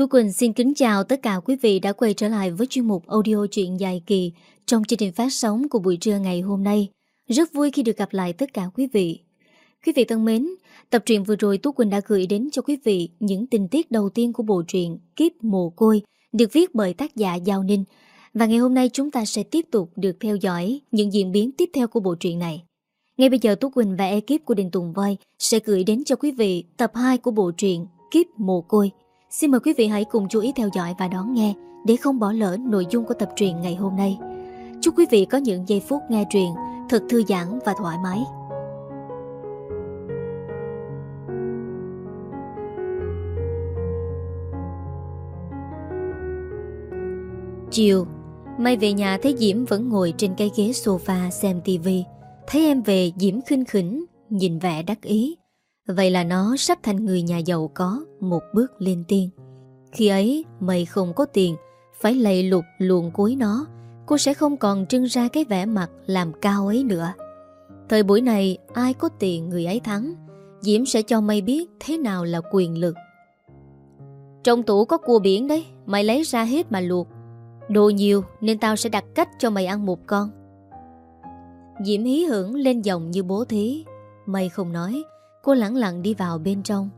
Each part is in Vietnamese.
Tú Quỳnh xin kính chào tất cả quý vị đã quay trở lại với chuyên mục audio truyện dài kỳ trong chương trình phát sóng của buổi trưa ngày hôm nay. Rất vui khi được gặp lại tất cả quý vị. Quý vị thân mến, tập truyện vừa rồi Tú Quỳnh đã gửi đến cho quý vị những tình tiết đầu tiên của bộ truyện Kiếp Mồ Côi được viết bởi tác giả Giao Ninh. Và ngày hôm nay chúng ta sẽ tiếp tục được theo dõi những diễn biến tiếp theo của bộ truyện này. Ngay bây giờ Tú Quỳnh và ekip của Đình Tùng Voi sẽ gửi đến cho quý vị tập 2 của bộ truyện Kiếp Mồ Côi. Xin mời quý vị hãy cùng chú ý theo dõi và đón nghe để không bỏ lỡ nội dung của tập truyện ngày hôm nay. Chúc quý vị có những giây phút nghe truyện thật thư giãn và thoải mái. Chiều, May về nhà thấy Diễm vẫn ngồi trên cái ghế sofa xem tivi. Thấy em về Diễm khinh khỉnh, nhìn vẻ đắc ý. Vậy là nó sắp thành người nhà giàu có một bước lên tiên. Khi ấy mày không có tiền, phải lầy lục luồn cuối nó, cô sẽ không còn trưng ra cái vẻ mặt làm cao ấy nữa. Thời buổi này ai có tiền người ấy thắng, Diễm sẽ cho mày biết thế nào là quyền lực. Trong tủ có cua biển đấy, mày lấy ra hết mà luộc. Đồ nhiều nên tao sẽ đặt cách cho mày ăn một con. Diễm hí hưởng lên giọng như bố thí. Mày không nói, Cô lặng lặng đi vào bên trong.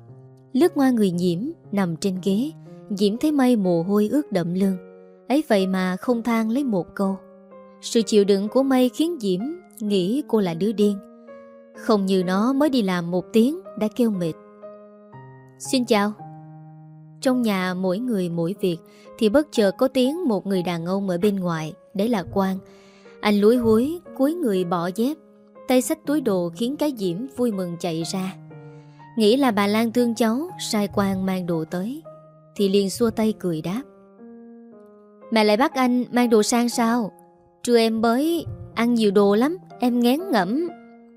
Lướt qua người Diễm, Nằm trên ghế. Diễm thấy mây mồ hôi ướt đậm lưng. Ấy vậy mà không than lấy một câu. Sự chịu đựng của mây khiến Diễm Nghĩ cô là đứa điên. Không như nó mới đi làm một tiếng Đã kêu mệt. Xin chào. Trong nhà mỗi người mỗi việc Thì bất chợt có tiếng một người đàn ông ở bên ngoài, Đấy là Quang. Anh lúi húi cúi người bỏ dép. Tay xách túi đồ khiến cái Diễm vui mừng chạy ra. Nghĩ là bà Lan thương cháu, Sai quan mang đồ tới, Thì liền xua tay cười đáp. Mẹ lại bắt anh mang đồ sang sao? Trưa em mới Ăn nhiều đồ lắm, Em ngán ngẩm,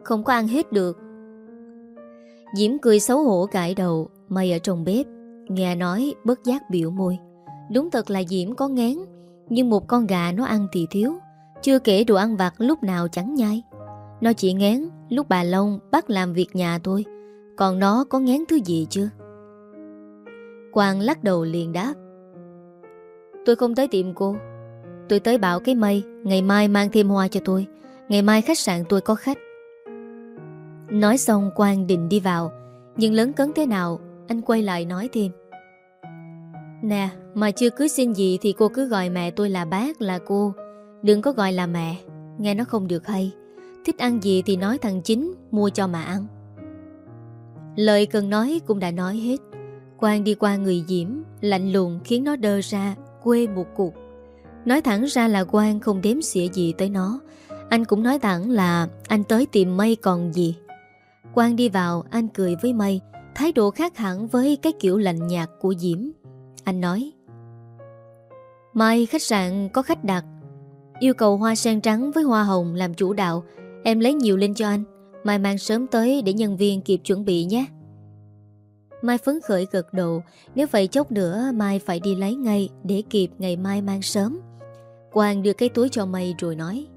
Không có ăn hết được. Diễm cười xấu hổ cãi đầu, Mày ở trong bếp. Nghe nói, bất giác biểu môi. Đúng thật là Diễm có ngán, Nhưng một con gà nó ăn thì thiếu. Chưa kể đồ ăn vặt lúc nào chẳng nhai nó chỉ ngán lúc bà Long bắt làm việc nhà thôi. Còn nó có ngán thứ gì chưa Quang lắc đầu liền đáp. Tôi không tới tiệm cô. Tôi tới bảo cái mây Ngày mai mang thêm hoa cho tôi. Ngày mai khách sạn tôi có khách. Nói xong Quang định đi vào, Nhưng lớn cấn thế nào, Anh quay lại nói thêm. Nè, mà chưa cưới xin gì Thì cô cứ gọi mẹ tôi là bác là cô. Đừng có gọi là mẹ, Nghe nó không được hay. Thích ăn gì thì nói thằng Chính, Mua cho mà ăn. Lời cần nói cũng đã nói hết. Quang đi qua người Diễm, Lạnh lùng khiến nó đơ ra, Quê một cục Nói thẳng ra là Quang không đếm xỉa gì tới nó. Anh cũng nói thẳng là Anh tới tìm mây còn gì. Quang đi vào, anh cười với mây. Thái độ khác hẳn với cái kiểu lạnh nhạt của Diễm. Anh nói, Mai khách sạn có khách đặt. Yêu cầu hoa sen trắng với hoa hồng làm chủ đạo. Em lấy nhiều lên cho anh. Mai mang sớm tới để nhân viên kịp chuẩn bị nhé. Mai phấn khởi gật đầu. Nếu vậy chốc nữa Mai phải đi lấy ngay Để kịp ngày mai mang sớm. Quang đưa cái túi cho mày rồi nói.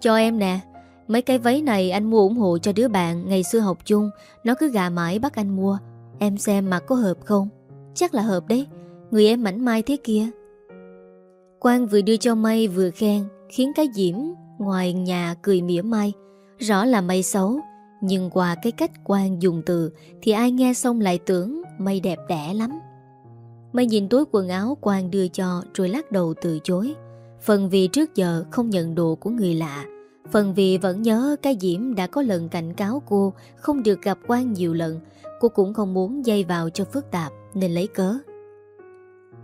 Cho em nè. Mấy cái váy này anh mua ủng hộ cho đứa bạn Ngày xưa học chung. Nó cứ gà mãi bắt anh mua. Em xem mặc có hợp không? Chắc là hợp đấy. Người em mảnh mai thế kia. Quang vừa đưa cho Mây vừa khen, Khiến cái diễm Ngoài nhà cười mỉa mai, Rõ là mây xấu. Nhưng qua cái cách quan dùng từ Thì ai nghe xong lại tưởng mây đẹp đẽ lắm. Mây nhìn túi quần áo quan đưa cho Rồi lắc đầu từ chối. Phần vì trước giờ không nhận đồ của người lạ, Phần vì vẫn nhớ cái Diễm đã có lần cảnh cáo cô Không được gặp quan nhiều lần, Cô cũng không muốn dây vào cho phức tạp Nên lấy cớ.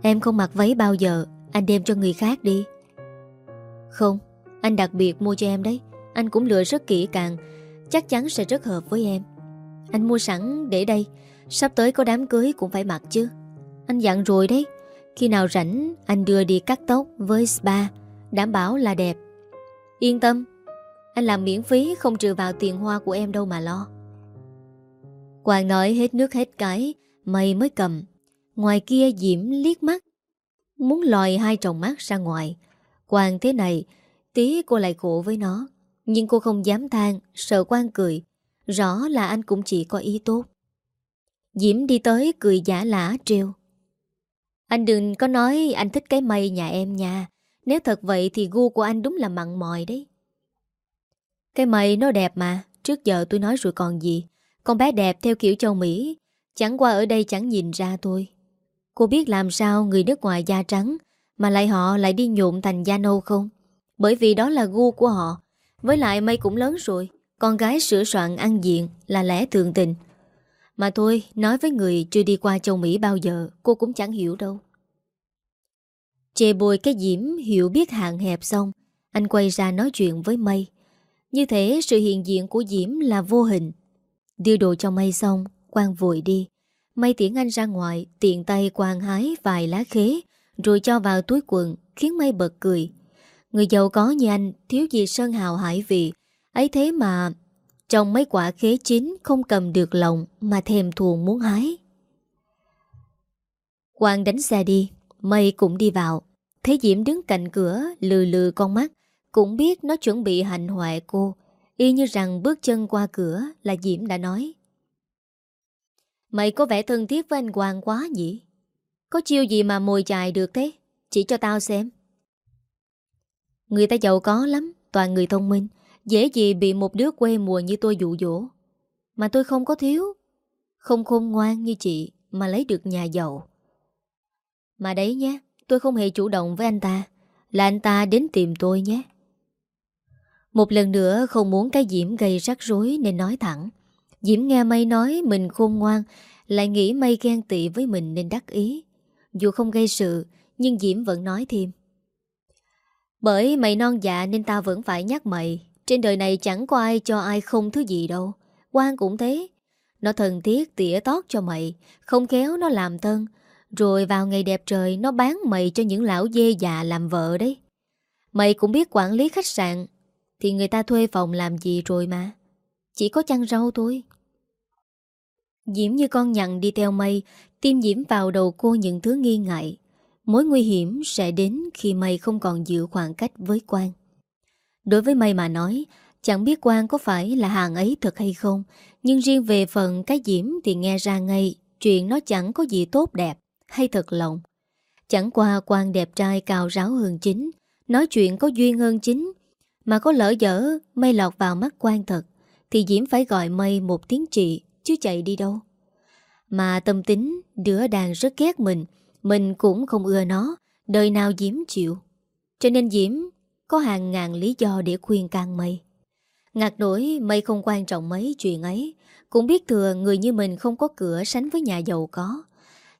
Em không mặc váy bao giờ, Anh đem cho người khác đi. Không anh đặc biệt mua cho em đấy. Anh cũng lựa rất kỹ càng. Chắc chắn sẽ rất hợp với em. Anh mua sẵn để đây. Sắp tới có đám cưới cũng phải mặc chứ. Anh dặn rồi đấy. Khi nào rảnh, anh đưa đi cắt tóc với spa. Đảm bảo là đẹp. Yên tâm. Anh làm miễn phí, không trừ vào tiền hoa của em đâu mà lo. Quang nói hết nước hết cái Mày mới cầm. Ngoài kia Diễm liếc mắt, Muốn lòi hai tròng mắt ra ngoài. Quang thế này Tí cô lại khổ với nó, Nhưng cô không dám than, Sợ quan cười Rõ là anh cũng chỉ có ý tốt Diễm đi tới cười giả lả, trêu Anh đừng có nói anh thích cái mây nhà em nha. Nếu thật vậy thì gu của anh đúng là mặn mòi đấy. Cái mây nó đẹp mà. Trước giờ tôi nói rồi còn gì. Con bé đẹp theo kiểu châu Mỹ. Chẳng qua ở đây chẳng nhìn ra tôi. Cô biết làm sao người nước ngoài da trắng, mà lại họ lại đi nhuộm thành da nâu không? Bởi vì đó là gu của họ. Với lại mây cũng lớn rồi. Con gái sửa soạn ăn diện là lẽ thường tình. Mà thôi, nói với người chưa đi qua châu Mỹ bao giờ, cô cũng chẳng hiểu đâu. Chê bồi cái diễm hiểu biết hạn hẹp xong, anh quay ra nói chuyện với Mây. Như thế sự hiện diện của Diễm là vô hình. Đưa đồ cho Mây xong, Quang vội đi. Mây tiễn anh ra ngoài, tiện tay Quang hái vài lá khế, rồi cho vào túi quần, khiến Mây bật cười. Người giàu có như anh, thiếu gì sơn hào hải vị, ấy thế mà trong mấy quả khế chín không cầm được lòng mà thèm thuồng muốn hái. Quang đánh xe đi, Mây cũng đi vào. Thế Diễm đứng cạnh cửa, lừ lừ con mắt, cũng biết nó chuẩn bị hành hoại cô, y như rằng bước chân qua cửa là Diễm đã nói. Mày có vẻ thân thiết với anh Quang quá nhỉ? Có chiêu gì mà mồi chài được thế? Chỉ cho tao xem. Người ta giàu có lắm, toàn người thông minh. Dễ gì bị một đứa quê mùa như tôi dụ dỗ. Mà tôi không có thiếu. Không khôn ngoan như chị Mà lấy được nhà giàu. Mà đấy nhé Tôi không hề chủ động với anh ta. Là anh ta đến tìm tôi nhé. Một lần nữa không muốn cái Diễm gây rắc rối Nên nói thẳng. Diễm nghe mây nói mình khôn ngoan Lại nghĩ mây ghen tị với mình nên đắc ý. Dù không gây sự Nhưng Diễm vẫn nói thêm. Bởi mày non dạ nên tao vẫn phải nhắc mày. Trên đời này chẳng có ai cho ai không thứ gì đâu. Quan cũng thế. Nó thần thiết tỉa tót cho mày, Không khéo nó làm thân. Rồi vào ngày đẹp trời, Nó bán mày cho những lão dê già làm vợ đấy. Mày cũng biết quản lý khách sạn, Thì người ta thuê phòng làm gì rồi mà. Chỉ có chăn rau thôi. Diễm như con nhặn đi theo mây, Tim Diễm vào đầu cô những thứ nghi ngại. Mối nguy hiểm sẽ đến khi mày không còn giữ khoảng cách với quan Đối với mây mà nói, chẳng biết quan có phải là hàng ấy thật hay không, nhưng riêng về phần cái diễm thì nghe ra ngay chuyện nó chẳng có gì tốt đẹp hay thật lòng. Chẳng qua quan đẹp trai cao ráo hơn chính, nói chuyện có duyên hơn chính, mà có lỡ dở mây lọt vào mắt quan thật, thì Diễm phải gọi mây một tiếng trị, chứ chạy đi đâu. Mà tâm tính, đứa đàn rất ghét mình, mình cũng không ưa nó, đời nào Diễm chịu. Cho nên Diễm có hàng ngàn lý do để khuyên can mây. Ngạc nổi mây không quan trọng mấy chuyện ấy Cũng biết thừa người như mình không có cửa sánh với nhà giàu có.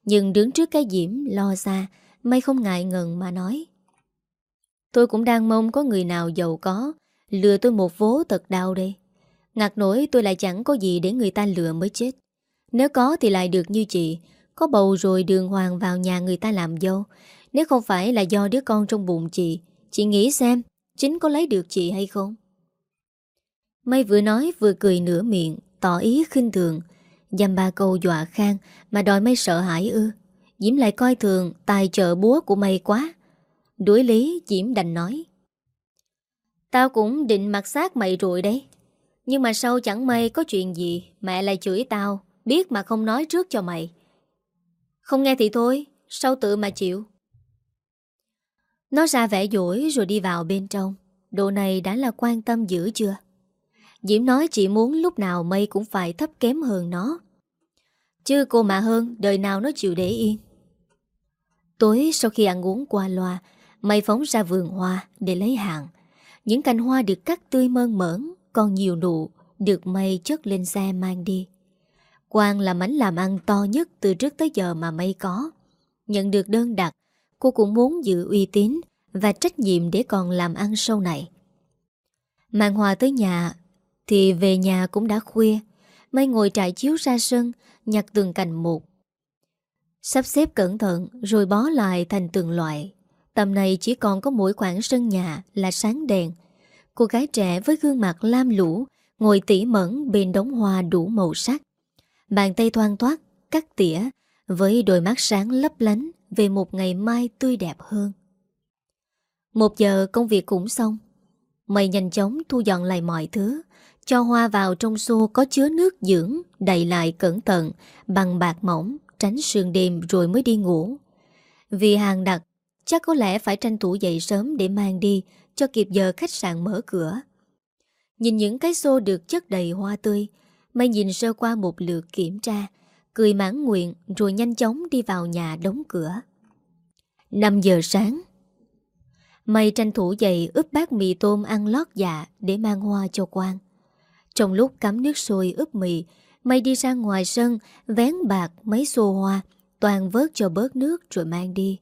Nhưng đứng trước cái diễm lo xa Mây không ngại ngần mà nói Tôi cũng đang mong có người nào giàu có Lừa tôi một vố thật đau đây. Ngạc nổi tôi lại chẳng có gì để người ta lừa mới chết. Nếu có thì lại được như chị có bầu rồi đường hoàng vào nhà người ta làm dâu. Nếu không phải là do đứa con trong bụng chị Chị nghĩ xem Chính có lấy được chị hay không? Mây vừa nói vừa cười nửa miệng, Tỏ ý khinh thường. Dăm ba câu dọa khang Mà đòi mây sợ hãi ư. Diễm lại coi thường tài trợ búa của mây quá. Đuổi lý, Diễm đành nói. Tao cũng định mặc xác mày rồi đấy Nhưng mà sau chẳng may có chuyện gì, Mẹ lại chửi tao, Biết mà không nói trước cho mày. Không nghe thì thôi Sau tự mà chịu? Nó ra vẻ dỗi rồi đi vào bên trong. Độ này đã là quan tâm dữ chưa? Diễm nói chỉ muốn lúc nào mây cũng phải thấp kém hơn nó. Chứ cô mà hơn Đời nào nó chịu để yên? Tối sau khi ăn uống qua loa, Mây phóng ra vườn hoa Để lấy hàng. Những cành hoa được cắt tươi mơn mởn, Còn nhiều nụ Được mây chất lên xe mang đi. Quang là mảnh làm ăn to nhất Từ trước tới giờ mà mây có. Nhận được đơn đặt, Cô cũng muốn giữ uy tín Và trách nhiệm để còn làm ăn sau này. Mạng hòa tới nhà, Thì về nhà cũng đã khuya. Mây ngồi trải chiếu ra sân, Nhặt từng cành một Sắp xếp cẩn thận, Rồi bó lại thành từng loại. Tầm này chỉ còn có mỗi khoảng sân nhà Là sáng đèn. Cô gái trẻ với gương mặt lam lũ, Ngồi tỉ mẫn bên đống hoa đủ màu sắc. Bàn tay thoang thoát Cắt tỉa Với đôi mắt sáng lấp lánh về một ngày mai tươi đẹp hơn. Một giờ công việc cũng xong. Mày nhanh chóng thu dọn lại mọi thứ, cho hoa vào trong xô có chứa nước dưỡng, đầy lại cẩn thận, bằng bạc mỏng, tránh sương đêm rồi mới đi ngủ. Vì hàng đặt, chắc có lẽ phải tranh thủ dậy sớm để mang đi cho kịp giờ khách sạn mở cửa. Nhìn những cái xô được chất đầy hoa tươi, Mây nhìn sơ qua một lượt kiểm tra, cười mãn nguyện rồi nhanh chóng đi vào nhà đóng cửa. 5 giờ sáng Mây tranh thủ dậy ướp bát mì tôm ăn lót dạ để mang hoa cho quan. Trong lúc cắm nước sôi ướp mì, Mây đi ra ngoài sân, vén bạc mấy xô hoa, toàn vớt cho bớt nước rồi mang đi.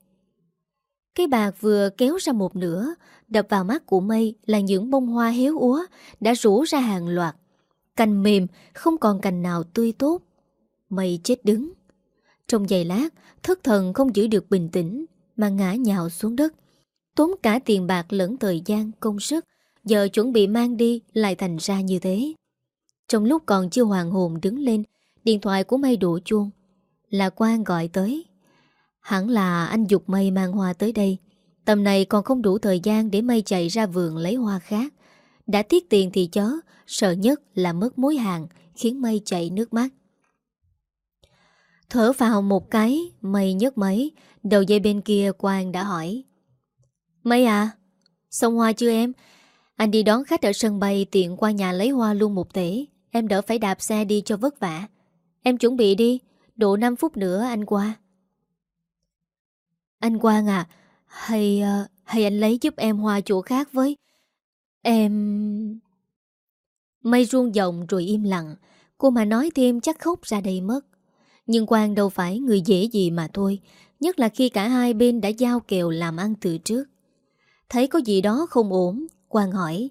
Cái bạc vừa kéo ra một nửa, đập vào mắt của Mây là những bông hoa héo úa đã rủ ra hàng loạt. Cành mềm, không còn cành nào tươi tốt. Mây chết đứng. Trong giây lát, thất thần không giữ được bình tĩnh, mà ngã nhào xuống đất. Tốn cả tiền bạc lẫn thời gian, công sức, giờ chuẩn bị mang đi lại thành ra như thế. Trong lúc còn chưa hoàng hồn đứng lên, điện thoại của Mây đổ chuông. Là quan gọi tới. Hẳn là anh dục Mây mang hoa tới đây. Tầm này còn không đủ thời gian để Mây chạy ra vườn lấy hoa khác. Đã tiếc tiền thì chớ, sợ nhất là mất mối hàng, khiến Mây chạy nước mắt. Thở vào một cái, Mây nhấc máy, đầu dây bên kia Quang đã hỏi. Mây à, xong hoa chưa em? Anh đi đón khách ở sân bay tiện qua nhà lấy hoa luôn một tể. Em đỡ phải đạp xe đi cho vất vả. Em chuẩn bị đi, độ 5 phút nữa anh qua. Anh Quang à, hay, ờ, hay anh lấy giúp em hoa chỗ khác với. Em... Mây ruông giọng rồi im lặng. Cô mà nói thêm chắc khóc ra đây mất. Nhưng Quang đâu phải người dễ gì mà thôi. Nhất là khi cả hai bên đã giao kèo làm ăn từ trước. Thấy có gì đó không ổn, Quang hỏi.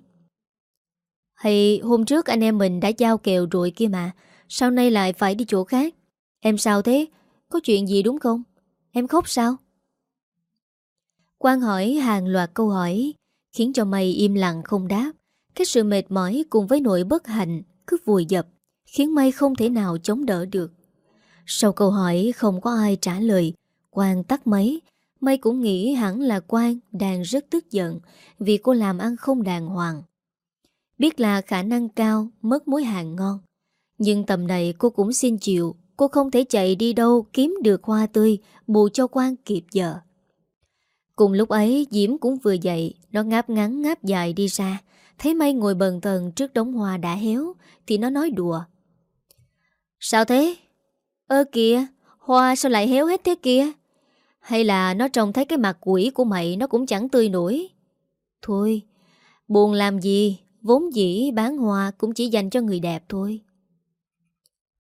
Hay hôm trước anh em mình đã giao kèo rồi kia mà, sau nay lại phải đi chỗ khác. Em sao thế? Có chuyện gì đúng không? Em khóc sao? Quang hỏi hàng loạt câu hỏi, khiến cho mày im lặng không đáp. Cái sự mệt mỏi cùng với nỗi bất hạnh cứ vùi dập, khiến mây không thể nào chống đỡ được. Sau câu hỏi không có ai trả lời, Quang tắt máy. Mây cũng nghĩ hẳn là Quang đang rất tức giận vì cô làm ăn không đàng hoàng. Biết là khả năng cao mất mối hàng ngon. Nhưng tầm này cô cũng xin chịu, cô không thể chạy đi đâu kiếm được hoa tươi bù cho Quang kịp giờ. Cùng lúc ấy Diễm cũng vừa dậy, nó ngáp ngắn ngáp dài đi ra, thấy Mây ngồi bần thần trước đống hoa đã héo thì nó nói đùa. Sao thế? Ơ kìa, hoa sao lại héo hết thế kia? Hay là nó trông thấy cái mặt quỷ của mày nó cũng chẳng tươi nổi? Thôi, buồn làm gì, vốn dĩ bán hoa cũng chỉ dành cho người đẹp thôi.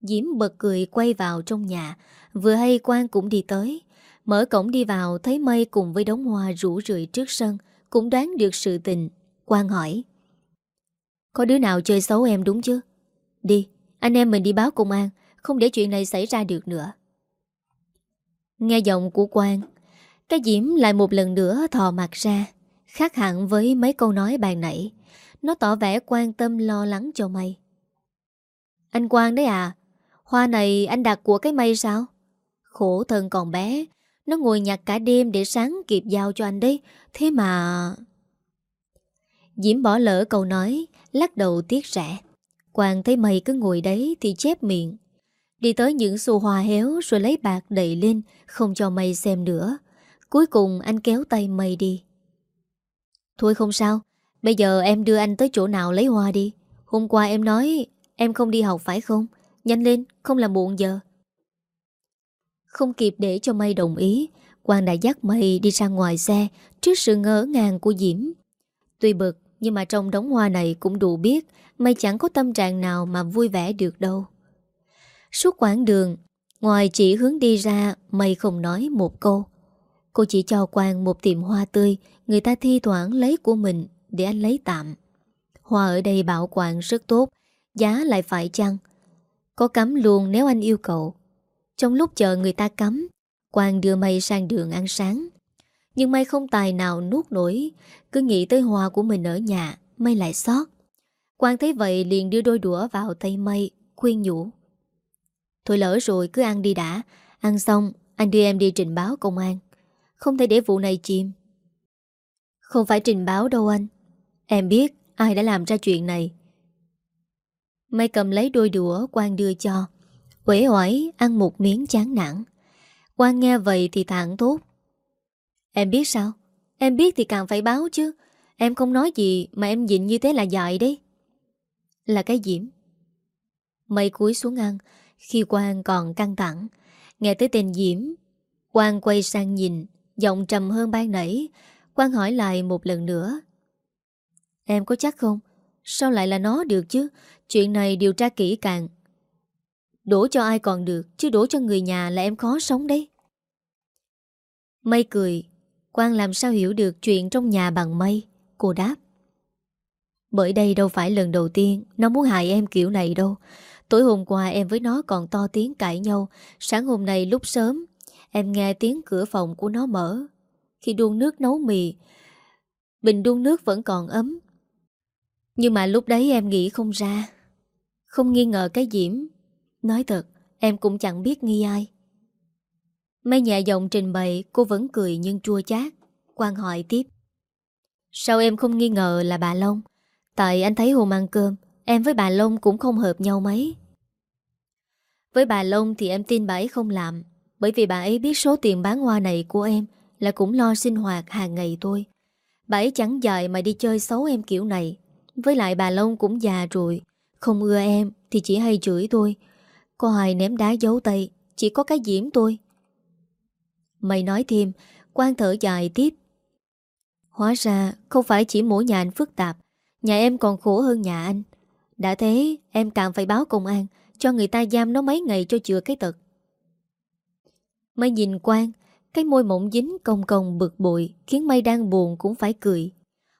Diễm bật cười quay vào trong nhà, vừa hay quan cũng đi tới. Mở cổng đi vào thấy mây cùng với đống hoa rủ rượi trước sân, cũng đoán được sự tình. Quang hỏi. Có đứa nào chơi xấu em đúng chứ? Đi, anh em mình đi báo công an, không để chuyện này xảy ra được nữa. Nghe giọng của Quang, cái Diễm lại một lần nữa thò mặt ra, khác hẳn với mấy câu nói bàn nãy. Nó tỏ vẻ quan tâm lo lắng cho mây. Anh Quang đấy à, hoa này anh đặt của cái mây sao? Khổ thân còn bé, nó ngồi nhặt cả đêm để sáng kịp giao cho anh đấy, thế mà... Diễm bỏ lỡ câu nói, lắc đầu tiếc rẻ. Quang thấy mày cứ ngồi đấy thì chép miệng. Đi tới những xô hoa héo rồi lấy bạc đẩy lên, không cho mày xem nữa. Cuối cùng anh kéo tay mày đi. Thôi không sao, bây giờ em đưa anh tới chỗ nào lấy hoa đi. Hôm qua em nói em không đi học phải không? Nhanh lên, không là muộn giờ. Không kịp để cho mây đồng ý, Quang đã dắt mây đi ra ngoài xe trước sự ngỡ ngàng của Diễm. Tuy bực, nhưng mà trong đống hoa này cũng đủ biết mây chẳng có tâm trạng nào mà vui vẻ được đâu. Suốt quãng đường, ngoài chỉ hướng đi ra, mây không nói một câu. Cô chỉ cho Quang một tiệm hoa tươi, người ta thi thoảng lấy của mình để anh lấy tạm. Hoa ở đây bảo quản rất tốt, giá lại phải chăng. Có cắm luôn nếu anh yêu cầu. Trong lúc chờ người ta cắm, Quang đưa mây sang đường ăn sáng. Nhưng mây không tài nào nuốt nổi, cứ nghĩ tới hoa của mình ở nhà, mây lại sót. Quang thấy vậy liền đưa đôi đũa vào tay mây, khuyên nhủ. Thôi lỡ rồi cứ ăn đi đã, ăn xong anh đưa em đi trình báo công an. Không thể để vụ này chìm. Không phải trình báo đâu anh. Em biết ai đã làm ra chuyện này. Mây cầm lấy đôi đũa Quang đưa cho. Quể hỏi ăn một miếng chán nản. Quang nghe vậy thì thẳng tốt. Em biết sao? Em biết thì càng phải báo chứ. Em không nói gì mà em nhịn như thế là dại đấy. Là cái Diễm. Mây cúi xuống ăn, khi Quang còn căng thẳng. Nghe tới tên Diễm, Quang quay sang nhìn, giọng trầm hơn ban nãy. Quang hỏi lại một lần nữa. Em có chắc không? Sao lại là nó được chứ? Chuyện này điều tra kỹ càng. Đổ cho ai còn được, chứ đổ cho người nhà là em khó sống đấy. Mây cười, Quang làm sao hiểu được chuyện trong nhà bằng mây? Cô đáp. Bởi đây đâu phải lần đầu tiên, Nó muốn hại em kiểu này đâu. Tối hôm qua em với nó còn to tiếng cãi nhau. Sáng hôm nay lúc sớm, Em nghe tiếng cửa phòng của nó mở. Khi đun nước nấu mì, Bình đun nước vẫn còn ấm. Nhưng mà lúc đấy em nghĩ không ra. Không nghi ngờ cái Diễm. Nói thật, Em cũng chẳng biết nghi ai. Mấy nhẹ giọng trình bày, Cô vẫn cười nhưng chua chát. Quang hỏi tiếp. Sao em không nghi ngờ là bà Long? Tại anh thấy hôm ăn cơm, Em với bà Long cũng không hợp nhau mấy. Với bà Long thì em tin bà ấy không làm, Bởi vì bà ấy biết số tiền bán hoa này của em Là cũng lo sinh hoạt hàng ngày thôi. Bà ấy chẳng dài mà đi chơi xấu em kiểu này. Với lại bà Long cũng già rồi, Không ưa em thì chỉ hay chửi tôi Có ai ném đá giấu tay, Chỉ có cái diễm tôi Mày nói thêm quan thở dài tiếp. Hóa ra không phải chỉ mỗi nhà anh phức tạp, Nhà em còn khổ hơn nhà anh. Đã thế, em càng phải báo công an, Cho người ta giam nó mấy ngày cho chữa cái tật. Mây nhìn Quang, Cái môi mộng dính cong cong bực bội, Khiến mây đang buồn cũng phải cười.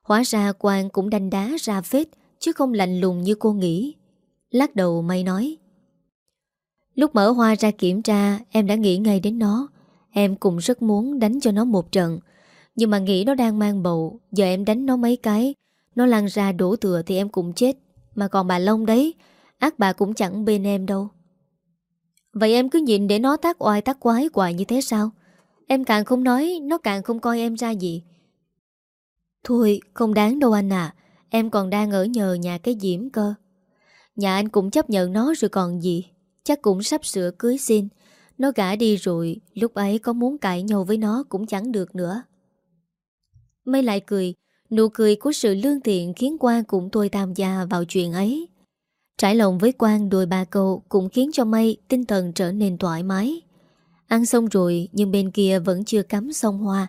Hóa ra Quang cũng đanh đá ra phết, Chứ không lạnh lùng như cô nghĩ. Lát đầu mây nói, Lúc mở hoa ra kiểm tra, Em đã nghĩ ngay đến nó. Em cũng rất muốn đánh cho nó một trận. Nhưng mà nghĩ nó đang mang bầu, Giờ em đánh nó mấy cái, nó lăn ra đổ thừa thì em cũng chết. Mà còn bà Long đấy, Ác bà cũng chẳng bên em đâu. Vậy em cứ nhìn để nó tác oai tác quái hoài như thế sao? Em càng không nói, Nó càng không coi em ra gì. Thôi, không đáng đâu anh à Em còn đang ở nhờ nhà cái diễm cơ. Nhà anh cũng chấp nhận nó rồi còn gì. Chắc cũng sắp sửa cưới xin. Nó gã đi rồi Lúc ấy có muốn cãi nhau với nó cũng chẳng được nữa Mây lại cười Nụ cười của sự lương thiện khiến Quang cũng tôi tham gia vào chuyện ấy. Trải lòng với Quang đôi ba câu cũng khiến cho Mây tinh thần trở nên thoải mái. Ăn xong rồi nhưng bên kia vẫn chưa cắm xong hoa,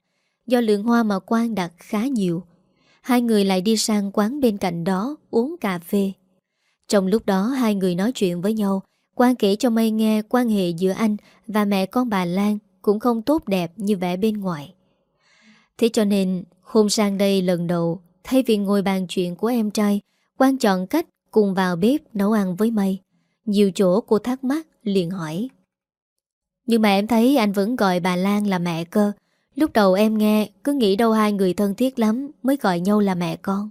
do lượng hoa mà Quang đặt khá nhiều. Hai người lại đi sang quán bên cạnh đó uống cà phê. Trong lúc đó hai người nói chuyện với nhau, Quang kể cho Mây nghe quan hệ giữa anh và mẹ con bà Lan cũng không tốt đẹp như vẻ bên ngoài. Thế cho nên, Hôm sang đây lần đầu, Thay vì ngồi bàn chuyện của em trai Quan chọn cách cùng vào bếp nấu ăn với mây Nhiều chỗ cô thắc mắc, liền hỏi. Nhưng mà em thấy anh vẫn gọi bà Lan là mẹ cơ. Lúc đầu em nghe, Cứ nghĩ đâu hai người thân thiết lắm Mới gọi nhau là mẹ con.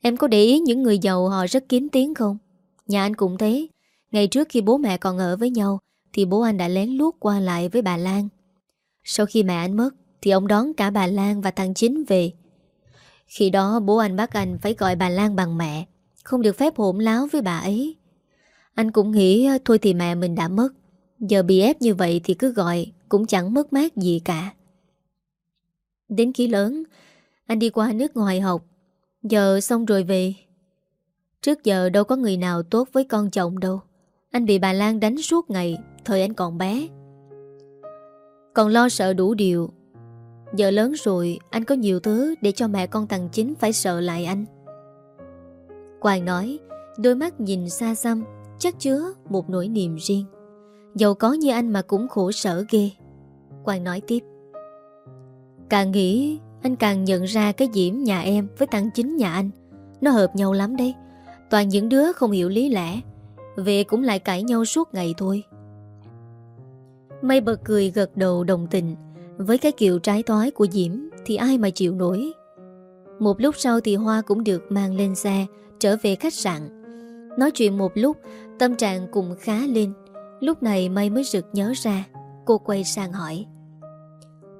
Em có để ý những người giàu họ rất kín tiếng không? Nhà anh cũng thế. Ngày trước khi bố mẹ còn ở với nhau, Thì bố anh đã lén lút qua lại với bà Lan. Sau khi mẹ anh mất, thì ông đón cả bà Lan và thằng Chính về. Khi đó, bố anh bắt anh phải gọi bà Lan bằng mẹ, Không được phép hỗn láo với bà ấy. Anh cũng nghĩ ờ, thôi thì mẹ mình đã mất. Giờ bị ép như vậy thì cứ gọi, Cũng chẳng mất mát gì cả. Đến khi lớn, Anh đi qua nước ngoài học. Giờ xong rồi về. Trước giờ đâu có người nào tốt với con chồng đâu. Anh bị bà Lan đánh suốt ngày, Thời anh còn bé. Còn lo sợ đủ điều. Giờ lớn rồi, anh có nhiều thứ Để cho mẹ con thằng Chính phải sợ lại anh. Quang nói, Đôi mắt nhìn xa xăm Chắc chứa một nỗi niềm riêng. Giàu có như anh mà cũng khổ sở ghê. Quang nói tiếp. Càng nghĩ, Anh càng nhận ra cái diễm nhà em Với thằng Chính nhà anh. Nó hợp nhau lắm đấy. Toàn những đứa không hiểu lý lẽ. Về cũng lại cãi nhau suốt ngày thôi. Mây bật cười gật đầu đồng tình. Với cái kiểu trái toái của Diễm Thì ai mà chịu nổi. Một lúc sau thì Hoa cũng được mang lên xe, Trở về khách sạn. Nói chuyện một lúc, Tâm trạng cũng khá lên. Lúc này Mây mới rực nhớ ra, Cô quay sang hỏi.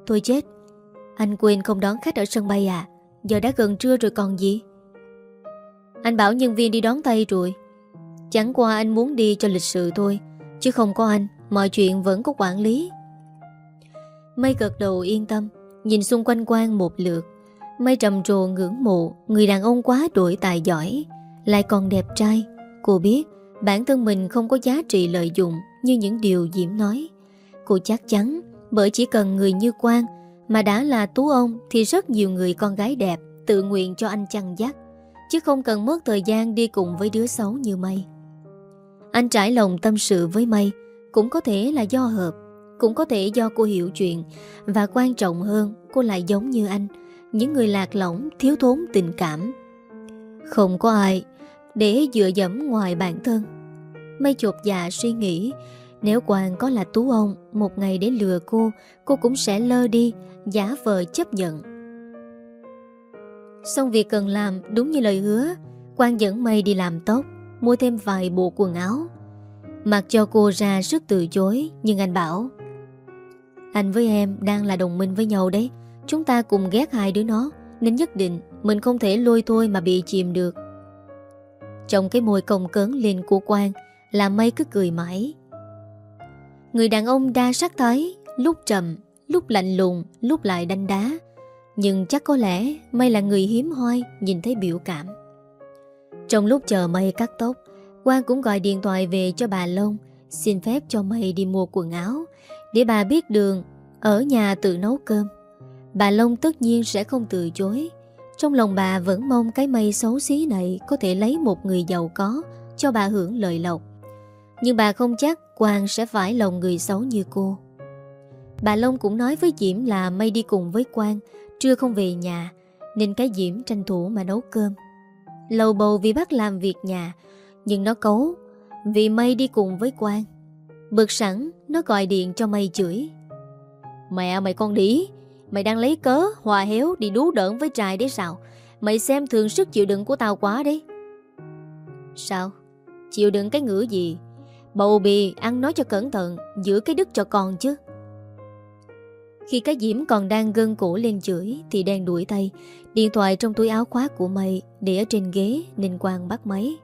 Thôi chết. Anh quên không đón khách ở sân bay à? Giờ đã gần trưa rồi còn gì? Anh bảo nhân viên đi đón tay rồi. Chẳng qua anh muốn đi cho lịch sự thôi, Chứ không có anh, Mọi chuyện vẫn có quản lý. Mây gật đầu yên tâm, Nhìn xung quanh quan một lượt. Mây trầm trồ ngưỡng mộ, Người đàn ông quá đổi tài giỏi, Lại còn đẹp trai. Cô biết, bản thân mình không có giá trị lợi dụng Như những điều Diễm nói. Cô chắc chắn, Bởi chỉ cần người như Quang, Mà đã là tú ông Thì rất nhiều người con gái đẹp Tự nguyện cho anh chăn dắt. Chứ không cần mất thời gian đi cùng với đứa xấu như Mây anh trải lòng tâm sự với Mây Cũng có thể là do hợp, Cũng có thể do cô hiểu chuyện, Và quan trọng hơn, Cô lại giống như anh, Những người lạc lõng, thiếu thốn tình cảm. Không có ai Để dựa dẫm ngoài bản thân. Mây chột dạ suy nghĩ, Nếu Quang có là tú ông, Một ngày để lừa cô Cô cũng sẽ lơ đi, Giả vờ chấp nhận. Xong việc cần làm, đúng như lời hứa, Quang dẫn Mây đi làm tóc. Mua thêm vài bộ quần áo. Mặc cho cô ra sức từ chối Nhưng anh bảo Anh với em đang là đồng minh với nhau đấy Chúng ta cùng ghét hai đứa nó Nên nhất định mình không thể lôi thôi mà bị chìm được. Trong cái môi cồng cớn lên của Quang Là mây cứ cười mãi. Người đàn ông đa sắc thái Lúc trầm, lúc lạnh lùng Lúc lại đanh đá. Nhưng chắc có lẽ Mây là người hiếm hoi Nhìn thấy biểu cảm. Trong lúc chờ Mây cắt tóc, Quang cũng gọi điện thoại về cho bà Long, Xin phép cho Mây đi mua quần áo, Để bà biết đường, Ở nhà tự nấu cơm. Bà Long tất nhiên sẽ không từ chối. Trong lòng bà vẫn mong cái mây xấu xí này Có thể lấy một người giàu có Cho bà hưởng lợi lộc. Nhưng bà không chắc Quang sẽ phải lòng người xấu như cô. Bà Long cũng nói với Diễm là mây đi cùng với Quang, Trưa không về nhà, Nên cái Diễm tranh thủ mà nấu cơm. Lầu bầu vì bắt làm việc nhà, Nhưng nó cấu Vì mây đi cùng với Quang. Bực sẵn, Nó gọi điện cho mây chửi. Mẹ, mày con đĩ Mày đang lấy cớ, hòa héo đi đú đỡn với trai đấy sao? Mày xem thường sức chịu đựng của tao quá đấy. Sao? Chịu đựng cái ngữ gì? Bầu bì ăn nói cho cẩn thận, Giữ cái đức cho con chứ. Khi cái diễm còn đang gân cổ lên chửi Thì đang đuổi tay. Điện thoại trong túi áo khoác của mày Để ở trên ghế nên Quang bắt máy.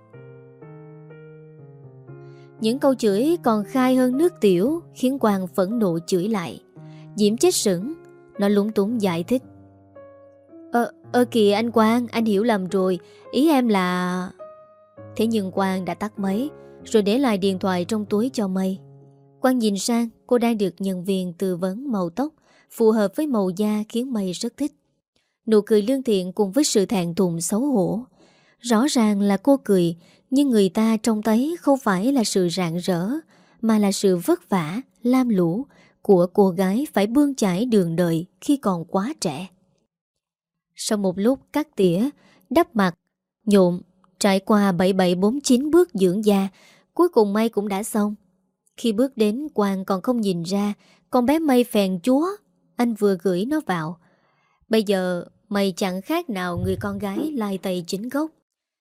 Những câu chửi còn khai hơn nước tiểu Khiến Quang phẫn nộ chửi lại. Diễm chết sững Nó lúng túng giải thích. Ờ, ơ kìa anh Quang Anh hiểu lầm rồi Ý em là... Thế nhưng Quang đã tắt máy Rồi để lại điện thoại trong túi cho mây Quang nhìn sang Cô đang được nhân viên tư vấn màu tóc. Phù hợp với màu da khiến mây rất thích. Nụ cười lương thiện cùng với sự thẹn thùng xấu hổ. Rõ ràng là cô cười Nhưng người ta trông thấy không phải là sự rạng rỡ Mà là sự vất vả, lam lũ Của cô gái phải bươn chải đường đời khi còn quá trẻ. Sau một lúc cắt tỉa, đắp mặt, nhộn Trải qua 7749 bước dưỡng da Cuối cùng May cũng đã xong. Khi bước đến Quang còn không nhìn ra Con bé Mây phèn chúa. Anh vừa gửi nó vào Bây giờ, mày chẳng khác nào người con gái lai tây chính gốc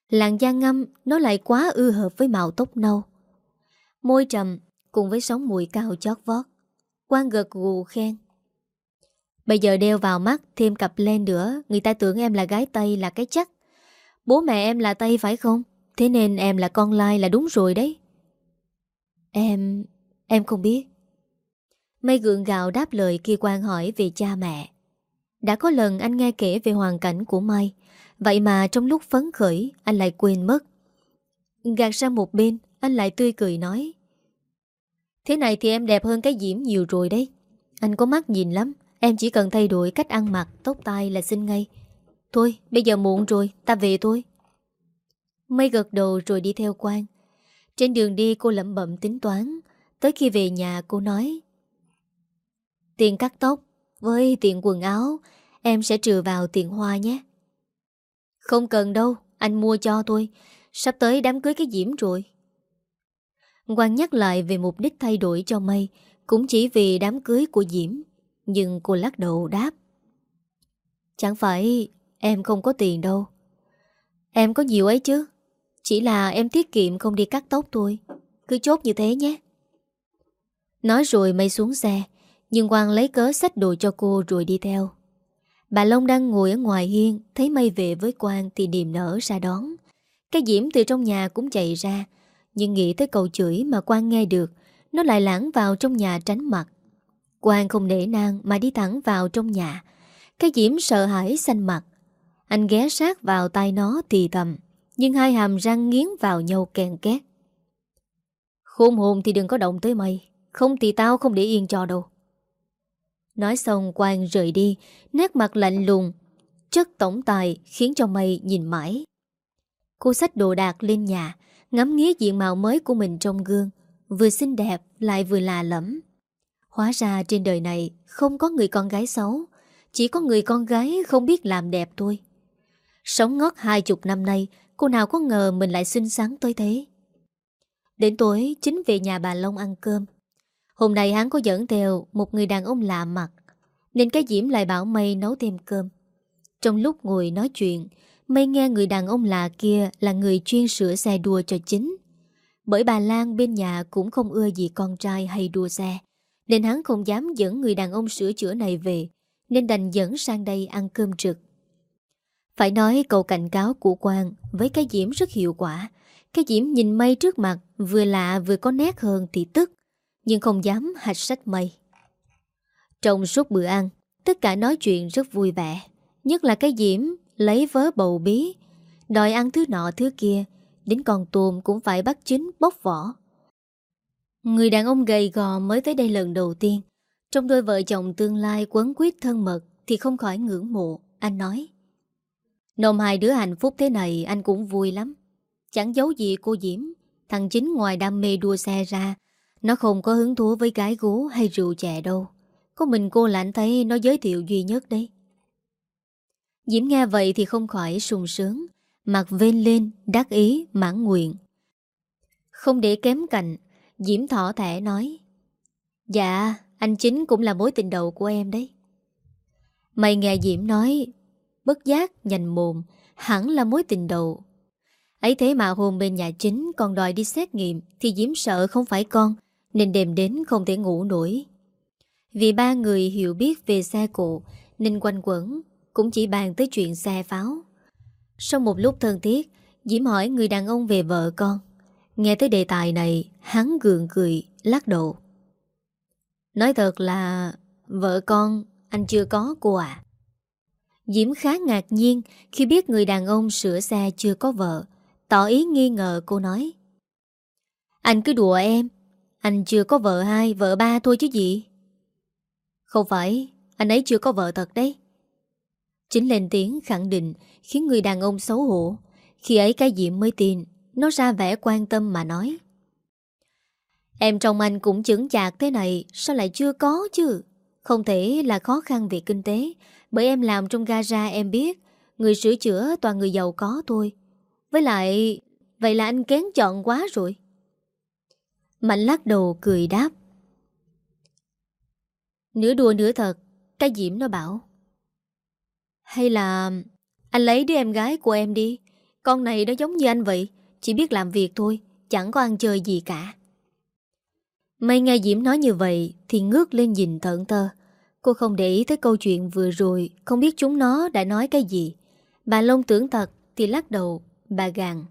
Làn da ngâm, Nó lại quá ư hợp với màu tóc nâu Môi trầm, Cùng với sống mùi cao chót vót Quang gật gù khen Bây giờ đeo vào mắt Thêm cặp len nữa, Người ta tưởng em là gái Tây là cái chắc Bố mẹ em là Tây phải không? Thế nên em là con lai là đúng rồi đấy. Em... em không biết. Mây gượng gạo đáp lời khi quan hỏi về cha mẹ. Đã có lần anh nghe kể về hoàn cảnh của Mai. Vậy mà trong lúc phấn khởi, anh lại quên mất. Gạt sang một bên, anh lại tươi cười nói. Thế này thì em đẹp hơn cái diễm nhiều rồi đấy. Anh có mắt nhìn lắm. Em chỉ cần thay đổi cách ăn mặc, tóc tai là xinh ngay. Thôi bây giờ muộn rồi Ta về thôi Mây gật đầu rồi đi theo Quang Trên đường đi cô lẩm bẩm tính toán Tới khi về nhà cô nói Tiền cắt tóc, Với tiền quần áo, Em sẽ trừ vào tiền hoa nhé. Không cần đâu, Anh mua cho tôi. Sắp tới đám cưới cái diễm rồi. Quang nhắc lại về mục đích thay đổi cho Mây Cũng chỉ vì đám cưới của Diễm, Nhưng cô lắc đầu đáp. Chẳng phải Em không có tiền đâu. Em có nhiều ấy chứ, Chỉ là em tiết kiệm không đi cắt tóc thôi. Cứ chốt như thế nhé. Nói rồi mây xuống xe nhưng Quang lấy cớ xách đồ cho cô rồi đi theo. Bà Long đang ngồi ở ngoài hiên, Thấy mây về với Quang Thì điềm nở ra đón. Cái diễm từ trong nhà cũng chạy ra, Nhưng nghĩ tới câu chửi mà Quang nghe được, Nó lại lãng vào trong nhà tránh mặt. Quang không để nang mà đi thẳng vào trong nhà. Cái Diễm sợ hãi xanh mặt. Anh ghé sát vào tay nó thì thầm, Nhưng hai hàm răng nghiến vào nhau kèn két. Khôn hồn thì đừng có động tới mày Không thì tao không để yên cho đâu. Nói xong Quang rời đi, Nét mặt lạnh lùng, Chất tổng tài khiến cho mây nhìn mãi. Cô xách đồ đạc lên nhà, Ngắm nghía diện mạo mới của mình trong gương, Vừa xinh đẹp lại vừa lạ lẫm. Hóa ra trên đời này Không có người con gái xấu, Chỉ có người con gái không biết làm đẹp thôi. Sống ngót hai chục năm nay, Cô nào có ngờ mình lại xinh xắn tới thế? Đến tối, chính về nhà bà Long ăn cơm. Hôm nay hắn có dẫn theo Một người đàn ông lạ mặt, Nên cái Diễm lại bảo Mây nấu thêm cơm. Trong lúc ngồi nói chuyện Mây nghe người đàn ông lạ kia Là người chuyên sửa xe đua cho chính. Bởi bà Lan bên nhà Cũng không ưa gì con trai hay đua xe, Nên hắn không dám dẫn người đàn ông sửa chữa này về, Nên đành dẫn sang đây ăn cơm trực. Phải nói câu cảnh cáo của Quang Với cái Diễm rất hiệu quả. Cái Diễm nhìn mây trước mặt Vừa lạ vừa có nét hơn thì tức. Nhưng không dám hạch sách mây Trong suốt bữa ăn Tất cả nói chuyện rất vui vẻ Nhất là cái Diễm lấy vớ bầu bí, đòi ăn thứ nọ thứ kia, đến con tôm cũng phải bắt chính bóc vỏ. Người đàn ông gầy gò mới tới đây lần đầu tiên, trong đôi vợ chồng tương lai quấn quýt thân mật thì không khỏi ngưỡng mộ, anh nói. Nôm hai đứa hạnh phúc thế này anh cũng vui lắm. Chẳng giấu gì cô Diễm, thằng chính ngoài đam mê đua xe ra, nó không có hứng thú với gái gú hay rượu chè đâu. Có mình cô là anh thấy nó giới thiệu duy nhất đấy. Diễm nghe vậy thì không khỏi sung sướng, Mặt vên lên, đắc ý, mãn nguyện Không để kém cạnh, Diễm thỏ thẻ nói Dạ anh chính cũng là mối tình đầu của em đấy Mày nghe Diễm nói, Bất giác, nhành mồm, Hẳn là mối tình đầu ấy thế mà hôm bên nhà chính còn đòi đi xét nghiệm Thì Diễm sợ không phải con nên đêm đến không thể ngủ nổi Vì ba người hiểu biết về xe cộ Nên quanh quẩn cũng chỉ bàn tới chuyện xe pháo. Sau một lúc thân thiết, Diễm hỏi người đàn ông về vợ con. Nghe tới đề tài này, hắn gượng cười, lắc đầu. Nói thật là vợ con anh chưa có cô à. Diễm khá ngạc nhiên khi biết người đàn ông sửa xe chưa có vợ, tỏ ý nghi ngờ cô nói. Anh cứ đùa em, anh chưa có vợ hai, vợ ba thôi chứ gì. Không phải, anh ấy chưa có vợ thật đấy. Chính lên tiếng khẳng định Khiến người đàn ông xấu hổ. Khi ấy cái Diệm mới tin Nó ra vẻ quan tâm mà nói. Em trong anh cũng chứng chạc thế này Sao lại chưa có chứ? Không thể là khó khăn về kinh tế Bởi em làm trong gara em biết Người sửa chữa toàn người giàu có thôi. Với lại Vậy là anh kén chọn quá rồi. Mạnh lắc đầu cười đáp. Nửa đùa nửa thật, Cái Diễm nó bảo. Hay là anh lấy đứa em gái của em đi. Con này nó giống như anh vậy, Chỉ biết làm việc thôi, Chẳng có ăn chơi gì cả. May nghe Diễm nói như vậy Thì ngước lên nhìn thận tơ Cô không để ý tới câu chuyện vừa rồi, Không biết chúng nó đã nói cái gì. Bà Long tưởng thật Thì lắc đầu, Bà gàn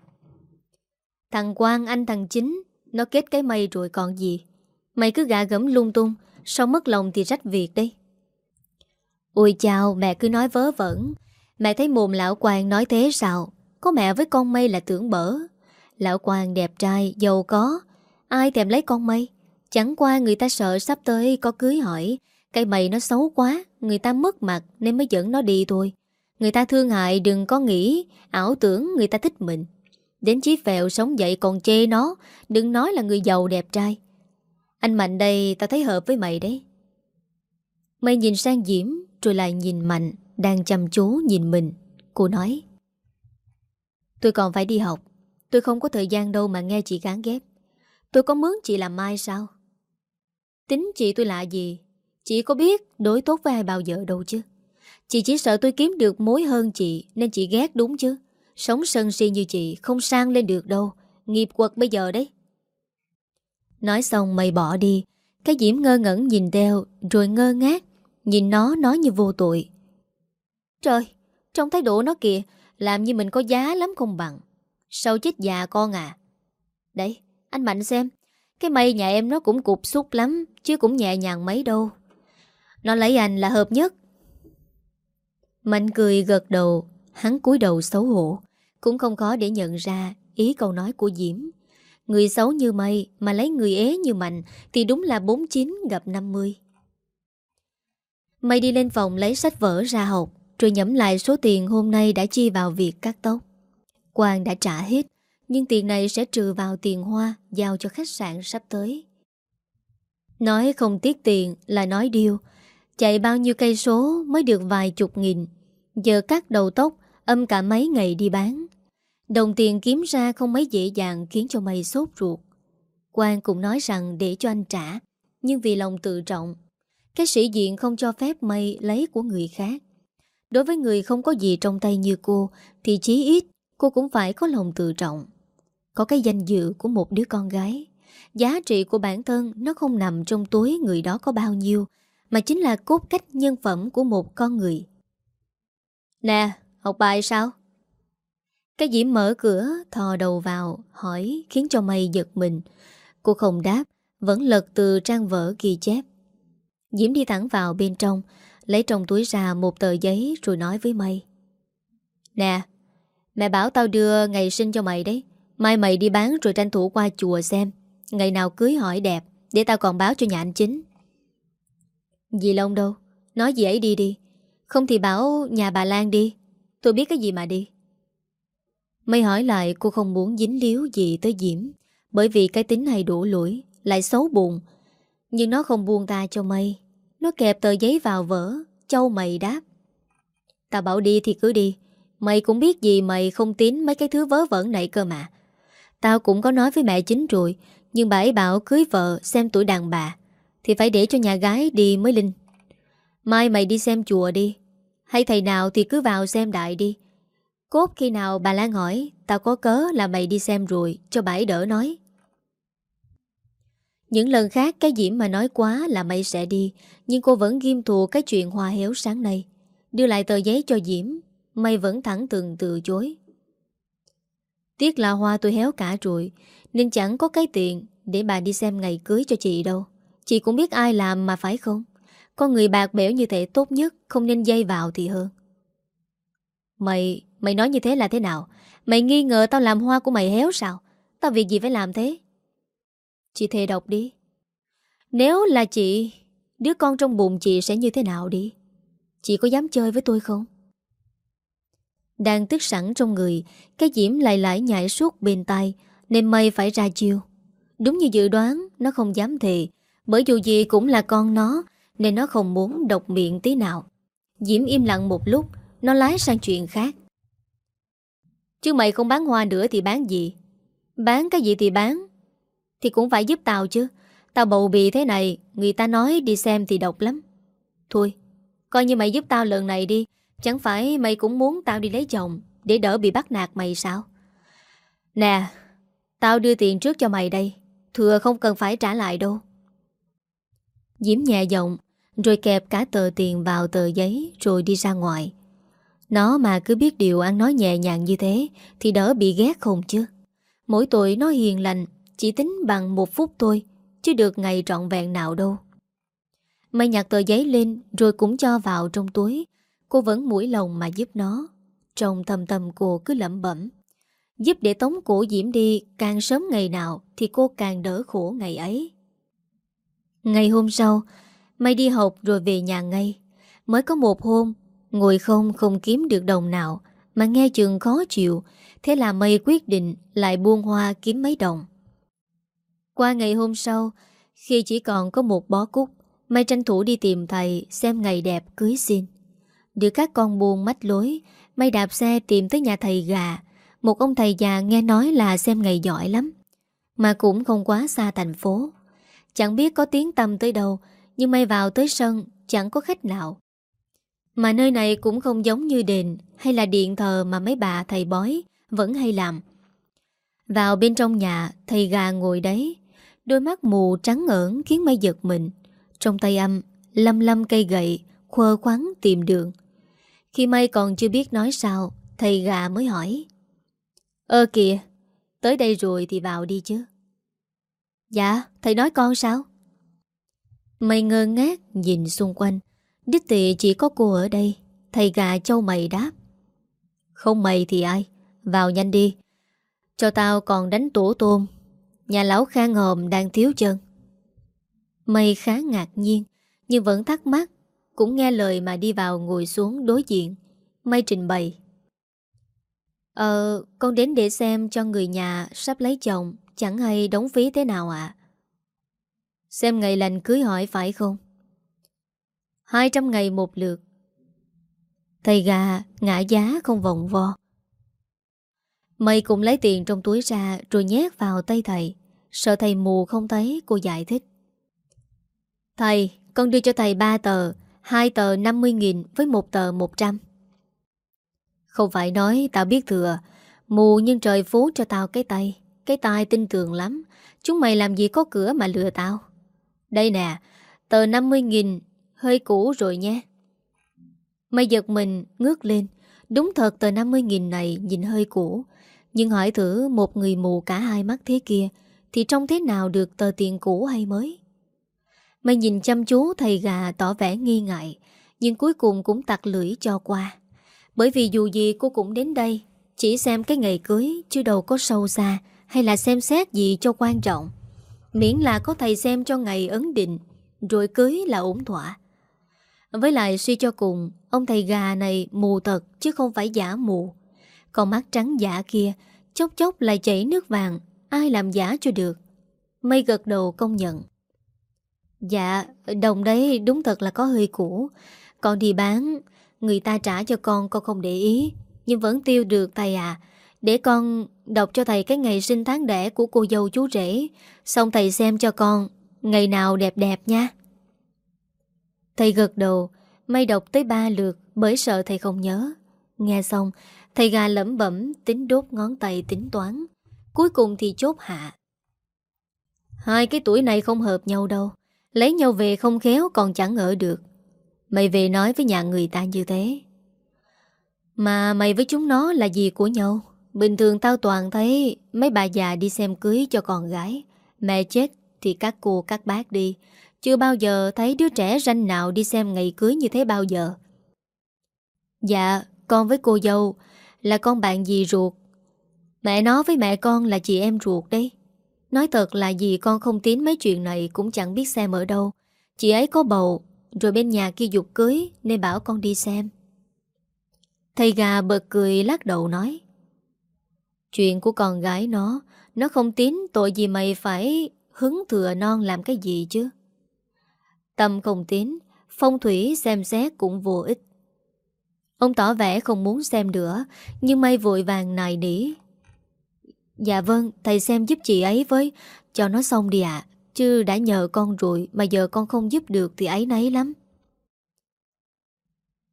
Thằng Quang, anh thằng chính nó kết cái mây rồi còn gì? Mày cứ gạ gẫm lung tung Sau mất lòng thì rách việc đấy Ôi chào mẹ cứ nói vớ vẩn. Mẹ thấy mồm lão Quang nói thế sao? Có mẹ với con mây là tưởng bở Lão Quang đẹp trai, giàu có. Ai thèm lấy con mây? Chẳng qua người ta sợ sắp tới có cưới hỏi. Cây mày nó xấu quá Người ta mất mặt nên mới dẫn nó đi thôi. Người ta thương hại đừng có nghĩ Ảo tưởng người ta thích mình. Đến chí phèo sống dậy còn chê nó, Đừng nói là người giàu đẹp trai. Anh Mạnh đây, tao thấy hợp với mày đấy. Mày nhìn sang Diễm, rồi lại nhìn Mạnh, Đang chăm chú nhìn mình. Cô nói, Tôi còn phải đi học, Tôi không có thời gian đâu mà nghe chị gán ghép. Tôi có mướn chị làm mai sao? Tính chị tôi lạ gì? Chị có biết đối tốt với ai bao giờ đâu chứ. Chị chỉ sợ tôi kiếm được mối hơn chị Nên chị ghét đúng chứ? Sống sân si như chị Không sang lên được đâu. Nghiệp quật bây giờ đấy. Nói xong mày bỏ đi. Cái diễm ngơ ngẩn nhìn đeo, Rồi ngơ ngác, Nhìn nó nói như vô tội. Trời, Trong thái độ nó kìa, Làm như mình có giá lắm không bằng. Sao chết già con à? Đấy, anh Mạnh xem, Cái mây nhà em nó cũng cục xúc lắm, Chứ cũng nhẹ nhàng mấy đâu. Nó lấy anh là hợp nhất. Mạnh cười gật đầu. Hắn cúi đầu xấu hổ, Cũng không khó để nhận ra ý câu nói của Diễm. Người xấu như mây Mà lấy người ế như Mạnh Thì đúng là 49 gặp 50 Mây đi lên phòng lấy sách vở ra học, Rồi nhẩm lại số tiền hôm nay đã chi vào việc cắt tóc. Quang đã trả hết, Nhưng tiền này sẽ trừ vào tiền hoa Giao cho khách sạn sắp tới. Nói không tiếc tiền là nói điêu Chạy bao nhiêu cây số mới được vài chục nghìn. Giờ cắt đầu tóc Âm cả mấy ngày đi bán. Đồng tiền kiếm ra không mấy dễ dàng Khiến cho mày sốt ruột. Quang cũng nói rằng để cho anh trả Nhưng vì lòng tự trọng Cái sĩ diện không cho phép mày lấy của người khác. Đối với người không có gì trong tay như cô Thì chí ít cô cũng phải có lòng tự trọng. Có cái danh dự của một đứa con gái Giá trị của bản thân nó không nằm trong túi người đó có bao nhiêu Mà chính là cốt cách nhân phẩm của một con người. Nè, học bài sao? Cái Diễm mở cửa, thò đầu vào, hỏi khiến cho mày giật mình. Cô không đáp, vẫn lật từ trang vở ghi chép. Diễm đi thẳng vào bên trong, lấy trong túi ra một tờ giấy rồi nói với mày. Nè, mẹ bảo tao đưa ngày sinh cho mày đấy. Mai mày đi bán rồi tranh thủ qua chùa xem. Ngày nào cưới hỏi đẹp, để tao còn báo cho nhà anh chính. Dì Long đâu? Nói gì ấy đi đi. Không thì bảo nhà bà Lan đi Tôi biết cái gì mà đi. Mây hỏi lại cô không muốn dính líu gì tới Diễm, Bởi vì cái tính này đổ lỗi Lại xấu buồn. Nhưng nó không buông ta cho mây Nó kẹp tờ giấy vào vỡ Châu mày đáp. Tao bảo đi thì cứ đi. Mày cũng biết gì mày không tín mấy cái thứ vớ vẩn này cơ mà. Tao cũng có nói với mẹ chính rồi, Nhưng bà ấy bảo cưới vợ xem tuổi đàn bà, Thì phải để cho nhà gái đi mới linh. Mai mày đi xem chùa đi hay thầy nào thì cứ vào xem đại đi. Cốt khi nào bà Lan hỏi Tao có cớ là mày đi xem rồi, Cho bãi đỡ nói. Những lần khác, cái Diễm mà nói quá là mày sẽ đi, Nhưng cô vẫn ghim thù cái chuyện hoa héo sáng nay. Đưa lại tờ giấy cho Diễm, Mày vẫn thẳng từng từ chối. Tiếc là hoa tôi héo cả rồi, Nên chẳng có cái tiền Để bà đi xem ngày cưới cho chị đâu. Chị cũng biết ai làm mà phải không? Con người bạc bẽo như thế tốt nhất Không nên dây vào thì hơn. Mày, mày nói như thế là thế nào? Mày nghi ngờ tao làm hoa của mày héo sao? Tao việc gì phải làm thế? Chị thề đọc đi. Nếu là chị Đứa con trong bụng chị sẽ như thế nào đi? Chị có dám chơi với tôi không? Đang tức sẵn trong người Cái diễm lại lại nhảy suốt bên tay Nên mày phải ra chiêu. Đúng như dự đoán Nó không dám thề Bởi dù gì cũng là con nó nên nó không muốn độc miệng tí nào. Diễm im lặng một lúc, Nó lái sang chuyện khác. Chứ mày không bán hoa nữa thì bán gì? Bán cái gì thì bán, Thì cũng phải giúp tao chứ. Tao bầu bì thế này, Người ta nói đi xem thì độc lắm. Thôi, Coi như mày giúp tao lần này đi, Chẳng phải mày cũng muốn tao đi lấy chồng Để đỡ bị bắt nạt mày sao? Nè, Tao đưa tiền trước cho mày đây, Thừa không cần phải trả lại đâu. Diễm nhẹ giọng rồi kẹp cả tờ tiền vào tờ giấy Rồi đi ra ngoài. Nó mà cứ biết điều ăn nói nhẹ nhàng như thế Thì đỡ bị ghét không chứ. Mỗi tội nó hiền lành Chỉ tính bằng một phút thôi Chứ được ngày trọn vẹn nào đâu. Mày nhặt tờ giấy lên Rồi cũng cho vào trong túi. Cô vẫn mũi lòng mà giúp nó. Trong thầm thầm cô cứ lẩm bẩm. Giúp để tống cổ Diễm đi Càng sớm ngày nào Thì cô càng đỡ khổ ngày ấy. Ngày hôm sau, Mày đi học rồi về nhà ngay. Mới có một hôm, ngồi không không kiếm được đồng nào, mà nghe trường khó chịu, thế là mày quyết định lại buông hoa kiếm mấy đồng. Qua ngày hôm sau, khi chỉ còn có một bó cúc, mày tranh thủ đi tìm thầy xem ngày đẹp cưới xin. Được các con buồn mách lối, mày đạp xe tìm tới nhà thầy gà, một ông thầy già nghe nói là xem ngày giỏi lắm, mà cũng không quá xa thành phố. Chẳng biết có tiếng tâm tới đâu nhưng may vào tới sân Chẳng có khách nào. Mà nơi này cũng không giống như đền Hay là điện thờ mà mấy bà thầy bói Vẫn hay làm. Vào bên trong nhà Thầy gà ngồi đấy Đôi mắt mù trắng ẩn khiến mây giật mình. Trong tay âm Lâm lâm cây gậy Khơ khoắn tìm đường. Khi mây còn chưa biết nói sao Thầy gà mới hỏi Ơ kìa Tới đây rồi thì vào đi chứ. Dạ, thầy nói con sao? Mày ngơ ngác nhìn xung quanh. Đích tị chỉ có cô ở đây. Thầy gà châu mày đáp. Không mày thì ai? Vào nhanh đi. Cho tao còn đánh tổ tôm. Nhà lão khang hòm đang thiếu chân. Mày khá ngạc nhiên, Nhưng vẫn thắc mắc. Cũng nghe lời mà đi vào ngồi xuống đối diện. Mày trình bày. Ờ con đến để xem cho người nhà Sắp lấy chồng. Chẳng hay đóng phí thế nào ạ? Xem ngày lành cưới hỏi phải không? 200 ngày một lượt. Thầy gà ngã giá không vòng vo. Mày cũng lấy tiền trong túi ra Rồi nhét vào tay thầy. Sợ thầy mù không thấy, cô giải thích. Thầy, Con đưa cho thầy 3 tờ, hai tờ 50.000 với một tờ 100 Không phải nói tao biết thừa. Mù nhưng trời phú cho tao cái tay. Cái tai tin tưởng lắm. Chúng mày làm gì có cửa mà lừa tao. Đây nè, Tờ 50.000 hơi cũ rồi nhé. Mày giật mình, ngước lên. Đúng thật, tờ 50.000 này nhìn hơi cũ. Nhưng hỏi thử một người mù cả hai mắt thế kia, Thì trông thế nào được tờ tiền cũ hay mới? Mày nhìn chăm chú, thầy gà tỏ vẻ nghi ngại, Nhưng cuối cùng cũng tặc lưỡi cho qua. Bởi vì dù gì cô cũng đến đây, Chỉ xem cái ngày cưới, Chứ đâu có sâu xa, Hay là xem xét gì cho quan trọng. Miễn là có thầy xem cho ngày ấn định, Rồi cưới là ổn thỏa. Với lại suy cho cùng, Ông thầy gà này mù thật Chứ không phải giả mù. Còn mắt trắng giả kia, Chốc chốc lại chảy nước vàng, Ai làm giả cho được? Mây gật đầu công nhận. Dạ đồng đấy, đúng thật là có hơi cũ. Còn đi bán, Người ta trả cho con con không để ý, Nhưng vẫn tiêu được thầy à. Để con đọc cho thầy cái ngày sinh tháng đẻ Của cô dâu chú rể. Xong thầy xem cho con, Ngày nào đẹp đẹp nha. Thầy gật đầu, May đọc tới ba lượt, Bởi sợ thầy không nhớ. Nghe xong, Thầy gà lẩm bẩm, tính đốt ngón tay tính toán. Cuối cùng thì chốt hạ. Hai cái tuổi này không hợp nhau đâu, Lấy nhau về không khéo còn chẳng ở được. Mày về nói với nhà người ta như thế. Mà mày với chúng nó là gì của nhau? Bình thường tao toàn thấy Mấy bà già đi xem cưới cho con gái Mẹ chết thì các cô các bác đi chưa bao giờ thấy đứa trẻ ranh nào đi xem ngày cưới như thế bao giờ. Dạ, con với cô dâu là con bạn dì ruột. Mẹ nó với mẹ con là chị em ruột đấy. Nói thật là dì con không tín mấy chuyện này cũng chẳng biết xem ở đâu. Chị ấy có bầu, rồi bên nhà kia dục cưới nên bảo con đi xem. Thầy gà bật cười lắc đầu nói. Chuyện của con gái nó, nó không tín tội gì mày phải hứng thừa non làm cái gì chứ. Tâm không tín Phong thủy xem xét cũng vô ích. Ông tỏ vẻ không muốn xem nữa Nhưng may vội vàng nài nỉ. Dạ vâng Thầy xem giúp chị ấy với Cho nó xong đi ạ Chứ đã nhờ con rồi Mà giờ con không giúp được thì ấy nấy lắm.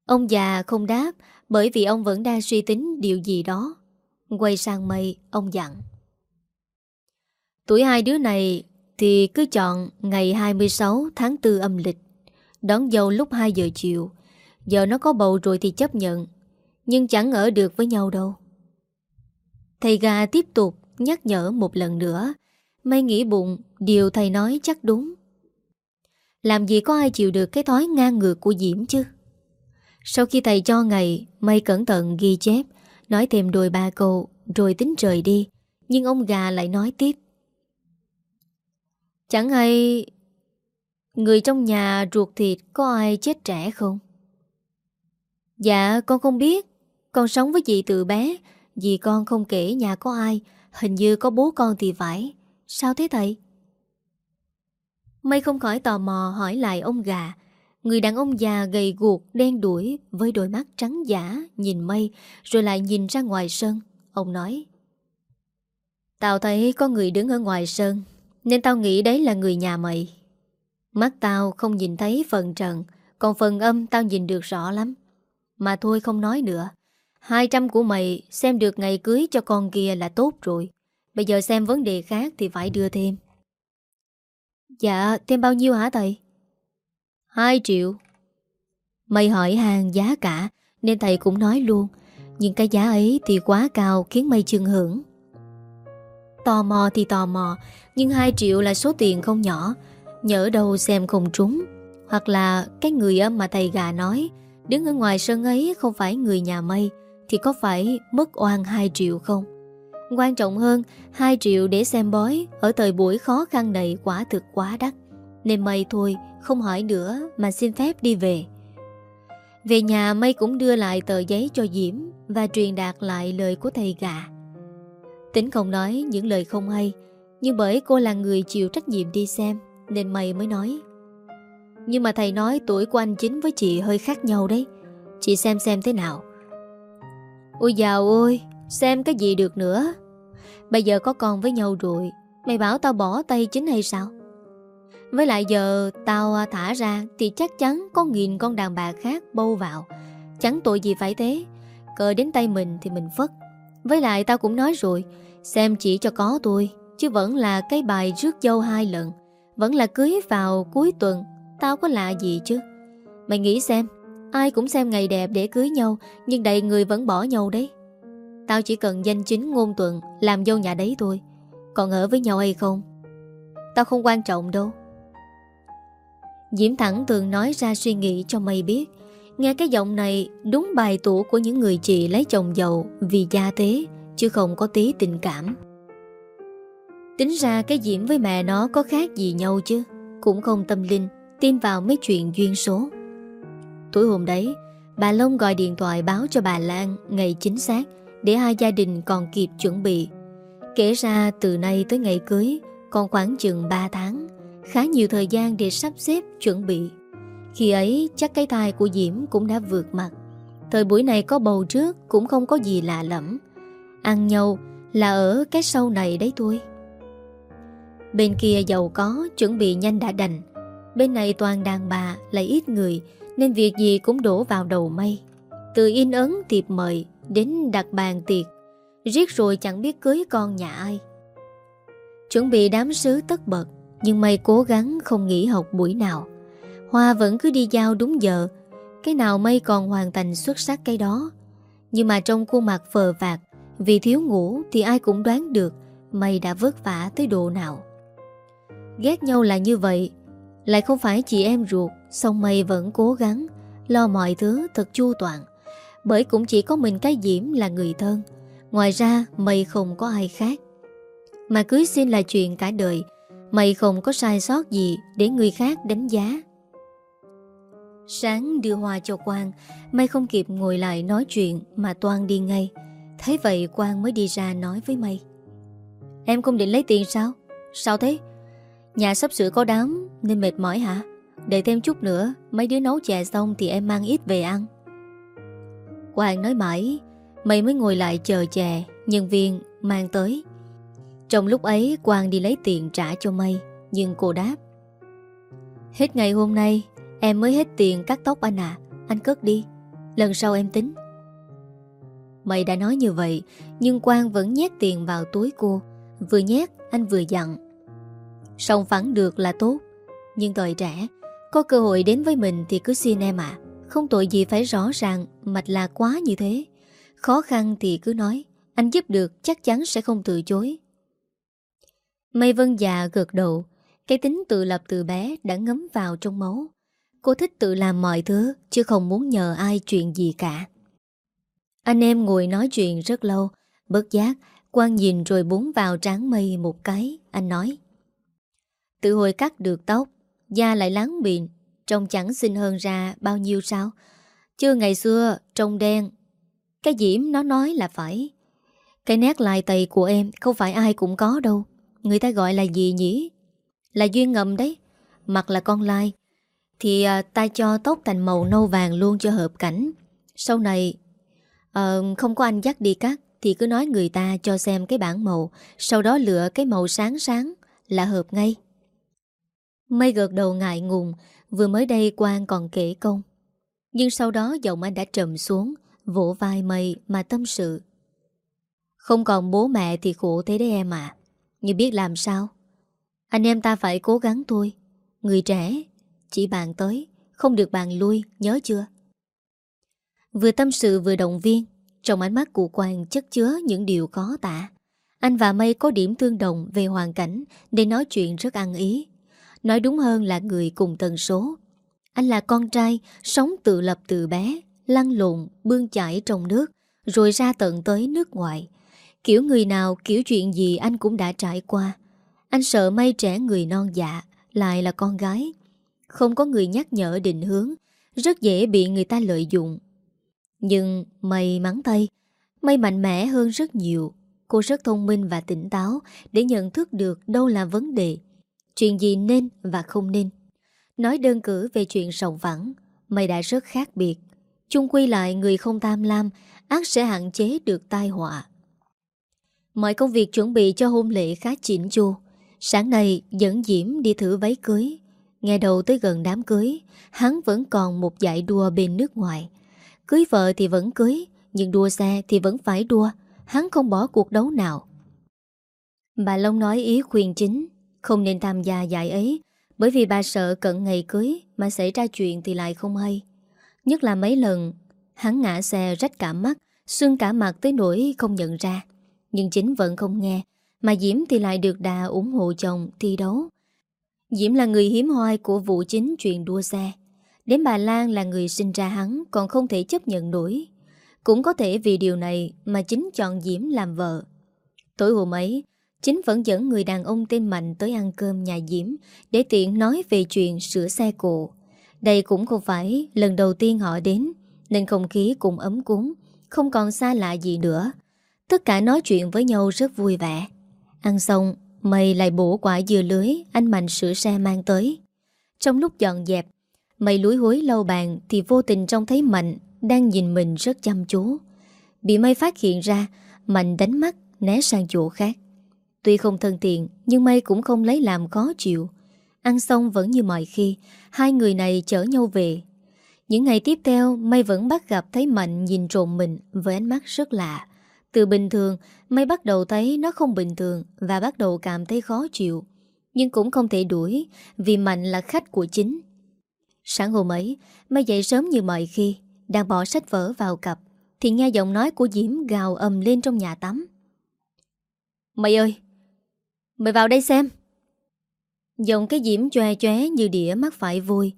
Ông già không đáp Bởi vì ông vẫn đang suy tính điều gì đó. Quay sang mây, Ông dặn. Tuổi hai đứa này thì cứ chọn ngày 26 tháng 4 âm lịch, Đón dâu lúc 2 giờ chiều. Giờ nó có bầu rồi thì chấp nhận, Nhưng chẳng ở được với nhau đâu. Thầy gà tiếp tục nhắc nhở một lần nữa mây nghĩ bụng, Điều thầy nói chắc đúng. Làm gì có ai chịu được cái thói ngang ngược của Diễm chứ? Sau khi thầy cho ngày, mây cẩn thận ghi chép Nói thêm đôi ba câu, Rồi tính rời đi, Nhưng ông gà lại nói tiếp. Chẳng hay Người trong nhà ruột thịt Có ai chết trẻ không? Dạ con không biết. Con sống với dì từ bé. Dì con không kể nhà có ai. Hình như có bố con thì phải. Sao thế thầy? Mây không khỏi tò mò hỏi lại ông gà. Người đàn ông già gầy guộc, đen đuổi Với đôi mắt trắng giả, Nhìn mây, Rồi lại nhìn ra ngoài sân Ông nói, Tao thấy có người đứng ở ngoài sân nên tao nghĩ đấy là người nhà mày. Mắt tao không nhìn thấy phần trần, Còn phần âm tao nhìn được rõ lắm. Mà thôi không nói nữa. 200 của mày xem được ngày cưới cho con kia là tốt rồi. Bây giờ xem vấn đề khác thì phải đưa thêm. Dạ thêm bao nhiêu hả thầy? 2 triệu. Mày hỏi hàng giá cả, Nên thầy cũng nói luôn, Nhưng cái giá ấy thì quá cao Khiến mày chừng hưởng Tò mò thì tò mò, Nhưng 2 triệu là số tiền không nhỏ, Nhỡ đâu xem không trúng. Hoặc là cái người mà thầy gà nói, Đứng ở ngoài sân ấy không phải người nhà mây Thì có phải mất oan 2 triệu không? Quan trọng hơn 2 triệu để xem bói, Ở thời buổi khó khăn này quả thực quá đắt. Nên mây thôi, Không hỏi nữa mà xin phép đi về. Về nhà mây cũng đưa lại tờ giấy cho Diễm Và truyền đạt lại lời của thầy gà. Tính không nói những lời không hay, Nhưng bởi cô là người chịu trách nhiệm đi xem, Nên mày mới nói. Nhưng mà thầy nói tuổi của anh chính với chị hơi khác nhau đấy. Chị xem xem thế nào. Ôi dào ôi, Xem cái gì được nữa. Bây giờ có con với nhau rồi, Mày bảo tao bỏ tay chính hay sao? Với lại giờ tao à, thả ra Thì chắc chắn có nghìn con đàn bà khác bâu vào. Chẳng tội gì phải thế. Cờ đến tay mình thì mình phất. Với lại tao cũng nói rồi, Xem chỉ cho có tôi Chứ vẫn là cái bài rước dâu hai lần. Vẫn là cưới vào cuối tuần, Tao có lạ gì chứ? Mày nghĩ xem, Ai cũng xem ngày đẹp để cưới nhau, Nhưng đầy người vẫn bỏ nhau đấy. Tao chỉ cần danh chính ngôn tuần Làm dâu nhà đấy thôi. Còn ở với nhau hay không? Tao không quan trọng đâu. Diễm thẳng thường nói ra suy nghĩ cho mày biết. Nghe cái giọng này, Đúng bài tủ của những người chị lấy chồng giàu Vì gia thế, Chứ không có tí tình cảm. Tính ra cái Diễm với mẹ nó có khác gì nhau chứ? Cũng không tâm linh, Tin vào mấy chuyện duyên số. Tối hôm đấy, Bà Long gọi điện thoại báo cho bà Lan Ngày chính xác Để hai gia đình còn kịp chuẩn bị. Kể ra từ nay tới ngày cưới, Còn khoảng chừng 3 tháng. Khá nhiều thời gian để sắp xếp, chuẩn bị. Khi ấy, chắc cái thai của Diễm cũng đã vượt mặt. Thời buổi này có bầu trước Cũng không có gì lạ lẫm. Ăn nhau là ở cái sâu này đấy thôi. Bên kia giàu có, Chuẩn bị nhanh đã đành. Bên này toàn đàn bà lại ít người, Nên việc gì cũng đổ vào đầu mây. Từ in ấn tiệp mời Đến đặt bàn tiệc, Riết rồi chẳng biết cưới con nhà ai. Chuẩn bị đám sứ tất bật. Nhưng mây cố gắng không nghỉ học buổi nào. Hoa vẫn cứ đi giao đúng giờ. Cái nào mây còn hoàn thành xuất sắc cái đó. Nhưng mà trong khuôn mặt phờ vạt Vì thiếu ngủ thì ai cũng đoán được Mây đã vất vả tới độ nào. Ghét nhau là như vậy, Lại không phải chị em ruột Xong mây vẫn cố gắng, Lo mọi thứ thật chu toàn. Bởi cũng chỉ có mình cái Diễm là người thân. Ngoài ra mây không có ai khác. Mà cưới xin là chuyện cả đời Mày không có sai sót gì Để người khác đánh giá. Sáng đưa hoa cho Quang, mày không kịp ngồi lại nói chuyện Mà Toan đi ngay. Thấy vậy Quang mới đi ra nói với mày: Em không định lấy tiền sao? Sao thế? Nhà sắp sửa có đám nên mệt mỏi hả? Đợi thêm chút nữa, Mấy đứa nấu chè xong thì em mang ít về ăn. Quang nói mãi, Mày mới ngồi lại chờ chè, Nhân viên mang tới. Trong lúc ấy, Quang đi lấy tiền trả cho Mây, Nhưng cô đáp, Hết ngày hôm nay, Em mới hết tiền cắt tóc anh à Anh cất đi, Lần sau em tính. Mày đã nói như vậy, Nhưng Quang vẫn nhét tiền vào túi cô, Vừa nhét, anh vừa dặn, Xong phẳng được là tốt, Nhưng tội trẻ, Có cơ hội đến với mình thì cứ xin em ạ, Không tội gì phải rõ ràng Mạch là quá như thế, Khó khăn thì cứ nói, Anh giúp được chắc chắn sẽ không từ chối. Mây vân già gợt đầu Cái tính tự lập từ bé đã ngấm vào trong máu. Cô thích tự làm mọi thứ, Chứ không muốn nhờ ai chuyện gì cả. Anh em ngồi nói chuyện rất lâu Bất giác, Quang nhìn rồi búng vào trán mây một cái, Anh nói. Từ hồi cắt được tóc, Da lại láng bịn Trông chẳng xinh hơn ra bao nhiêu sao? Chưa ngày xưa, trông đen. Cái diễm nó nói là phải. Cái nét lại tầy của em Không phải ai cũng có đâu. Người ta gọi là gì nhỉ? Là duyên ngầm đấy. Mặt là con lai. Thì à, ta cho tóc thành màu nâu vàng luôn cho hợp cảnh. Sau này à, Không có anh dắt đi cắt Thì cứ nói người ta cho xem cái bản màu. Sau đó lựa cái màu sáng sáng Là hợp ngay. Mây gợt đầu ngại ngùng Vừa mới đây Quang còn kể công Nhưng sau đó giọng anh đã trầm xuống Vỗ vai mây mà tâm sự. Không còn bố mẹ thì khổ thế đấy em à nhưng biết làm sao? Anh em ta phải cố gắng thôi. Người trẻ Chỉ bàn tới Không được bàn lui nhớ chưa? Vừa tâm sự vừa động viên Trong ánh mắt của Quang chất chứa những điều khó tả Anh và Mây có điểm tương đồng về hoàn cảnh Để nói chuyện rất ăn ý. Nói đúng hơn là người cùng tần số. Anh là con trai, sống tự lập từ bé, lăn lộn, bươn chải trong nước, rồi ra tận tới nước ngoài. Kiểu người nào, kiểu chuyện gì anh cũng đã trải qua. Anh sợ may trẻ người non dạ, lại là con gái. Không có người nhắc nhở định hướng, rất dễ bị người ta lợi dụng. Nhưng may mắn tay, may mạnh mẽ hơn rất nhiều. Cô rất thông minh và tỉnh táo để nhận thức được đâu là vấn đề, chuyện gì nên và không nên. Nói đơn cử về chuyện sòng vẳng, mày đã rất khác biệt. Chung quy lại người không tham lam, ác sẽ hạn chế được tai họa. Mọi công việc chuẩn bị cho hôn lễ khá chỉnh chu. Sáng nay dẫn Diễm đi thử váy cưới. Nghe đầu tới gần đám cưới, hắn vẫn còn một giải đua bên nước ngoài. Cưới vợ thì vẫn cưới, nhưng đua xe thì vẫn phải đua. Hắn không bỏ cuộc đấu nào. Bà Long nói ý khuyên chính, không nên tham gia giải ấy, bởi vì bà sợ cận ngày cưới mà xảy ra chuyện thì lại không hay. Nhất là mấy lần, hắn ngã xe rách cả mắt, sưng cả mặt tới nỗi không nhận ra. Nhưng chính vẫn không nghe, mà Diễm thì lại được đà ủng hộ chồng thi đấu. Diễm là người hiếm hoi của vụ chính chuyện đua xe. Đến bà Lan là người sinh ra hắn còn không thể chấp nhận nổi. Cũng có thể vì điều này mà chính chọn Diễm làm vợ. Tối hôm ấy, chính vẫn dẫn người đàn ông tên Mạnh tới ăn cơm nhà Diễm để tiện nói về chuyện sửa xe cộ. Đây cũng không phải lần đầu tiên họ đến, nên không khí cũng ấm cúng, không còn xa lạ gì nữa. Tất cả nói chuyện với nhau rất vui vẻ. Ăn xong, mây lại bổ quả dừa lưới anh Mạnh sửa xe mang tới. Trong lúc dọn dẹp, mây lúi hối lâu bàn thì vô tình trông thấy Mạnh đang nhìn mình rất chăm chú. Bị mây phát hiện ra, Mạnh đánh mắt né sang chỗ khác. Tuy không thân thiện, nhưng mây cũng không lấy làm khó chịu. Ăn xong vẫn như mọi khi, hai người này chở nhau về. Những ngày tiếp theo, Mây vẫn bắt gặp thấy Mạnh nhìn trộm mình với ánh mắt rất lạ. Từ bình thường, Mây bắt đầu thấy nó không bình thường và bắt đầu cảm thấy khó chịu. Nhưng cũng không thể đuổi vì Mạnh là khách của chính. Sáng hôm ấy, Mây dậy sớm như mọi khi, đang bỏ sách vở vào cặp, thì nghe giọng nói của Diễm gào ầm lên trong nhà tắm. Mày ơi! Mày vào đây xem! Giọng cái Diễm choe chóe như đĩa mắt phải vui.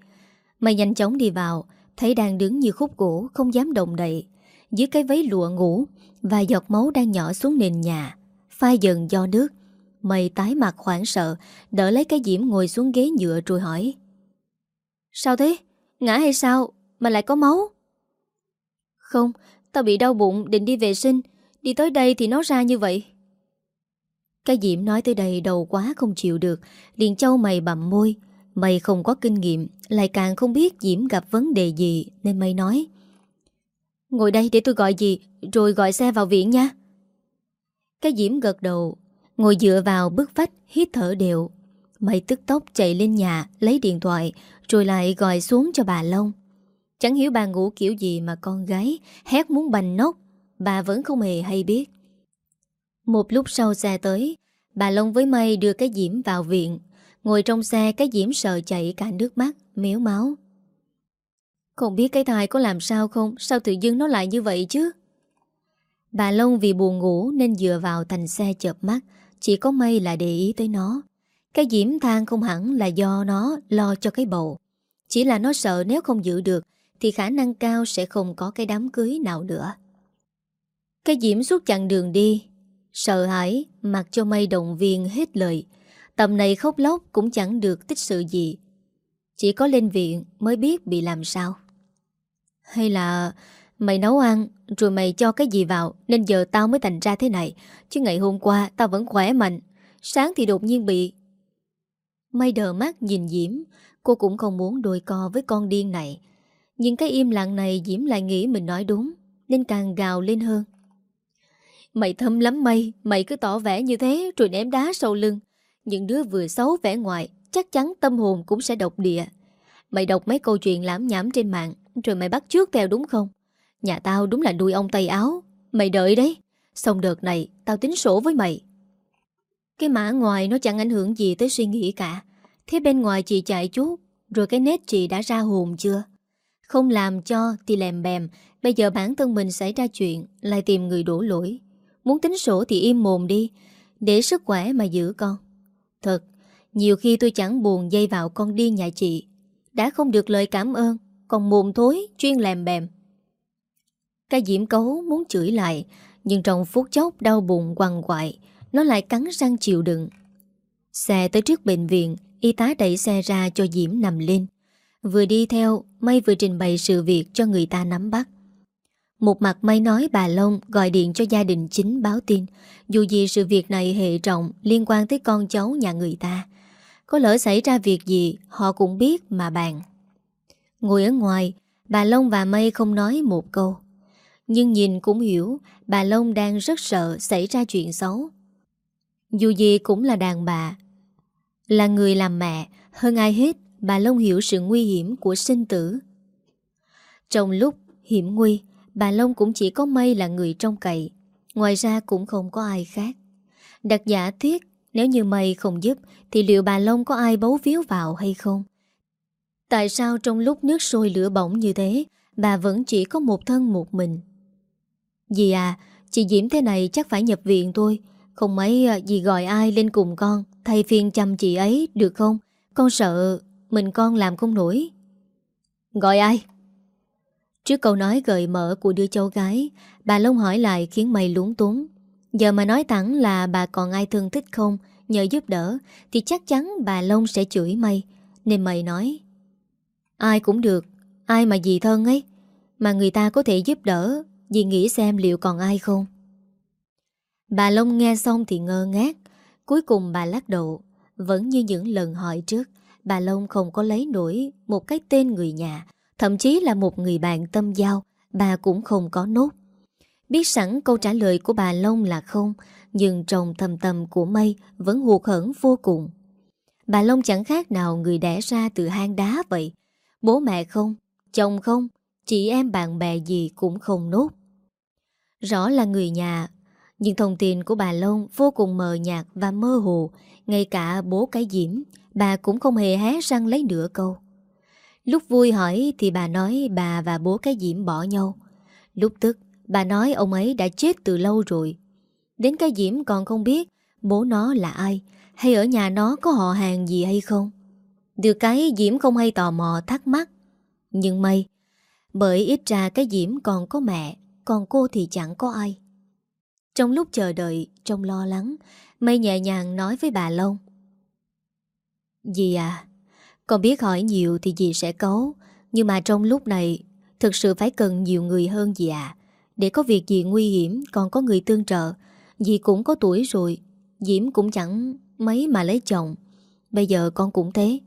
Mày nhanh chóng đi vào, thấy đang đứng như khúc gỗ, không dám động đậy. Dưới cái váy lụa ngủ, và giọt máu đang nhỏ xuống nền nhà, phai dần do nước. Mày tái mặt hoảng sợ, đỡ lấy cái Diễm ngồi xuống ghế nhựa rồi hỏi. Sao thế? Ngã hay sao? Mà lại có máu? Không, tao bị đau bụng định đi vệ sinh, đi tới đây thì nó ra như vậy. Cái Diễm nói tới đây đầu quá không chịu được Liền châu mày bậm môi Mày không có kinh nghiệm Lại càng không biết Diễm gặp vấn đề gì Nên mày nói Ngồi đây để tôi gọi gì Rồi gọi xe vào viện nha Cái Diễm gật đầu Ngồi dựa vào bức vách hít thở đều Mày tức tốc chạy lên nhà Lấy điện thoại Rồi lại gọi xuống cho bà Long Chẳng hiểu bà ngủ kiểu gì mà con gái Hét muốn bành nóc Bà vẫn không hề hay biết một lúc sau xe tới, bà Long với Mây đưa cái Diễm vào viện. Ngồi trong xe cái Diễm sợ chạy cả nước mắt, miếu máu. Không biết cái thai có làm sao không, sao tự dưng nó lại như vậy chứ? Bà Long vì buồn ngủ nên dựa vào thành xe chợp mắt, chỉ có Mây là để ý tới nó. Cái Diễm than không hẳn là do nó lo cho cái bầu. Chỉ là nó sợ nếu không giữ được thì khả năng cao sẽ không có cái đám cưới nào nữa. Cái Diễm suốt chặng đường đi Sợ hãi Mặc cho mây động viên hết lời Tầm này khóc lóc cũng chẳng được tích sự gì Chỉ có lên viện Mới biết bị làm sao hay là Mày nấu ăn Rồi mày cho cái gì vào Nên giờ tao mới thành ra thế này. Chứ ngày hôm qua tao vẫn khỏe mạnh. Sáng thì đột nhiên bị May đờ mắt nhìn Diễm. Cô cũng không muốn đôi co với con điên này. Nhưng cái im lặng này Diễm lại nghĩ mình nói đúng Nên càng gào lên hơn. Mày thâm lắm mây, mày cứ tỏ vẻ như thế rồi ném đá sau lưng. Những đứa vừa xấu vẻ ngoài, chắc chắn tâm hồn cũng sẽ độc địa. Mày đọc mấy câu chuyện lãm nhảm trên mạng, rồi mày bắt trước theo đúng không? Nhà tao đúng là đuôi ông tay áo. Mày đợi đấy. Xong đợt này, tao tính sổ với mày. Cái mã ngoài nó chẳng ảnh hưởng gì tới suy nghĩ cả. Thế bên ngoài chị chạy chút, rồi cái nét chị đã ra hồn chưa? Không làm cho thì lèm bèm, bây giờ bản thân mình xảy ra chuyện, lại tìm người đổ lỗi. Muốn tính sổ thì im mồm đi Để sức khỏe mà giữ con Thật Nhiều khi tôi chẳng buồn dây vào con điên nhà chị đã không được lời cảm ơn, Còn mồm thối, chuyên làm bèm. Cái diễm cấu muốn chửi lại, Nhưng trong phút chốc đau bụng quằn quại, Nó lại cắn răng chịu đựng. Xe tới trước bệnh viện, Y tá đẩy xe ra cho Diễm nằm lên. Vừa đi theo, May vừa trình bày sự việc cho người ta nắm bắt. Một mặt May nói bà Long Gọi điện cho gia đình chính báo tin. Dù gì sự việc này hệ trọng Liên quan tới con cháu nhà người ta có lỡ xảy ra việc gì Họ cũng biết mà bàn. Ngồi ở ngoài Bà Long và Mây không nói một câu. Nhưng nhìn cũng hiểu Bà Long đang rất sợ xảy ra chuyện xấu. Dù gì cũng là đàn bà. Là người làm mẹ Hơn ai hết bà Long hiểu sự nguy hiểm của sinh tử. Trong lúc hiểm nguy, bà Long cũng chỉ có mây là người trong cậy, ngoài ra cũng không có ai khác. đặc giả thiết, nếu như mày không giúp, thì liệu bà Long có ai bấu víu vào hay không? Tại sao trong lúc nước sôi lửa bỏng như thế, bà vẫn chỉ có một thân một mình? Dì à, chị Diễm thế này chắc phải nhập viện thôi, không mấy à, dì gọi ai lên cùng con, thay phiên chăm chị ấy được không? Con sợ mình con làm không nổi Gọi ai Trước câu nói gợi mở của đứa cháu gái Bà Long hỏi lại khiến mày lúng túng Giờ mà nói thẳng là bà còn ai thương thích không? Nhờ giúp đỡ Thì chắc chắn bà Long sẽ chửi mày. Nên mày nói Ai cũng được Ai mà dì thân ấy Mà người ta có thể giúp đỡ Dì nghĩ xem liệu còn ai không? Bà Long nghe xong thì ngơ ngác. Cuối cùng bà lắc đầu. Vẫn như những lần hỏi trước bà Long không có lấy nổi một cái tên người nhà, thậm chí là một người bạn tâm giao, bà cũng không có nốt. Biết sẵn câu trả lời của bà Long là không, nhưng trong thầm tâm của mây vẫn hụt hẫng vô cùng. Bà Long chẳng khác nào người đẻ ra từ hang đá vậy. Bố mẹ không, chồng không, chị em bạn bè gì cũng không nốt. Rõ là người nhà, nhưng thông tin của bà Long vô cùng mờ nhạt và mơ hồ, ngay cả bố cái diễm Bà cũng không hề hé răng lấy nửa câu Lúc vui hỏi thì bà nói bà và bố cái Diễm bỏ nhau Lúc tức bà nói ông ấy đã chết từ lâu rồi. Đến cái Diễm còn không biết bố nó là ai, Hay ở nhà nó có họ hàng gì hay không. Được cái Diễm không hay tò mò thắc mắc. Nhưng may, Bởi ít ra cái Diễm còn có mẹ, Còn cô thì chẳng có ai. Trong lúc chờ đợi, Trong lo lắng Mây nhẹ nhàng nói với bà Long. Dì à Con biết hỏi nhiều thì dì sẽ cấu, Nhưng mà trong lúc này, Thực sự phải cần nhiều người hơn dì à để có việc gì nguy hiểm, Còn có người tương trợ. Dì cũng có tuổi rồi, Diễm cũng chẳng mấy mà lấy chồng. Bây giờ con cũng thế.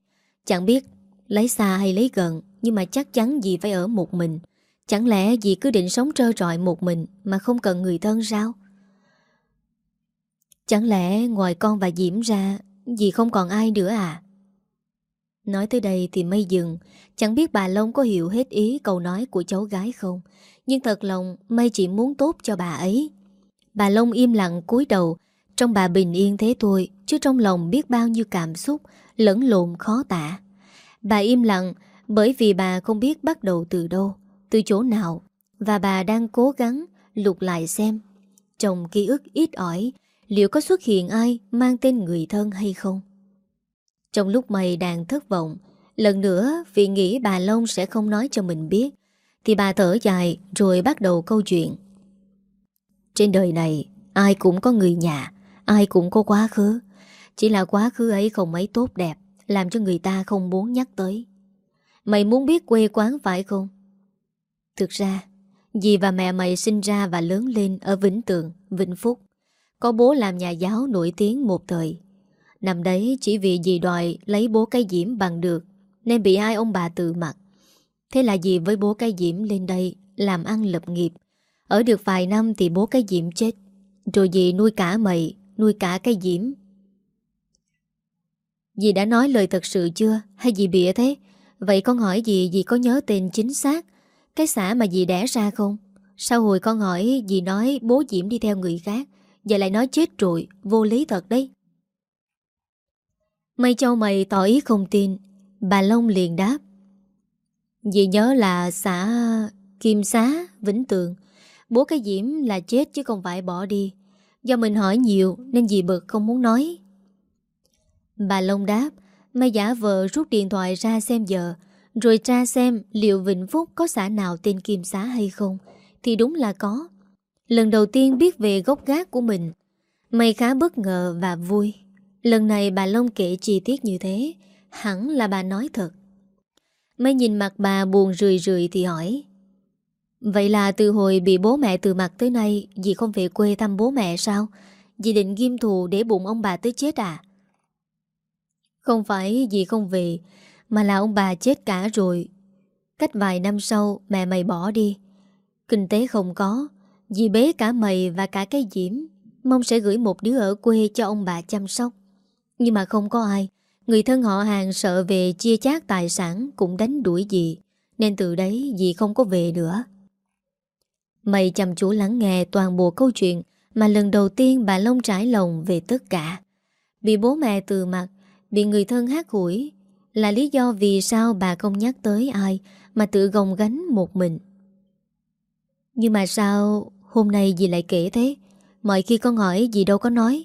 Chẳng biết lấy xa hay lấy gần, Nhưng mà chắc chắn dì phải ở một mình. Chẳng lẽ dì cứ định sống trơ trọi một mình Mà không cần người thân sao? Chẳng lẽ ngoài con và Diễm ra, Dì không còn ai nữa à? Nói tới đây thì mây dừng. Chẳng biết bà Long có hiểu hết ý câu nói của cháu gái không? Nhưng thật lòng mây chỉ muốn tốt cho bà ấy. Bà Long im lặng cúi đầu. Trong bà bình yên thế thôi, Chứ trong lòng biết bao nhiêu cảm xúc, Lẫn lộn khó tả. Bà im lặng, bởi vì bà không biết bắt đầu từ đâu, Từ chỗ nào, Và bà đang cố gắng lục lại xem. Trong ký ức ít ỏi, Liệu có xuất hiện ai mang tên người thân hay không? Trong lúc mày đang thất vọng, Lần nữa vì nghĩ bà Long sẽ không nói cho mình biết. Thì bà thở dài rồi bắt đầu câu chuyện. Trên đời này ai cũng có người nhà Ai cũng có quá khứ. Chỉ là quá khứ ấy không mấy tốt đẹp Làm cho người ta không muốn nhắc tới. Mày muốn biết quê quán phải không? Thực ra Dì và mẹ mày sinh ra và lớn lên Ở Vĩnh Tường, Vĩnh Phúc. Có bố làm nhà giáo nổi tiếng một thời. Năm đấy chỉ vì dì đòi lấy bố cái diễm bằng được Nên bị hai ông bà tự mặt Thế là dì với bố cây diễm lên đây Làm ăn lập nghiệp. Ở được vài năm thì bố cây diễm chết. Rồi dì nuôi cả mày, Nuôi cả cây diễm. Dì đã nói lời thật sự chưa? Hay dì bịa thế? Vậy con hỏi dì dì có nhớ tên chính xác Cái xã mà dì đẻ ra không? Sau hồi con hỏi, dì nói bố Diễm đi theo người khác, Giờ lại nói chết rồi, Vô lý thật đấy. Mây châu mày tỏ ý không tin, Bà Long liền đáp. Dì nhớ là xã Kim Xá, Vĩnh Tường. Bố cái Diễm là chết chứ không phải bỏ đi. Do mình hỏi nhiều Nên dì bực không muốn nói. Bà Long đáp Mai giả vợ rút điện thoại ra xem giờ Rồi tra xem liệu Vĩnh Phúc có xã nào tên Kim Xá hay không. Thì đúng là có. Lần đầu tiên biết về gốc gác của mình. Mày khá bất ngờ và vui. Lần này bà Long kể chi tiết như thế Hẳn là bà nói thật. Mới nhìn mặt bà buồn rười rười thì hỏi. Vậy là từ hồi bị bố mẹ từ mặt tới nay, Dì không về quê thăm bố mẹ sao? Dì định ghim thù để bụng ông bà tới chết à? Không phải dì không về, Mà là ông bà chết cả rồi. Cách vài năm sau, mẹ mày bỏ đi. Kinh tế không có, Dì bế cả mày và cả cái diễm. Mong sẽ gửi một đứa ở quê cho ông bà chăm sóc. Nhưng mà không có ai. Người thân họ hàng sợ về chia chác tài sản Cũng đánh đuổi dì, Nên từ đấy dì không có về nữa. Mày chăm chú lắng nghe toàn bộ câu chuyện Mà lần đầu tiên bà Long trải lòng về tất cả. Bị bố mẹ từ mặt, Bị người thân hát hủi, Là lý do vì sao bà không nhắc tới ai Mà tự gồng gánh một mình. Nhưng mà sao Hôm nay dì lại kể thế? Mọi khi con hỏi dì đâu có nói.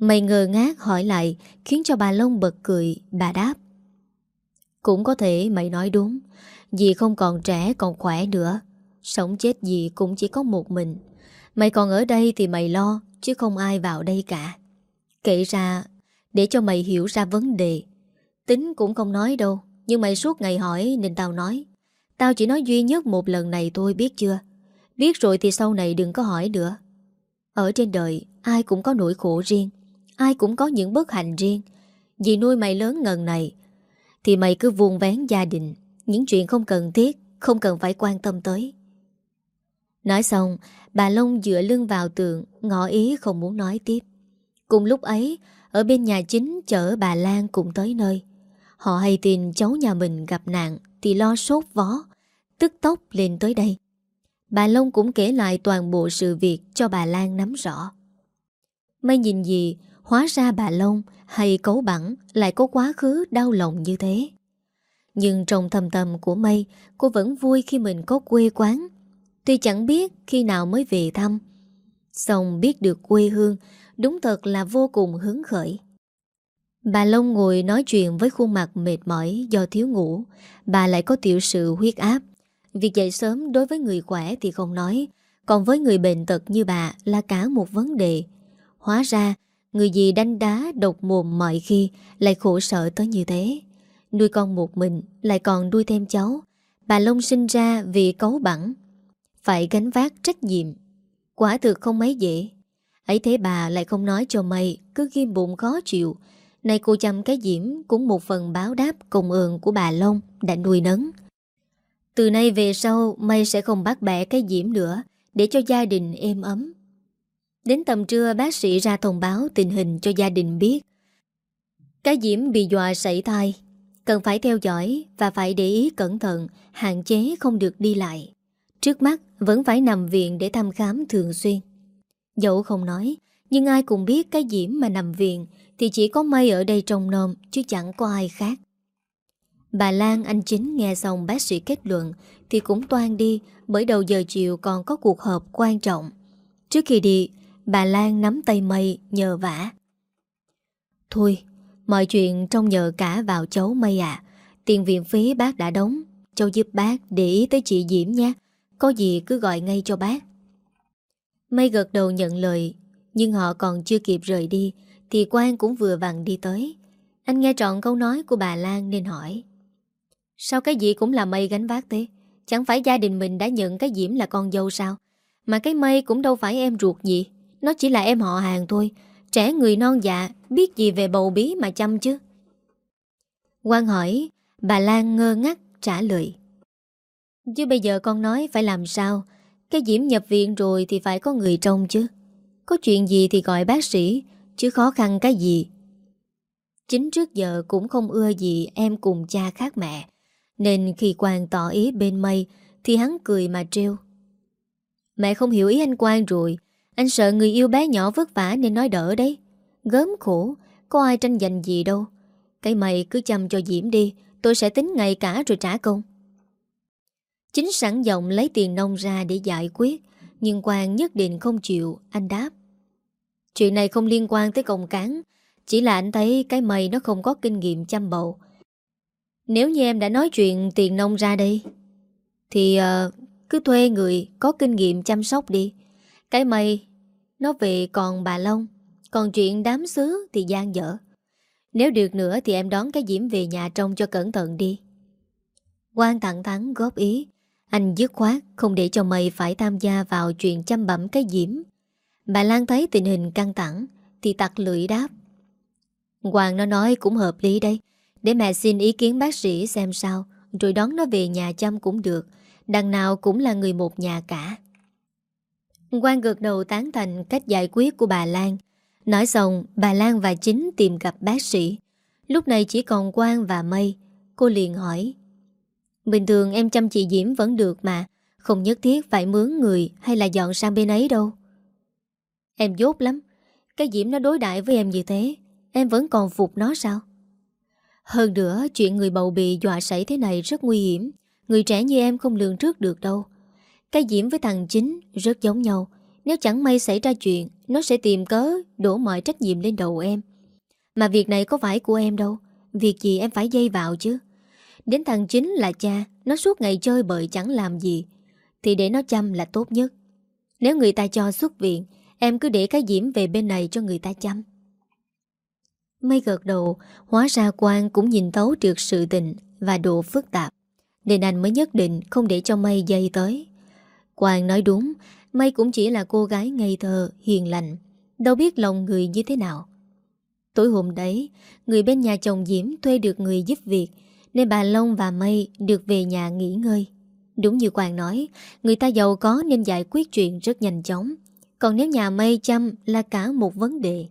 Mày ngờ ngác hỏi lại, Khiến cho bà Long bật cười, Bà đáp. Cũng có thể mày nói đúng, Dì không còn trẻ còn khỏe nữa, Sống chết gì cũng chỉ có một mình. Mày còn ở đây thì mày lo, Chứ không ai vào đây cả. Kể ra, Để cho mày hiểu ra vấn đề, Tính cũng không nói đâu, Nhưng mày suốt ngày hỏi nên tao nói. Tao chỉ nói duy nhất một lần này thôi, biết chưa? Biết rồi thì sau này đừng có hỏi nữa. Ở trên đời, Ai cũng có nỗi khổ riêng Ai cũng có những bất hạnh riêng. Vì nuôi mày lớn ngần này, Thì mày cứ vuông vén gia đình. Những chuyện không cần thiết, Không cần phải quan tâm tới. Nói xong, Bà Long dựa lưng vào tường, Ngỏ ý không muốn nói tiếp. Cùng lúc ấy, Ở bên nhà chính chở bà Lan cũng tới nơi. Họ hay tin cháu nhà mình gặp nạn Thì lo sốt vó, Tức tốc lên tới đây. Bà Long cũng kể lại toàn bộ sự việc Cho bà Lan nắm rõ. May nhìn gì Hóa ra bà Long hay cấu bẳng Lại có quá khứ đau lòng như thế. Nhưng trong thầm tâm của Mây Cô vẫn vui khi mình có quê quán. Tuy chẳng biết khi nào mới về thăm Xong biết được quê hương Đúng thật là vô cùng hứng khởi. Bà Long ngồi nói chuyện với khuôn mặt mệt mỏi do thiếu ngủ. Bà lại có tiểu sự huyết áp. Việc dậy sớm đối với người khỏe thì không nói, Còn với người bệnh tật như bà là cả một vấn đề. Hóa ra Người gì đánh đá độc mồm mọi khi Lại khổ sở tới như thế. Nuôi con một mình Lại còn nuôi thêm cháu. Bà Long sinh ra vì cấu bẳng phải gánh vác trách nhiệm. Quả thực không mấy dễ. Ấy thế bà lại không nói cho mày, Cứ ghim bụng khó chịu. Này cô chăm cái diễm Cũng một phần báo đáp công ơn của bà Long Đã nuôi nấng. Từ nay về sau, Mày sẽ không bắt bẻ cái diễm nữa, Để cho gia đình êm ấm. Đến tầm trưa, bác sĩ ra thông báo Tình hình cho gia đình biết. Cái diễm bị dọa sảy thai. Cần phải theo dõi Và phải để ý cẩn thận, Hạn chế không được đi lại. Trước mắt, vẫn phải nằm viện để thăm khám thường xuyên. Dẫu không nói, Nhưng ai cũng biết cái diễm mà nằm viện Thì chỉ có mây ở đây trong nôm Chứ chẳng có ai khác. Bà Lan, anh chính nghe xong bác sĩ kết luận Thì cũng toan đi, Bởi đầu giờ chiều còn có cuộc họp quan trọng. Trước khi đi Bà Lan nắm tay mây, nhờ vả. Thôi, Mọi chuyện trong nhờ cả vào cháu mây à Tiền viện phí bác đã đóng, Cháu giúp bác để ý tới chị Diễm nha. Có gì cứ gọi ngay cho bác. Mây gật đầu nhận lời, Nhưng họ còn chưa kịp rời đi, Thì Quang cũng vừa vặn đi tới. Anh nghe trọn câu nói của bà Lan nên hỏi. Sao cái gì cũng là mây gánh vác thế? Chẳng phải gia đình mình đã nhận cái Diễm là con dâu sao? Mà cái mây cũng đâu phải em ruột gì? Nó chỉ là em họ hàng thôi. Trẻ người non dạ Biết gì về bầu bí mà chăm chứ? Quang hỏi, Bà Lan ngơ ngắt trả lời. Chứ bây giờ con nói phải làm sao? Cái Diễm nhập viện rồi thì phải có người trông chứ. Có chuyện gì thì gọi bác sĩ, Chứ khó khăn cái gì. Chính trước giờ cũng không ưa gì em cùng cha khác mẹ. Nên khi Quang tỏ ý bên mây, Thì hắn cười mà trêu. Mẹ không hiểu ý anh Quang rồi anh sợ người yêu bé nhỏ vất vả nên nói đỡ đấy. Gớm khổ Có ai tranh giành gì đâu. Cái mày cứ chăm cho Diễm đi Tôi sẽ tính ngày cả rồi trả công. Chính sẵn giọng lấy tiền nông ra để giải quyết Nhưng Quang nhất định không chịu Anh đáp. Chuyện này không liên quan tới công cán Chỉ là anh thấy cái mày nó không có kinh nghiệm chăm bầu. Nếu như em đã nói chuyện tiền nông ra đây Thì uh, cứ thuê người có kinh nghiệm chăm sóc đi. Cái mày nó về còn bà Long, Còn chuyện đám xứ thì gian dở. Nếu được nữa thì em đón cái Diễm về nhà trông cho cẩn thận đi. Quang thẳng thắn góp ý. Anh dứt khoát, không để cho mày phải tham gia vào chuyện chăm bẩm cái Diễm. Bà Lan thấy tình hình căng thẳng, Thì tặc lưỡi đáp. Hoàng nó nói cũng hợp lý đây Để mẹ xin ý kiến bác sĩ xem sao, Rồi đón nó về nhà chăm cũng được. Đằng nào cũng là người một nhà cả. Quang gật đầu tán thành cách giải quyết của bà Lan. Nói xong, bà Lan và Chính tìm gặp bác sĩ. Lúc này chỉ còn Quang và Mây. Cô liền hỏi, Bình thường em chăm chị Diễm vẫn được mà, Không nhất thiết phải mướn người Hay là dọn sang bên ấy đâu. Em dốt lắm. Cái Diễm nó đối đại với em như thế, Em vẫn còn phục nó sao? Hơn nữa, chuyện người bầu bị dọa xảy thế này rất nguy hiểm. Người trẻ như em không lường trước được đâu. Cái Diễm với thằng Chính rất giống nhau. Nếu chẳng may xảy ra chuyện, Nó sẽ tìm cớ đổ mọi trách nhiệm lên đầu em. Mà việc này có phải của em đâu. Việc gì em phải dây vào chứ? Đến thằng Chính là cha, Nó suốt ngày chơi bời chẳng làm gì. Thì để nó chăm là tốt nhất. Nếu người ta cho xuất viện, Em cứ để cái Diễm về bên này cho người ta chăm. Mây gật đầu, Hóa ra Quang cũng nhìn thấu được sự tình Và độ phức tạp. Nên anh mới nhất định không để cho Mây dây tới. Quang nói đúng Mây cũng chỉ là cô gái ngây thơ, Hiền lành, Đâu biết lòng người như thế nào. Tối hôm đấy, Người bên nhà chồng Diễm thuê được người giúp việc, Nên bà Long và Mây được về nhà nghỉ ngơi. Đúng như Quang nói, Người ta giàu có nên giải quyết chuyện rất nhanh chóng, Còn nếu nhà Mây chăm là cả một vấn đề.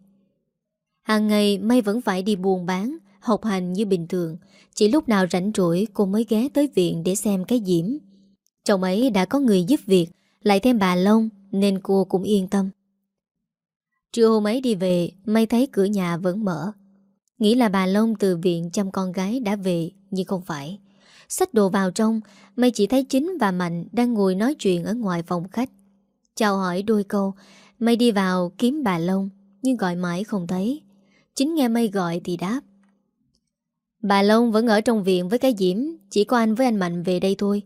Hàng ngày, May vẫn phải đi buôn bán, Học hành như bình thường, Chỉ lúc nào rảnh rỗi cô mới ghé tới viện Để xem cái diễm. Chồng ấy đã có người giúp việc, Lại thêm bà Long, Nên cô cũng yên tâm. Trưa hôm ấy đi về, May thấy cửa nhà vẫn mở. Nghĩ là bà Long từ viện chăm con gái đã về, Nhưng không phải. Xách đồ vào trong, May chỉ thấy Chính và Mạnh Đang ngồi nói chuyện ở ngoài phòng khách. Chào hỏi đôi câu, May đi vào kiếm bà Long, Nhưng gọi mãi không thấy. Chính nghe mây gọi thì đáp, Bà Long vẫn ở trong viện với cái Diễm, Chỉ có anh với anh Mạnh về đây thôi.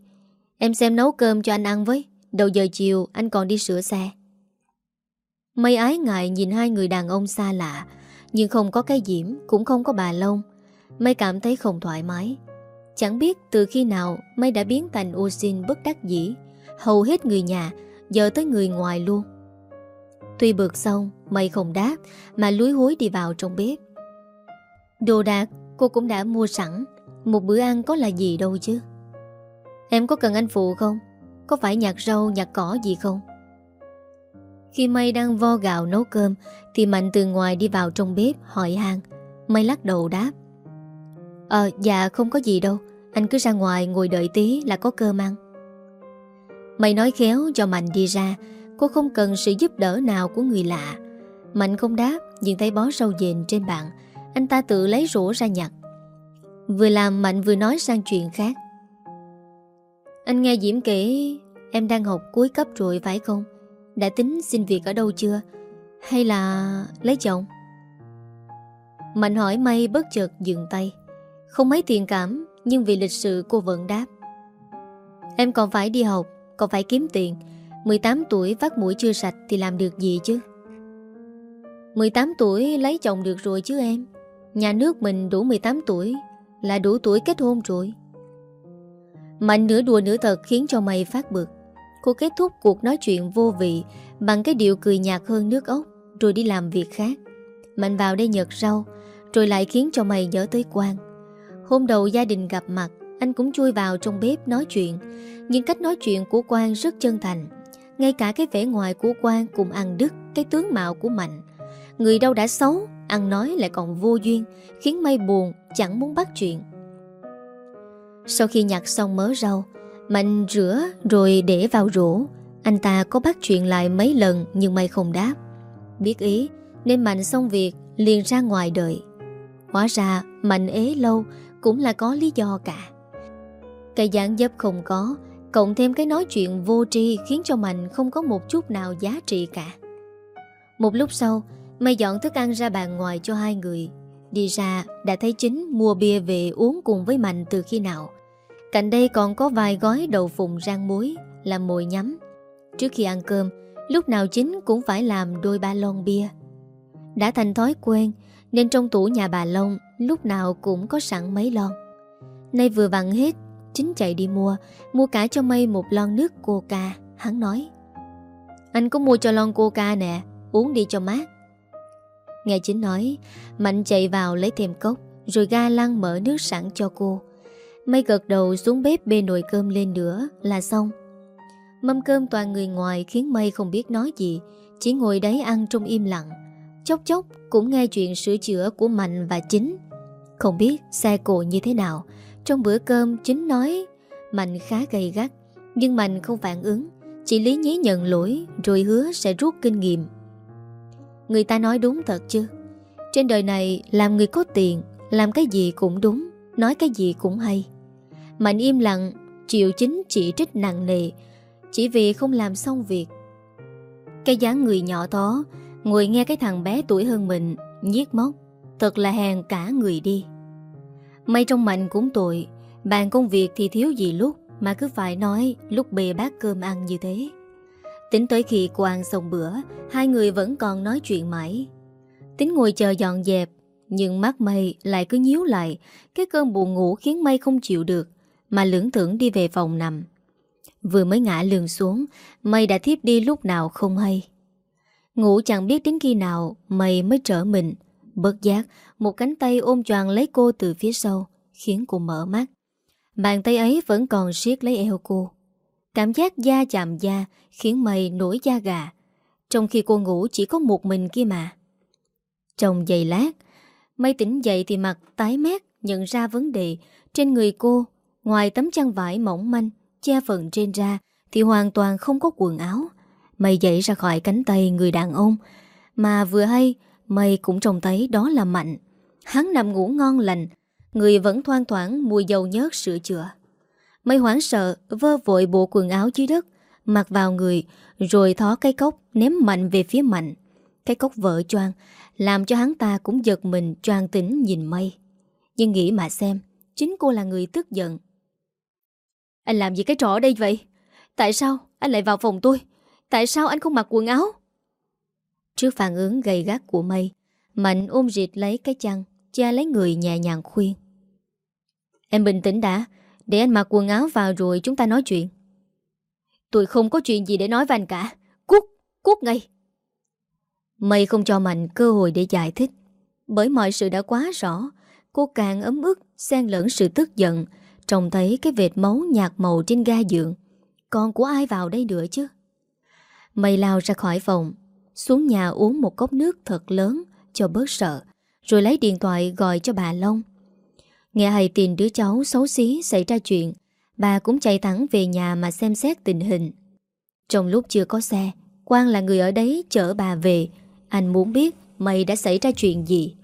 Em xem nấu cơm cho anh ăn với. Đầu giờ chiều, anh còn đi sửa xe. Mây ái ngại nhìn hai người đàn ông xa lạ, Nhưng không có cái Diễm, Cũng không có bà Long. Mây cảm thấy không thoải mái. Chẳng biết từ khi nào Mây đã biến thành ô xin bất đắc dĩ, Hầu hết người nhà Giờ tới người ngoài luôn. Tuy bực xong Mây không đáp, Mà lúi húi đi vào trong bếp. Đồ đạc cô cũng đã mua sẵn. Một bữa ăn có là gì đâu chứ? Em có cần anh phụ không? Có phải nhặt rau nhặt cỏ gì không? Khi Mây đang vo gạo nấu cơm, Thì Mạnh từ ngoài đi vào trong bếp, hỏi hàng. Mây lắc đầu đáp. Ờ dạ không có gì đâu. Anh cứ ra ngoài ngồi đợi tí là có cơm ăn. Mây nói khéo cho Mạnh đi ra. Cô không cần sự giúp đỡ nào của người lạ. Mạnh không đáp, Nhưng thấy bó rau dền trên bàn. Anh ta tự lấy rổ ra nhặt. Vừa làm, Mạnh vừa nói sang chuyện khác. Anh nghe Diễm kể, Em đang học cuối cấp rồi phải không? Đã tính xin việc ở đâu chưa? Hay là lấy chồng? Mạnh hỏi May bất chợt dừng tay. Không mấy tiền cảm, Nhưng vì lịch sự cô vẫn đáp. Em còn phải đi học, Còn phải kiếm tiền. 18 tuổi vắt mũi chưa sạch thì làm được gì chứ? 18 tuổi lấy chồng được rồi chứ em? Nhà nước mình đủ 18 tuổi, Là đủ tuổi kết hôn rồi. Mạnh nửa đùa nửa thật khiến cho mày phát bực. Cô kết thúc cuộc nói chuyện vô vị Bằng cái điệu cười nhạt hơn nước ốc, Rồi đi làm việc khác. Mạnh vào đây nhật rau Rồi lại khiến cho mày nhớ tới quan Hôm đầu gia đình gặp mặt, Anh cũng chui vào trong bếp nói chuyện. Nhưng cách nói chuyện của Quang rất chân thành. Ngay cả cái vẻ ngoài của quan cùng ăn đứt cái tướng mạo của Mạnh. Người đâu đã xấu, Ăn nói lại còn vô duyên, Khiến Mây buồn, chẳng muốn bắt chuyện. Sau khi nhặt xong mớ rau Mạnh rửa rồi để vào rổ. Anh ta có bắt chuyện lại mấy lần Nhưng may không đáp. Biết ý nên Mạnh xong việc liền ra ngoài đợi. Hóa ra Mạnh ế lâu Cũng là có lý do cả. Cái dáng dấp không có Cộng thêm cái nói chuyện vô tri khiến cho Mạnh không có một chút nào giá trị cả. Một lúc sau, mày dọn thức ăn ra bàn ngoài cho hai người. Đi ra đã thấy chính mua bia về uống cùng với Mạnh từ khi nào. Cạnh đây còn có vài gói đậu phụng rang muối, Làm mồi nhắm. Trước khi ăn cơm, Lúc nào chính cũng phải làm đôi ba lon bia. Đã thành thói quen, Nên trong tủ nhà bà Long Lúc nào cũng có sẵn mấy lon. Nay vừa vặn hết Chính chạy đi mua Mua cả cho mây một lon nước coca Hắn nói. Anh có mua cho lon coca nè, Uống đi cho mát. Nghe chính nói, Mạnh chạy vào lấy thêm cốc, Rồi ga lăng mở nước sẵn cho cô. Mây gật đầu xuống bếp bê nồi cơm lên nữa Là xong. Mâm cơm toàn người ngoài khiến Mây không biết nói gì, Chỉ ngồi đấy ăn trong im lặng. Chốc chốc cũng nghe chuyện sửa chữa của Mạnh và Chính. Không biết xe cộ như thế nào, Trong bữa cơm Chính nói, Mạnh khá gay gắt, Nhưng Mạnh không phản ứng, Chỉ lý nhí nhận lỗi, Rồi hứa sẽ rút kinh nghiệm. Người ta nói đúng thật chứ. Trên đời này làm người có tiền, Làm cái gì cũng đúng, Nói cái gì cũng hay. Mạnh im lặng Chịu chính chỉ trích nặng nề, Chỉ vì không làm xong việc. Cái dáng người nhỏ tó, Ngồi nghe cái thằng bé tuổi hơn mình, Nhiếc móc, Thật là hèn cả người đi. May trong Mạnh cũng tội, Bàn công việc thì thiếu gì lúc Mà cứ phải nói lúc bề bát cơm ăn như thế. Tính tới khi cô ăn xong bữa, Hai người vẫn còn nói chuyện mãi. Tính ngồi chờ dọn dẹp, Nhưng mắt mây lại cứ nhíu lại, Cái cơn buồn ngủ khiến mây không chịu được mà lưỡng thưởng đi về phòng nằm Vừa mới ngã lường xuống Mây đã thiếp đi lúc nào không hay Ngủ chẳng biết đến khi nào Mây mới trở mình Bất giác Một cánh tay ôm choàng lấy cô từ phía sau Khiến cô mở mắt Bàn tay ấy vẫn còn siết lấy eo cô Cảm giác da chạm da khiến mây nổi da gà. Trong khi cô ngủ chỉ có một mình kia mà. Trong giày lát, mây tỉnh dậy thì mặt tái mét nhận ra vấn đề. Trên người cô, ngoài tấm chăn vải mỏng manh, che phần trên ra, thì hoàn toàn không có quần áo. Mây dậy ra khỏi cánh tay người đàn ông. Mà vừa hay, mây cũng trông thấy đó là Mạnh. Hắn nằm ngủ ngon lành, người vẫn thoang thoảng mùi dầu nhớt sữa chữa. Mây hoảng sợ vơ vội bộ quần áo dưới đất Mặc vào người Rồi thó cái cốc ném mạnh về phía mạnh Cái cốc vỡ choang Làm cho hắn ta cũng giật mình choang tỉnh nhìn mây Nhưng nghĩ mà xem Chính cô là người tức giận anh làm gì cái trò ở đây vậy? Tại sao anh lại vào phòng tôi? Tại sao anh không mặc quần áo? Trước phản ứng gầy gắt của mây Mạnh ôm rịt lấy cái chăn Cha lấy người nhẹ nhàng khuyên. Em bình tĩnh đã để anh mặc quần áo vào rồi chúng ta nói chuyện. Tôi không có chuyện gì để nói với anh cả. Cút, cút ngay. Mây không cho Mạnh cơ hội để giải thích. Bởi mọi sự đã quá rõ Cô càng ấm ức xen lẫn sự tức giận Trông thấy cái vệt máu nhạt màu trên ga giường. Con của ai vào đây nữa chứ? Mây lao ra khỏi phòng, Xuống nhà uống một cốc nước thật lớn Cho bớt sợ, Rồi lấy điện thoại gọi cho bà Long. Nghe hay tin đứa cháu xấu xí xảy ra chuyện, Bà cũng chạy thẳng về nhà mà xem xét tình hình. Trong lúc chưa có xe, Quang là người ở đấy chở bà về. Anh muốn biết mày đã xảy ra chuyện gì.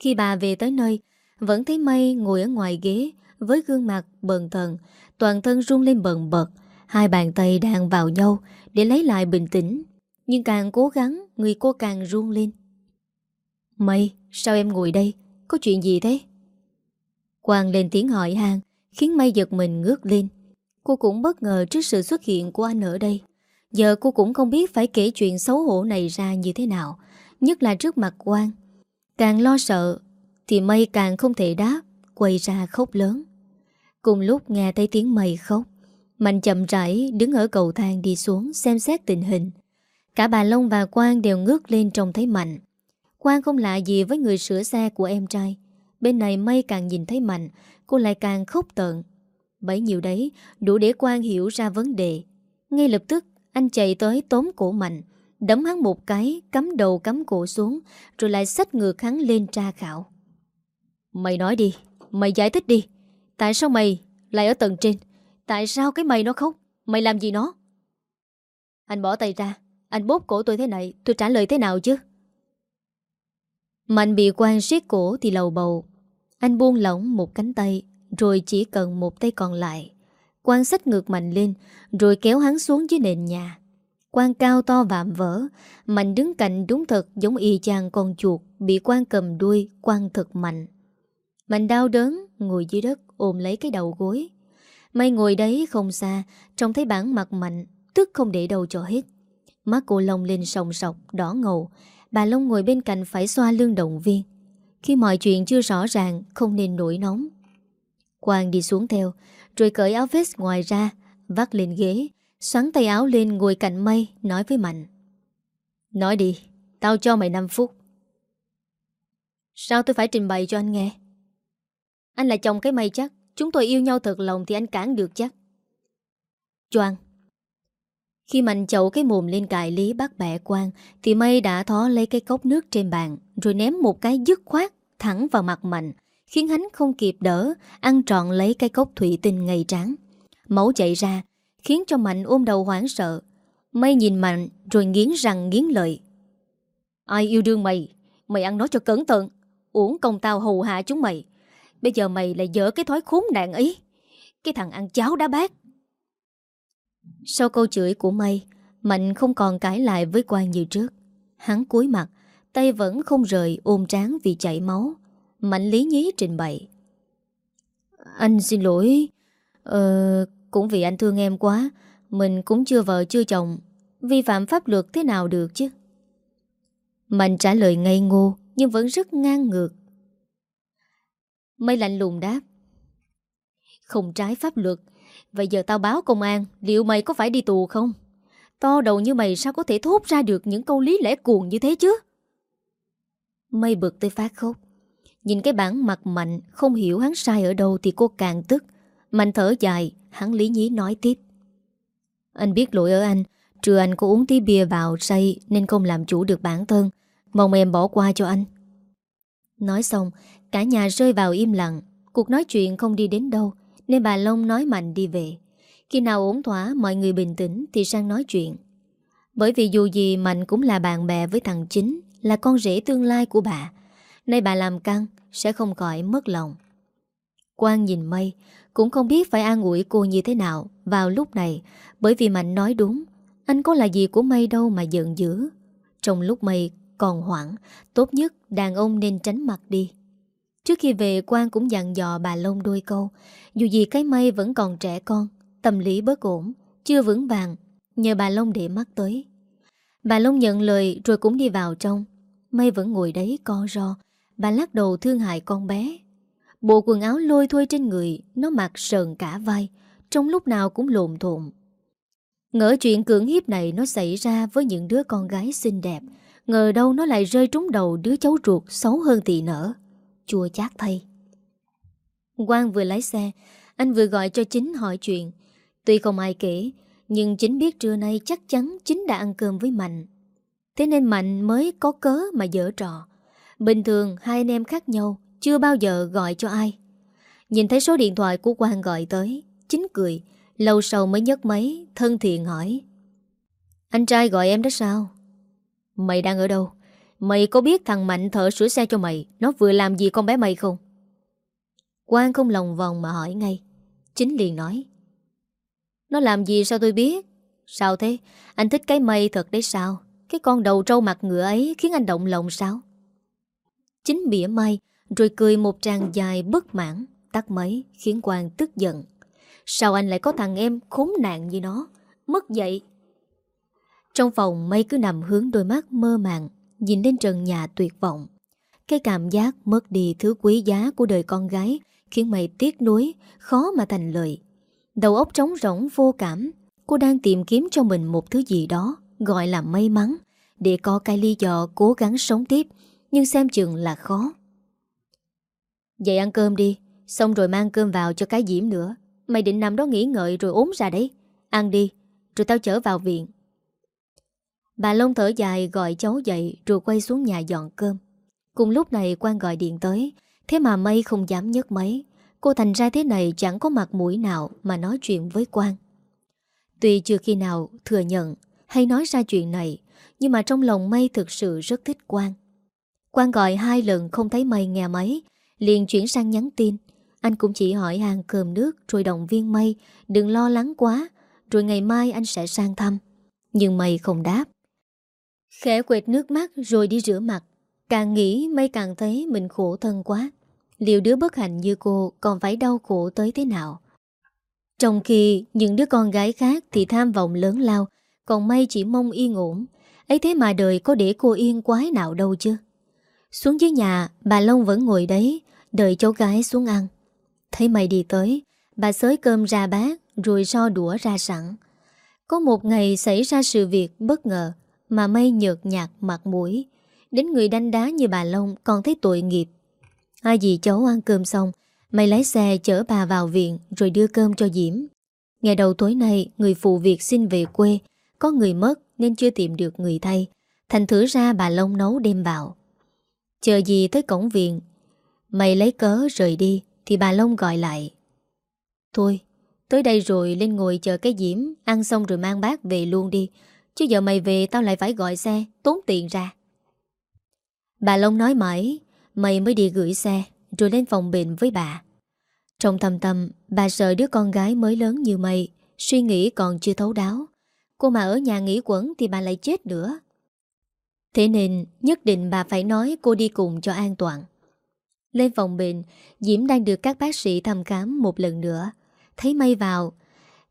Khi bà về tới nơi, Vẫn thấy mây ngồi ở ngoài ghế với gương mặt bần thần, Toàn thân run lên bần bật, Hai bàn tay đang vào nhau Để lấy lại bình tĩnh. Nhưng càng cố gắng, Người cô càng run lên. Mây sao em ngồi đây? Có chuyện gì thế? Quang lên tiếng hỏi hàng Khiến Mây giật mình ngước lên. Cô cũng bất ngờ trước sự xuất hiện của anh ở đây. Giờ cô cũng không biết phải kể chuyện xấu hổ này ra như thế nào, Nhất là trước mặt Quang. Càng lo sợ Thì Mây càng không thể đáp. Quay ra khóc lớn. Cùng lúc nghe thấy tiếng Mây khóc, Mạnh chậm rãi đứng ở cầu thang đi xuống xem xét tình hình. Cả bà Long và Quang đều ngước lên trông thấy Mạnh. Quang không lạ gì với người sửa xe của em trai. Bên này mây càng nhìn thấy Mạnh, Cô lại càng khóc tợn. Bấy nhiêu đấy, đủ để Quang hiểu ra vấn đề. Ngay lập tức, Anh chạy tới tóm cổ Mạnh, Đấm hắn một cái, Cắm đầu cắm cổ xuống, Rồi lại xách ngược hắn lên tra khảo. Mày nói đi Mày giải thích đi. Tại sao mày lại ở tầng trên? Tại sao cái mày nó khóc? Mày làm gì nó? Anh bỏ tay ra. Anh bóp cổ tôi thế này, Tôi trả lời thế nào chứ? Mạnh bị quan siết cổ thì lầu bầu. Anh buông lỏng một cánh tay, Rồi chỉ cần một tay còn lại. Quan sách ngược mạnh lên, Rồi kéo hắn xuống dưới nền nhà. Quan cao to vạm vỡ, Mạnh đứng cạnh đúng thật giống y chang con chuột Bị quan cầm đuôi, quan thật mạnh. Mạnh đau đớn Ngồi dưới đất ôm lấy cái đầu gối. Mây ngồi đấy không xa Trông thấy bản mặt mạnh Tức không để đâu cho hết. Mắt cô lông lên sòng sọc đỏ ngầu. Bà Long ngồi bên cạnh phải xoa lưng động viên. Khi mọi chuyện chưa rõ ràng Không nên nổi nóng. Quang đi xuống theo Rồi cởi áo vest ngoài ra Vắt lên ghế Xoắn tay áo lên ngồi cạnh mây Nói với Mạnh. Nói đi, tao cho mày 5 phút. Sao tôi phải trình bày cho anh nghe? Anh là chồng cái mây chắc. Chúng tôi yêu nhau thật lòng thì anh cản được chắc. Choan Khi Mạnh chậu cái mồm lên cài lý bắt bẻ quan Thì mây đã thó lấy cái cốc nước trên bàn, Rồi ném một cái dứt khoát Thẳng vào mặt Mạnh, Khiến hắn không kịp đỡ, Ăn trọn lấy cái cốc thủy tinh ngây tráng. Máu chạy ra, Khiến cho Mạnh ôm đầu hoảng sợ. Mây nhìn Mạnh, rồi nghiến răng nghiến lợi. Ai yêu đương mày? Mày ăn nó cho cẩn thận. Uổng công tao hù hạ chúng mày. Bây giờ mày lại dở cái thói khốn nạn ấy. Cái thằng ăn cháo đá bát. Sau câu chửi của Mây Mạnh không còn cãi lại với quan như trước. Hắn cúi mặt, Tay vẫn không rời, ôm trán vì chảy máu. Mạnh lý nhí trình bày. Anh xin lỗi. Ờ Cũng vì anh thương em quá, Mình cũng chưa vợ chưa chồng. Vi phạm pháp luật thế nào được chứ? Mạnh trả lời ngây ngô, Nhưng vẫn rất ngang ngược. Mây lạnh lùng đáp. Không trái pháp luật. Vậy giờ tao báo công an, Liệu mày có phải đi tù không? To đầu như mày sao có thể thốt ra được Những câu lý lẽ cuồng như thế chứ? Mây bực tới phát khóc. Nhìn cái bản mặt mạnh, Không hiểu hắn sai ở đâu thì cô càng tức. Mạnh thở dài, Hắn lý nhí nói tiếp. Anh biết lỗi ở anh, Trừ anh có uống tí bia vào say Nên không làm chủ được bản thân. Mong em bỏ qua cho anh. Nói xong Cả nhà rơi vào im lặng. Cuộc nói chuyện không đi đến đâu, Nên bà Long nói mạnh đi về. Khi nào ổn thỏa, mọi người bình tĩnh Thì sang nói chuyện. Bởi vì dù gì, Mạnh cũng là bạn bè với thằng Chính, Là con rể tương lai của bà. Nay bà làm căng, Sẽ không khỏi mất lòng. Quang nhìn mây, Cũng không biết phải an ủi cô như thế nào Vào lúc này, Bởi vì Mạnh nói đúng. Anh có là gì của mây đâu mà giận dữ. Trong lúc mây còn hoảng, Tốt nhất đàn ông nên tránh mặt đi. Trước khi về, Quang cũng dặn dò bà Long đôi câu. Dù gì cái mây vẫn còn trẻ con, Tâm lý bớt ổn, Chưa vững vàng, Nhờ bà Long để mắt tới. Bà Long nhận lời rồi cũng đi vào trong. Mây vẫn ngồi đấy co ro, Bà lắc đầu thương hại con bé. Bộ quần áo lôi thôi trên người, Nó mặc sờn cả vai Trong lúc nào cũng lộn thộn Ngỡ chuyện cưỡng hiếp này Nó xảy ra với những đứa con gái xinh đẹp, Ngờ đâu nó lại rơi trúng đầu Đứa cháu ruột xấu hơn tỷ nở. Chua chát thay. Quang vừa lái xe, Anh vừa gọi cho chính hỏi chuyện. Tuy không ai kể, Nhưng chính biết trưa nay chắc chắn chính đã ăn cơm với Mạnh. Thế nên Mạnh mới có cớ mà dở trò. Bình thường hai anh em khác nhau, Chưa bao giờ gọi cho ai. Nhìn thấy số điện thoại của Quang gọi tới, Chính cười, Lâu sau mới nhấc máy, Thân thiện hỏi. Anh trai gọi em đó sao? Mày đang ở đâu? Mày có biết thằng Mạnh thợ sửa xe cho mày, Nó vừa làm gì con bé mày không? Quang không lòng vòng mà hỏi ngay. Chính liền nói. Nó làm gì sao tôi biết? Sao thế? Anh thích cái mây thật đấy sao? Cái con đầu trâu mặt ngựa ấy khiến anh động lòng sao? Chính bỉa mây Rồi cười một tràng dài bất mãn, Tắt máy, khiến Quang tức giận. Sao anh lại có thằng em khốn nạn như nó? Mất dậy Trong phòng mây cứ nằm hướng đôi mắt mơ màng. Nhìn lên trần nhà tuyệt vọng. Cái cảm giác mất đi thứ quý giá Của đời con gái Khiến mày tiếc nuối, Khó mà thành lời. Đầu óc trống rỗng vô cảm, Cô đang tìm kiếm cho mình một thứ gì đó Gọi là may mắn Để có cái lý do cố gắng sống tiếp, Nhưng xem chừng là khó. Vậy ăn cơm đi, Xong rồi mang cơm vào cho cái diễm nữa. Mày định nằm đó nghỉ ngợi rồi ốm ra đấy. Ăn đi, Rồi tao chở vào viện. Bà Long thở dài gọi cháu dậy rồi quay xuống nhà dọn cơm. Cùng lúc này quan gọi điện tới, thế mà mây không dám nhấc máy. Cô thành ra thế này chẳng có mặt mũi nào mà nói chuyện với quan. Tuy chưa khi nào thừa nhận hay nói ra chuyện này, nhưng mà trong lòng mây thực sự rất thích quan. Quan gọi hai lần không thấy mây nghe máy, liền chuyển sang nhắn tin. Anh cũng chỉ hỏi hàng cơm nước rồi động viên mây, đừng lo lắng quá, rồi ngày mai anh sẽ sang thăm. Nhưng mây không đáp Khẽ quệt nước mắt rồi đi rửa mặt. Càng nghĩ mây càng thấy mình khổ thân quá. Liệu đứa bất hạnh như cô Còn phải đau khổ tới thế nào? Trong khi những đứa con gái khác Thì tham vọng lớn lao, Còn mây chỉ mong yên ổn. Ấy thế mà đời có để cô yên quái nào đâu chứ. Xuống dưới nhà, Bà Long vẫn ngồi đấy, Đợi cháu gái xuống ăn. Thấy mày đi tới, Bà xới cơm ra bát, Rồi so đũa ra sẵn. Có một ngày xảy ra sự việc bất ngờ. Mà mây nhợt nhạt mặt mũi. Đến người đanh đá như bà Long Còn thấy tội nghiệp. Ai gì cháu ăn cơm xong, Mày lái xe chở bà vào viện Rồi đưa cơm cho Diễm. Ngày đầu tối nay, người phụ việc xin về quê, Có người mất nên chưa tìm được người thay. Thành thử ra bà Long nấu đem vào. Chờ gì tới cổng viện, Mày lấy cớ rời đi Thì bà Long gọi lại. Thôi, Tới đây rồi, lên ngồi chờ cái diễm, Ăn xong rồi mang bác về luôn đi. Chứ giờ mày về tao lại phải gọi xe, Tốn tiền ra. Bà Long nói mãi, Mày mới đi gửi xe, Rồi lên phòng bệnh với bà. Trong thầm tâm, Bà sợ đứa con gái mới lớn như mày, Suy nghĩ còn chưa thấu đáo. Cô mà ở nhà nghỉ quẩn Thì bà lại chết nữa. Thế nên, nhất định bà phải nói cô đi cùng cho an toàn. Lên phòng bệnh, Diễm đang được các bác sĩ thăm khám một lần nữa. Thấy mây vào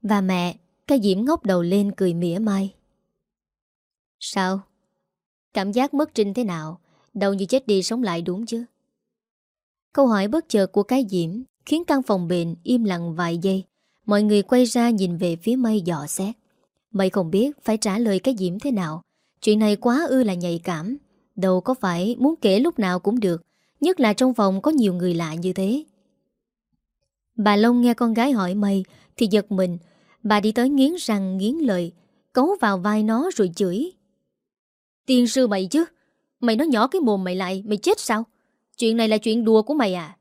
Và mẹ, Cái Diễm ngốc đầu lên cười mỉa mai. Sao? Cảm giác mất trinh thế nào? Đâu như chết đi sống lại đúng chứ? Câu hỏi bất chợt của cái Diễm Khiến căn phòng bệnh im lặng vài giây. Mọi người quay ra nhìn về phía mây dò xét. Mây không biết phải trả lời cái Diễm thế nào. Chuyện này quá ư là nhạy cảm. Đâu có phải muốn kể lúc nào cũng được, Nhất là trong phòng có nhiều người lạ như thế. Bà Long nghe con gái hỏi mây Thì giật mình. Bà đi tới nghiến răng nghiến lời Cấu vào vai nó rồi chửi. Tiên sư mày chứ. Mày nói nhỏ cái mồm mày lại, Mày chết sao? Chuyện này là chuyện đùa của mày à?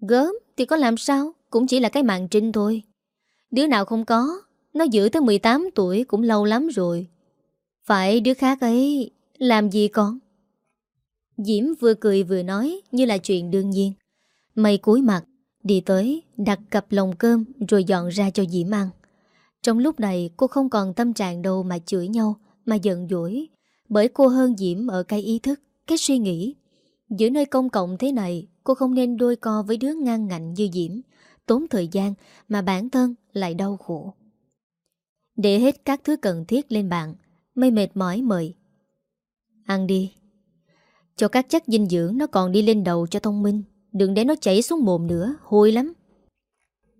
Gớm, thì có làm sao? Cũng chỉ là cái mạng trinh thôi. Đứa nào không có, Nó giữ tới 18 tuổi cũng lâu lắm rồi. Phải đứa khác ấy, Làm gì con? Diễm vừa cười vừa nói Như là chuyện đương nhiên. Mày cúi mặt, Đi tới, đặt cặp lồng cơm Rồi dọn ra cho Diễm ăn. Trong lúc này, cô không còn tâm trạng đâu Mà chửi nhau, Mà giận dỗi. Bởi cô hơn Diễm ở cái ý thức, Cái suy nghĩ. Giữa nơi công cộng thế này, Cô không nên đôi co với đứa ngang ngạnh như Diễm. Tốn thời gian Mà bản thân lại đau khổ. Để hết các thứ cần thiết lên bàn Mây mệt mỏi mời. Ăn đi. Cho các chất dinh dưỡng nó còn đi lên đầu cho thông minh. Đừng để nó chảy xuống mồm nữa, Hôi lắm.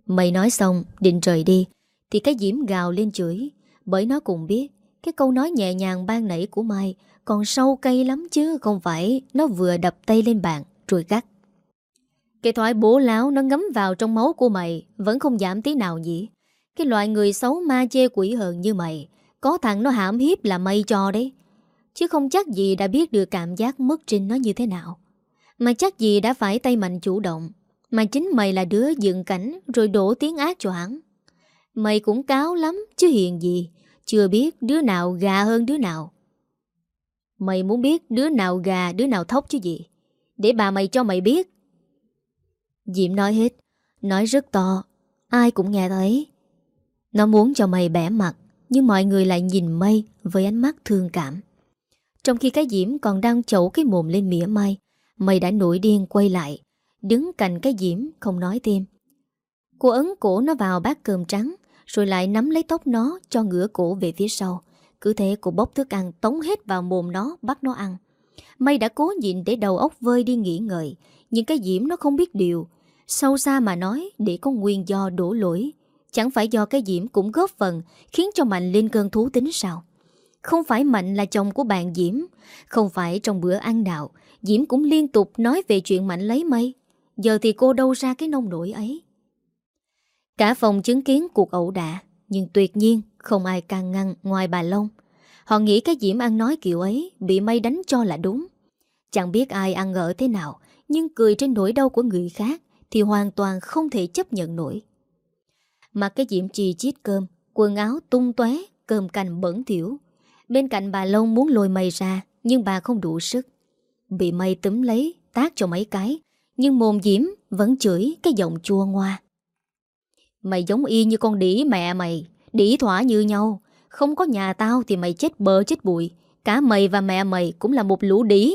Mày nói xong, định rời đi, Thì cái diễm gào lên chửi, Bởi nó cũng biết cái câu nói nhẹ nhàng ban nãy của Mai, Còn sâu cây lắm chứ, Không phải? Nó vừa đập tay lên bàn, Rồi gắt. Cái thoại bố láo nó ngấm vào trong máu của mày, Vẫn không giảm tí nào nhỉ? Cái loại người xấu ma chê quỷ hờn như mày, Có thằng nó hãm hiếp là mây cho đấy. Chứ không chắc gì đã biết được cảm giác mất trinh nó như thế nào. Mà chắc gì đã phải tay mạnh chủ động. Mà chính mày là đứa dựng cảnh, Rồi đổ tiếng ác cho hắn. Mày cũng cáo lắm, chứ hiền gì. Chưa biết đứa nào gà hơn đứa nào. Mày muốn biết đứa nào gà, đứa nào thóc chứ gì? Để bà mày cho mày biết. Diễm nói hết, Nói rất to, Ai cũng nghe thấy. Nó muốn cho mày bẻ mặt, Nhưng mọi người lại nhìn mây Với ánh mắt thương cảm. Trong khi cái Diễm còn đang chẩu cái mồm lên mỉa mai Mày đã nổi điên quay lại, Đứng cạnh cái diễm không nói thêm. Cô ấn cổ nó vào bát cơm trắng rồi lại nắm lấy tóc nó, Cho ngửa cổ về phía sau. Cứ thế cô bốc thức ăn tống hết vào mồm nó, Bắt nó ăn. May đã cố nhịn để đầu óc vơi đi nghỉ ngợi. Nhưng cái diễm nó không biết điều. Sâu xa mà nói, để có nguyên do đổ lỗi. Chẳng phải do cái diễm cũng góp phần, Khiến cho Mạnh lên cơn thú tính sao? Không phải Mạnh là chồng của bạn Diễm. Không phải trong bữa ăn nào Diễm cũng liên tục nói về chuyện Mạnh lấy mây Giờ thì cô đâu ra cái nông nổi ấy. Cả phòng chứng kiến cuộc ẩu đả, Nhưng tuyệt nhiên không ai can ngăn ngoài bà Long. Họ nghĩ cái Diễm ăn nói kiểu ấy Bị mây đánh cho là đúng. Chẳng biết ai ăn ngỡ thế nào, Nhưng cười trên nỗi đau của người khác Thì hoàn toàn không thể chấp nhận nổi. Mà cái Diễm trì chít cơm, Quần áo tung tóe, Cơm canh bẩn thiểu Bên cạnh bà Long muốn lôi mây ra, Nhưng bà không đủ sức. Bị mây túm lấy, Tác cho mấy cái, Nhưng mồm diễm vẫn chửi cái giọng chua ngoa. Mày giống y như con đĩ mẹ mày, đĩ thỏa như nhau. Không có nhà tao thì mày chết bờ chết bụi. Cả mày và mẹ mày cũng là một lũ đĩ.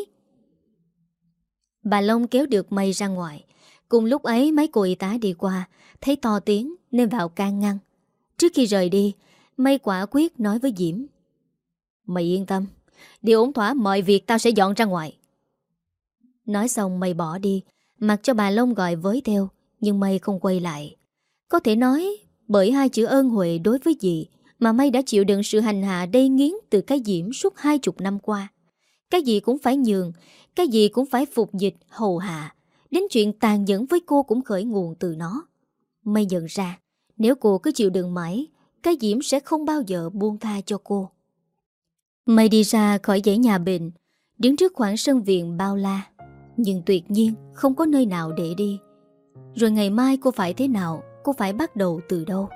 Bà Long kéo được mây ra ngoài. Cùng lúc ấy, mấy cô y tá đi qua, Thấy to tiếng nên vào can ngăn. Trước khi rời đi Mây quả quyết nói với Diễm. Mày yên tâm Điều ổn thỏa, mọi việc tao sẽ dọn ra ngoài. Nói xong mây bỏ đi, Mặc cho bà Long gọi với theo, Nhưng mây không quay lại. Có thể nói, bởi hai chữ ơn huệ đối với dì Mà mây đã chịu đựng sự hành hạ đầy nghiến Từ cái Diễm suốt hai chục năm qua. Cái gì cũng phải nhường, Cái gì cũng phải phục dịch, hầu hạ. Đến chuyện tàn nhẫn với cô cũng khởi nguồn từ nó. Mây nhận ra, Nếu cô cứ chịu đựng mãi, Cái Diễm sẽ không bao giờ buông tha cho cô. Mây đi ra khỏi dãy nhà bệnh, Đứng trước khoảng sân viện bao la. Nhưng tuyệt nhiên không có nơi nào để đi. Rồi ngày mai cô phải thế nào? Cô phải bắt đầu từ đâu.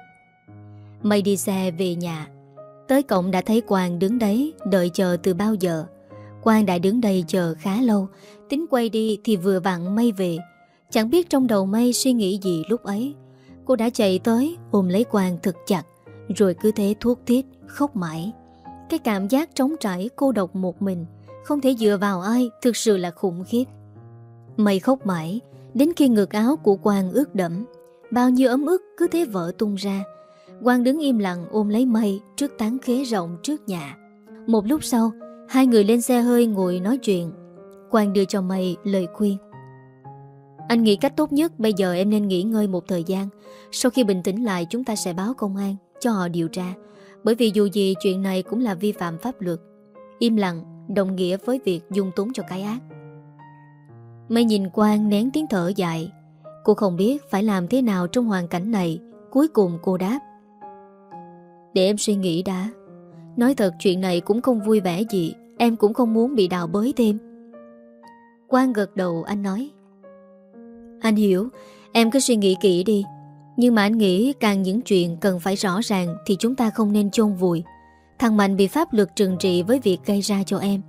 Mây đi xe về nhà. Tới cổng đã thấy Quang đứng đấy, Đợi chờ từ bao giờ. Quang đã đứng đây chờ khá lâu, Tính quay đi thì vừa vặn mây về. Chẳng biết trong đầu mây suy nghĩ gì lúc ấy. Cô đã chạy tới, ôm lấy Quang thật chặt, Rồi cứ thế thuốc thiết khóc mãi. Cái cảm giác trống trải cô độc một mình, Không thể dựa vào ai, Thực sự là khủng khiếp. Mây khóc mãi, Đến khi ngực áo của Quang ướt đẫm. Bao nhiêu ấm ức cứ thế vỡ tung ra. Quang đứng im lặng ôm lấy mây Trước tán khế rộng trước nhà. Một lúc sau, Hai người lên xe hơi ngồi nói chuyện. Quang đưa cho mây lời khuyên. Anh nghĩ cách tốt nhất, Bây giờ em nên nghỉ ngơi một thời gian. Sau khi bình tĩnh lại, chúng ta sẽ báo công an, Cho họ điều tra. Bởi vì dù gì, chuyện này cũng là vi phạm pháp luật. Im lặng, đồng nghĩa với việc dung túng cho cái ác. Mây nhìn Quang nén tiếng thở dài. Cô không biết phải làm thế nào trong hoàn cảnh này. Cuối cùng cô đáp. Để em suy nghĩ đã. Nói thật chuyện này cũng không vui vẻ gì. Em cũng không muốn bị đào bới thêm. Quang gật đầu, anh nói. Anh hiểu, Em cứ suy nghĩ kỹ đi. Nhưng mà anh nghĩ càng những chuyện cần phải rõ ràng Thì chúng ta không nên chôn vùi. Thằng Mạnh bị pháp luật trừng trị với việc gây ra cho em.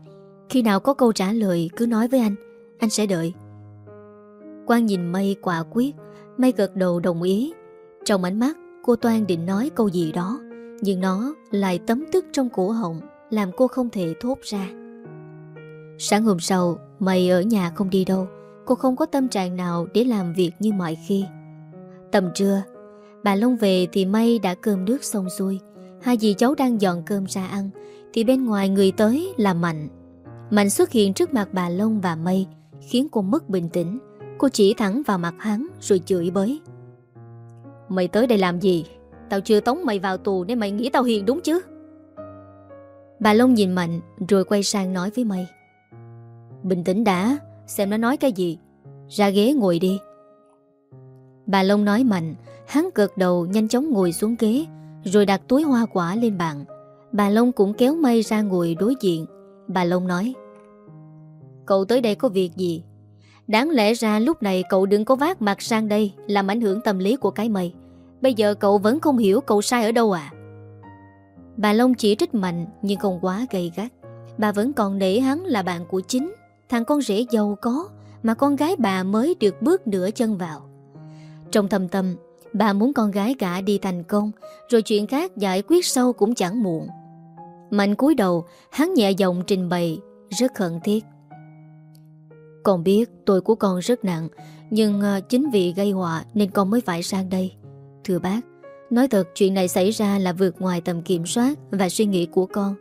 Khi nào có câu trả lời, cứ nói với anh. Anh sẽ đợi. Quang nhìn mây quả quyết. Mây gật đầu đồng ý. Trong ánh mắt, cô Toan định nói câu gì đó, Nhưng nó lại tấm tức trong cổ họng, Làm cô không thể thốt ra. Sáng hôm sau, Mây ở nhà không đi đâu. Cô không có tâm trạng nào để làm việc như mọi khi. Tầm trưa, Bà Long về thì Mây đã cơm nước xong xuôi. Hai dì cháu đang dọn cơm ra ăn, Thì bên ngoài người tới là Mạnh. Mạnh xuất hiện trước mặt bà Long và Mây, Khiến cô mất bình tĩnh. Cô chỉ thẳng vào mặt hắn rồi chửi bới. Mày tới đây làm gì? Tao chưa tống mày vào tù Nên mày nghĩ tao hiền đúng chứ? Bà Long nhìn Mạnh Rồi quay sang nói với mày Bình tĩnh đã, Xem nó nói cái gì. Ra ghế ngồi đi. Bà Long nói Mạnh, Hắn cực đầu nhanh chóng ngồi xuống ghế Rồi đặt túi hoa quả lên bàn. Bà Long cũng kéo mây ra ngồi đối diện. Bà Long nói, Cậu tới đây có việc gì? Đáng lẽ ra lúc này cậu đừng có vác mặt sang đây Làm ảnh hưởng tâm lý của cái mây Bây giờ cậu vẫn không hiểu cậu sai ở đâu à? Bà Long chỉ trích mạnh Nhưng không quá gay gắt. Bà vẫn còn nể hắn là bạn của chính. Thằng con rể giàu có Mà con gái bà mới được bước nửa chân vào. Trong thầm tâm, Bà muốn con gái cả đi thành công, Rồi chuyện khác giải quyết sau cũng chẳng muộn. Mạnh cúi đầu, Hắn nhẹ giọng trình bày, Rất khẩn thiết con biết tội của con rất nặng, Nhưng ờ, chính vì gây họa Nên con mới phải sang đây. Thưa bác, Nói thật chuyện này xảy ra là vượt ngoài tầm kiểm soát Và suy nghĩ của con.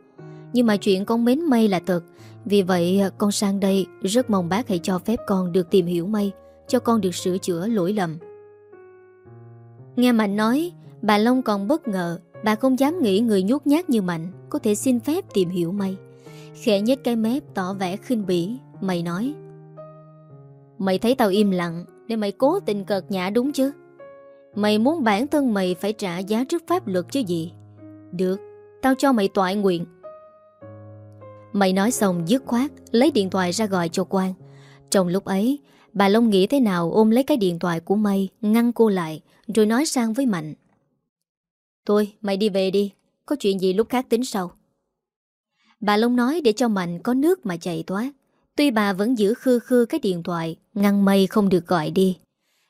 Nhưng mà chuyện con mến mây là thật, Vì vậy ờ, con sang đây Rất mong bác hãy cho phép con được tìm hiểu mây, Cho con được sửa chữa lỗi lầm. Nghe Mạnh nói, Bà Long còn bất ngờ, Bà không dám nghĩ người nhút nhát như Mạnh Có thể xin phép tìm hiểu mây. Khẽ nhếch cái mép tỏ vẻ khinh bỉ, Mày nói Mày thấy tao im lặng để mày cố tình cợt nhã đúng chứ? Mày muốn bản thân mày phải trả giá trước pháp luật chứ gì? Được, Tao cho mày tọa nguyện. Mày nói xong dứt khoát, Lấy điện thoại ra gọi cho Quang. Trong lúc ấy, Bà Long nghĩ thế nào ôm lấy cái điện thoại của mày Ngăn cô lại, Rồi nói sang với Mạnh. Thôi, mày đi về đi, Có chuyện gì lúc khác tính sau. Bà Long nói để cho Mạnh có nước mà chạy thoát. Tuy bà vẫn giữ khư khư cái điện thoại, Ngăn mây không được gọi đi.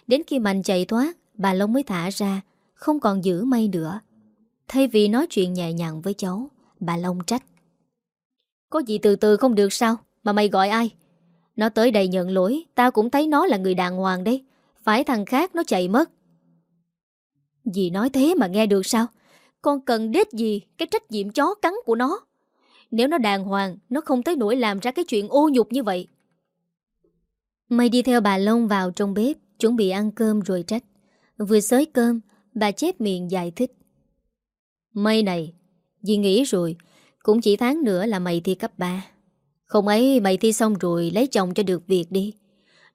Đến khi Mạnh chạy thoát, Bà Long mới thả ra, Không còn giữ mây nữa. Thay vì nói chuyện nhẹ nhàng với cháu, Bà Long trách. Có gì từ từ không được sao? Mà mày gọi ai? Nó tới đây nhận lỗi, Tao cũng thấy nó là người đàng hoàng đấy. Phải thằng khác nó chạy mất. Dì nói thế mà nghe được sao? Con cần đết gì Cái trách nhiệm chó cắn của nó? Nếu nó đàng hoàng, Nó không tới nỗi làm ra cái chuyện ô nhục như vậy. Mày đi theo bà Long vào trong bếp, Chuẩn bị ăn cơm rồi trách. Vừa xới cơm, Bà chép miệng giải thích. Mây này Dì nghĩ rồi, Cũng chỉ tháng nữa là mày thi cấp 3 Không ấy, mày thi xong rồi Lấy chồng cho được việc đi.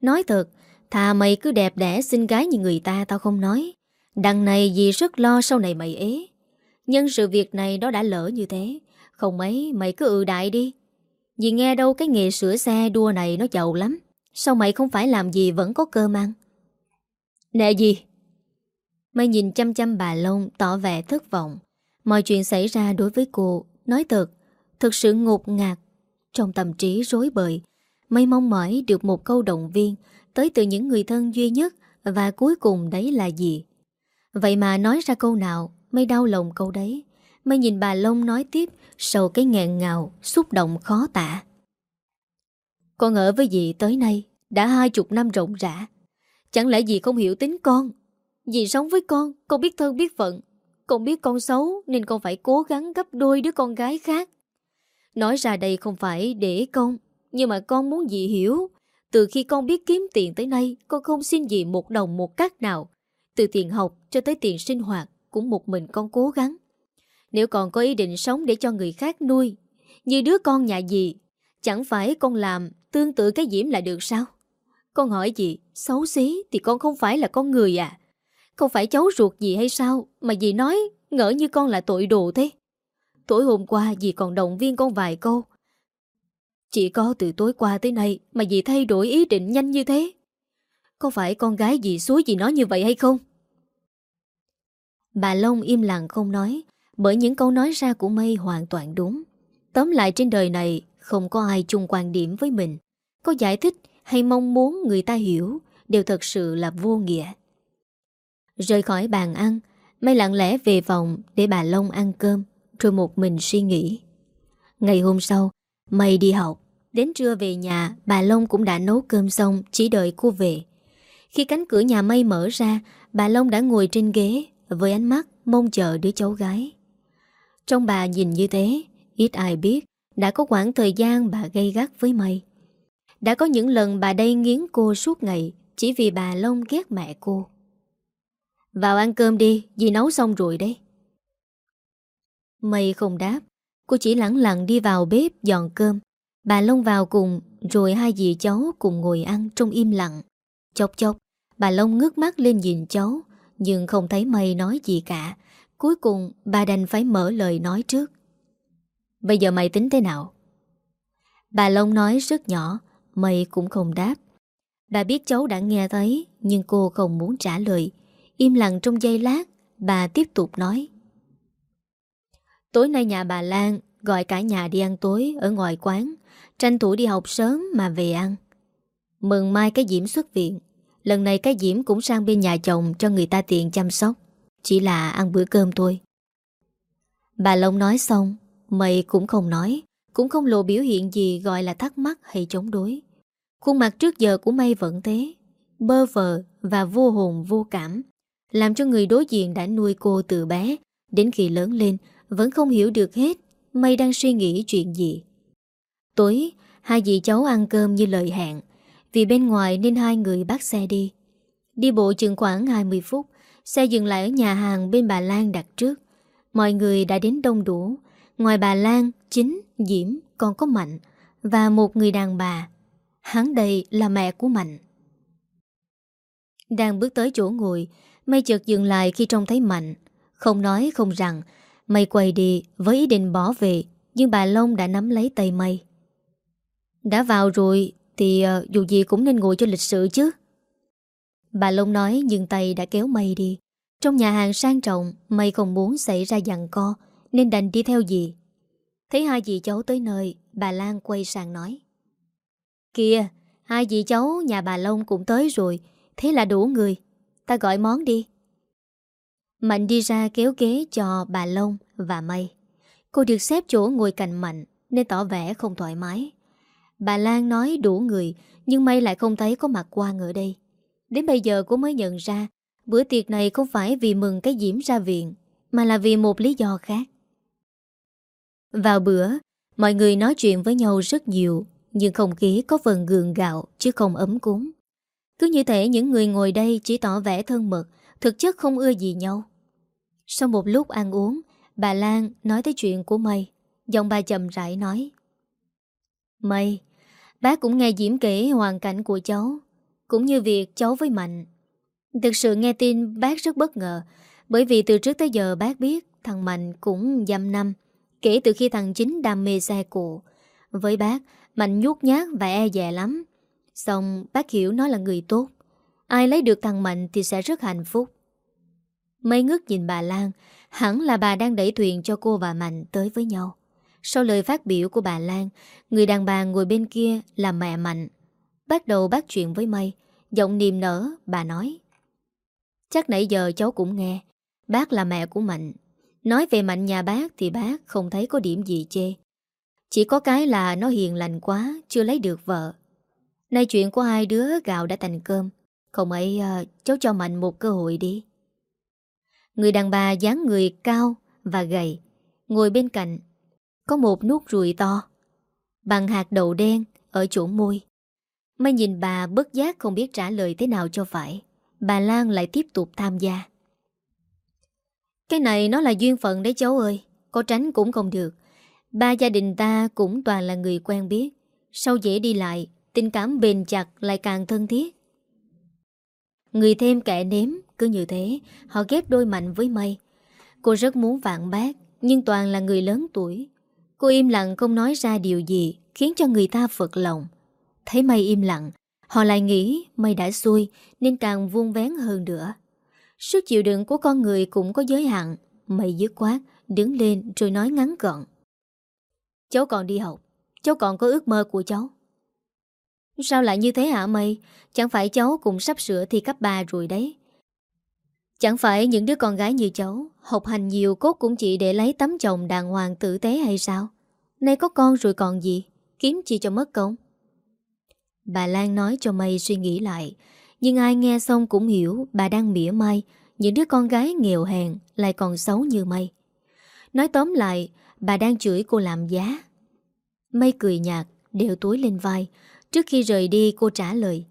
Nói thật, Thà mày cứ đẹp đẽ xinh gái như người ta Tao không nói. Đằng này dì rất lo sau này mày ế. Nhưng sự việc này nó đã lỡ như thế. Không mấy mày cứ ừ đại đi. Vì nghe đâu cái nghề sửa xe đua này nó giàu lắm. Sao mày không phải làm gì vẫn có cơm ăn? Nè gì? Mày nhìn chăm chăm bà Long, tỏ vẻ thất vọng. Mọi chuyện xảy ra đối với cô, Nói thật, Thực sự ngột ngạt. Trong tâm trí rối bời Mây mong mỏi được một câu động viên Tới từ những người thân duy nhất Và cuối cùng đấy là gì? Vậy mà nói ra câu nào Mây đau lòng câu đấy mới nhìn bà Long nói tiếp, Sầu cái nghẹn ngào, Xúc động khó tả. Con ở với dì tới nay, Đã hai chục năm rộng rã. Chẳng lẽ dì không hiểu tính con? Dì sống với con Con biết thân biết phận. Con biết con xấu, Nên con phải cố gắng gấp đôi đứa con gái khác. Nói ra đây không phải để con, Nhưng mà con muốn dì hiểu. Từ khi con biết kiếm tiền tới nay, Con không xin dì một đồng một cát nào. Từ tiền học cho tới tiền sinh hoạt, Cũng một mình con cố gắng. Nếu còn có ý định sống để cho người khác nuôi, Như đứa con nhà gì Chẳng phải con làm tương tự cái diễm là được sao? Con hỏi gì Xấu xí, thì con không phải là con người à? Không phải cháu ruột gì hay sao Mà dì nói ngỡ như con là tội đồ thế? Tối hôm qua dì còn động viên con vài câu. Chỉ có từ tối qua tới nay Mà dì thay đổi ý định nhanh như thế. Có phải con gái dì suối dì nói như vậy hay không? Bà Long im lặng không nói. Bởi những câu nói ra của Mây hoàn toàn đúng Tóm lại trên đời này Không có ai chung quan điểm với mình Có giải thích hay mong muốn người ta hiểu đều thật sự là vô nghĩa. Rời khỏi bàn ăn, Mây lặng lẽ về phòng để bà Long ăn cơm, rồi một mình suy nghĩ. Ngày hôm sau, Mây đi học, đến trưa về nhà, bà Long cũng đã nấu cơm xong, chỉ đợi cô về. Khi cánh cửa nhà Mây mở ra, bà Long đã ngồi trên ghế, với ánh mắt mong chờ đứa cháu gái. Trong bà nhìn như thế, ít ai biết, đã có khoảng thời gian bà gây gắt với Mây. Đã có những lần bà đây nghiến cô suốt ngày Chỉ vì bà Long ghét mẹ cô. Vào ăn cơm đi Dì nấu xong rồi đấy. Mây không đáp Cô chỉ lặng lặng đi vào bếp dọn cơm. Bà Long vào cùng Rồi hai dì cháu cùng ngồi ăn trong im lặng. Chốc chốc Bà Long ngước mắt lên nhìn cháu Nhưng không thấy Mây nói gì cả. Cuối cùng, bà đành phải mở lời nói trước. Bây giờ mày tính thế nào? Bà Long nói rất nhỏ, mày cũng không đáp. Bà biết cháu đã nghe thấy, Nhưng cô không muốn trả lời. Im lặng trong giây lát, Bà tiếp tục nói. Tối nay nhà bà Lan Gọi cả nhà đi ăn tối ở ngoài quán, Tranh thủ đi học sớm mà về ăn. Mừng mai cái Diễm xuất viện, Lần này cái Diễm cũng sang bên nhà chồng Cho người ta tiện chăm sóc. Chỉ là ăn bữa cơm thôi. Bà Long nói xong Mây cũng không nói, Cũng không lộ biểu hiện gì gọi là thắc mắc hay chống đối. Khuôn mặt trước giờ của Mây vẫn thế, Bơ vờ và vô hồn vô cảm, Làm cho người đối diện đã nuôi cô từ bé, Đến khi lớn lên Vẫn không hiểu được hết Mây đang suy nghĩ chuyện gì. Tối, Hai dì cháu ăn cơm như lời hẹn, Vì bên ngoài nên hai người bắt xe đi. Đi bộ chừng khoảng 20 phút Xe dừng lại ở nhà hàng bên bà Lan đặt trước. Mọi người đã đến đông đủ. Ngoài bà Lan, Chính, Diễm còn có Mạnh Và một người đàn bà. Hắn đây là mẹ của Mạnh. Đang bước tới chỗ ngồi Mây chợt dừng lại khi trông thấy Mạnh. Không nói không rằng Mây quay đi với ý định bỏ về Nhưng bà Long đã nắm lấy tay Mây. Đã vào rồi Thì uh, dù gì cũng nên ngồi cho lịch sự chứ. Bà Long nói nhưng tay đã kéo Mây đi Trong nhà hàng sang trọng Mây không muốn xảy ra dặn co Nên đành đi theo dì Thấy hai dì cháu tới nơi Bà Lan quay sang nói Kìa, hai dì cháu nhà bà Long cũng tới rồi, thế là đủ người. Ta gọi món đi. Mạnh đi ra kéo ghế cho bà Long và Mây. Cô được xếp chỗ ngồi cạnh Mạnh nên tỏ vẻ không thoải mái. Bà Lan nói đủ người nhưng Mây lại không thấy có mặt Quang ở đây. Đến bây giờ cô mới nhận ra bữa tiệc này không phải vì mừng cái Diễm ra viện mà là vì một lý do khác. Vào bữa, mọi người nói chuyện với nhau rất nhiều nhưng không khí có phần gượng gạo chứ không ấm cúng. Cứ như thể những người ngồi đây chỉ tỏ vẻ thân mật, thực chất không ưa gì nhau. Sau một lúc ăn uống, bà Lan nói tới chuyện của Mây. Giọng bà chậm rãi nói. Mây, bác cũng nghe Diễm kể hoàn cảnh của cháu, cũng như việc cháu với Mạnh. Thực sự nghe tin bác rất bất ngờ, bởi vì từ trước tới giờ bác biết thằng Mạnh cũng dăm năm, kể từ khi thằng Chính đam mê xe cộ. Với bác, Mạnh nhút nhát và e dè lắm. Xong bác hiểu nó là người tốt. Ai lấy được thằng Mạnh thì sẽ rất hạnh phúc. Mấy ngước nhìn bà Lan, hẳn là bà đang đẩy thuyền cho cô và Mạnh tới với nhau. Sau lời phát biểu của bà Lan, người đàn bà ngồi bên kia là mẹ Mạnh. Bắt đầu bắt chuyện với Mây, giọng niềm nở, bà nói. Chắc nãy giờ cháu cũng nghe, bác là mẹ của Mạnh. Nói về Mạnh nhà bác thì bác không thấy có điểm gì chê. Chỉ có cái là nó hiền lành quá, chưa lấy được vợ. Nay chuyện của hai đứa gạo đã thành cơm, không ấy uh, cháu cho Mạnh một cơ hội đi. Người đàn bà dáng người cao và gầy, ngồi bên cạnh, có một nút ruồi to, bằng hạt đậu đen ở chỗ môi. Mới nhìn bà bất giác không biết trả lời thế nào cho phải. Bà Lan lại tiếp tục tham gia. Cái này nó là duyên phận đấy cháu ơi, có tránh cũng không được. Ba gia đình ta cũng toàn là người quen biết. Sau dễ đi lại, tình cảm bền chặt lại càng thân thiết. Người thêm kẻ nếm, cứ như thế, họ ghép đôi mạnh với mây. Cô rất muốn vạn bác, nhưng toàn là người lớn tuổi. Cô im lặng không nói ra điều gì, khiến cho người ta phật lòng. Thấy mây im lặng, họ lại nghĩ mây đã xuôi nên càng vuông vén hơn nữa. Sức chịu đựng của con người cũng có giới hạn. Mây dứt quát, đứng lên rồi nói ngắn gọn. Cháu còn đi học, cháu còn có ước mơ của cháu. Sao lại như thế hả mây? Chẳng phải cháu cũng sắp sửa thi cấp 3 rồi đấy. Chẳng phải những đứa con gái như cháu học hành nhiều cốt cũng chỉ để lấy tấm chồng đàng hoàng tử tế hay sao? Nay có con rồi còn gì? Kiếm chi cho mất công? Bà Lan nói cho mây suy nghĩ lại. Nhưng ai nghe xong cũng hiểu Bà đang mỉa mai. Những đứa con gái nghèo hèn Lại còn xấu như mây Nói tóm lại, Bà đang chửi cô làm giá. Mây cười nhạt Đều túi lên vai. Trước khi rời đi, cô trả lời.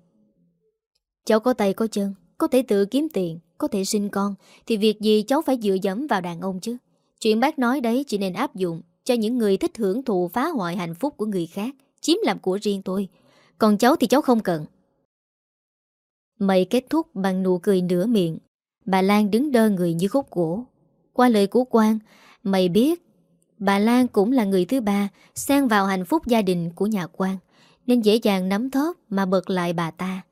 Cháu có tay có chân, Có thể tự kiếm tiền, Có thể sinh con. Thì việc gì cháu phải dựa dẫm vào đàn ông chứ? Chuyện bác nói đấy chỉ nên áp dụng Cho những người thích hưởng thụ phá hoại hạnh phúc của người khác, Chiếm làm của riêng tôi. Còn cháu thì cháu không cần. Mày kết thúc bằng nụ cười nửa miệng, Bà Lan đứng đơ người như khúc gỗ. Qua lời của Quang, Mày biết, Bà Lan cũng là người thứ ba xen vào hạnh phúc gia đình của nhà Quang, Nên dễ dàng nắm thóp mà bật lại bà ta.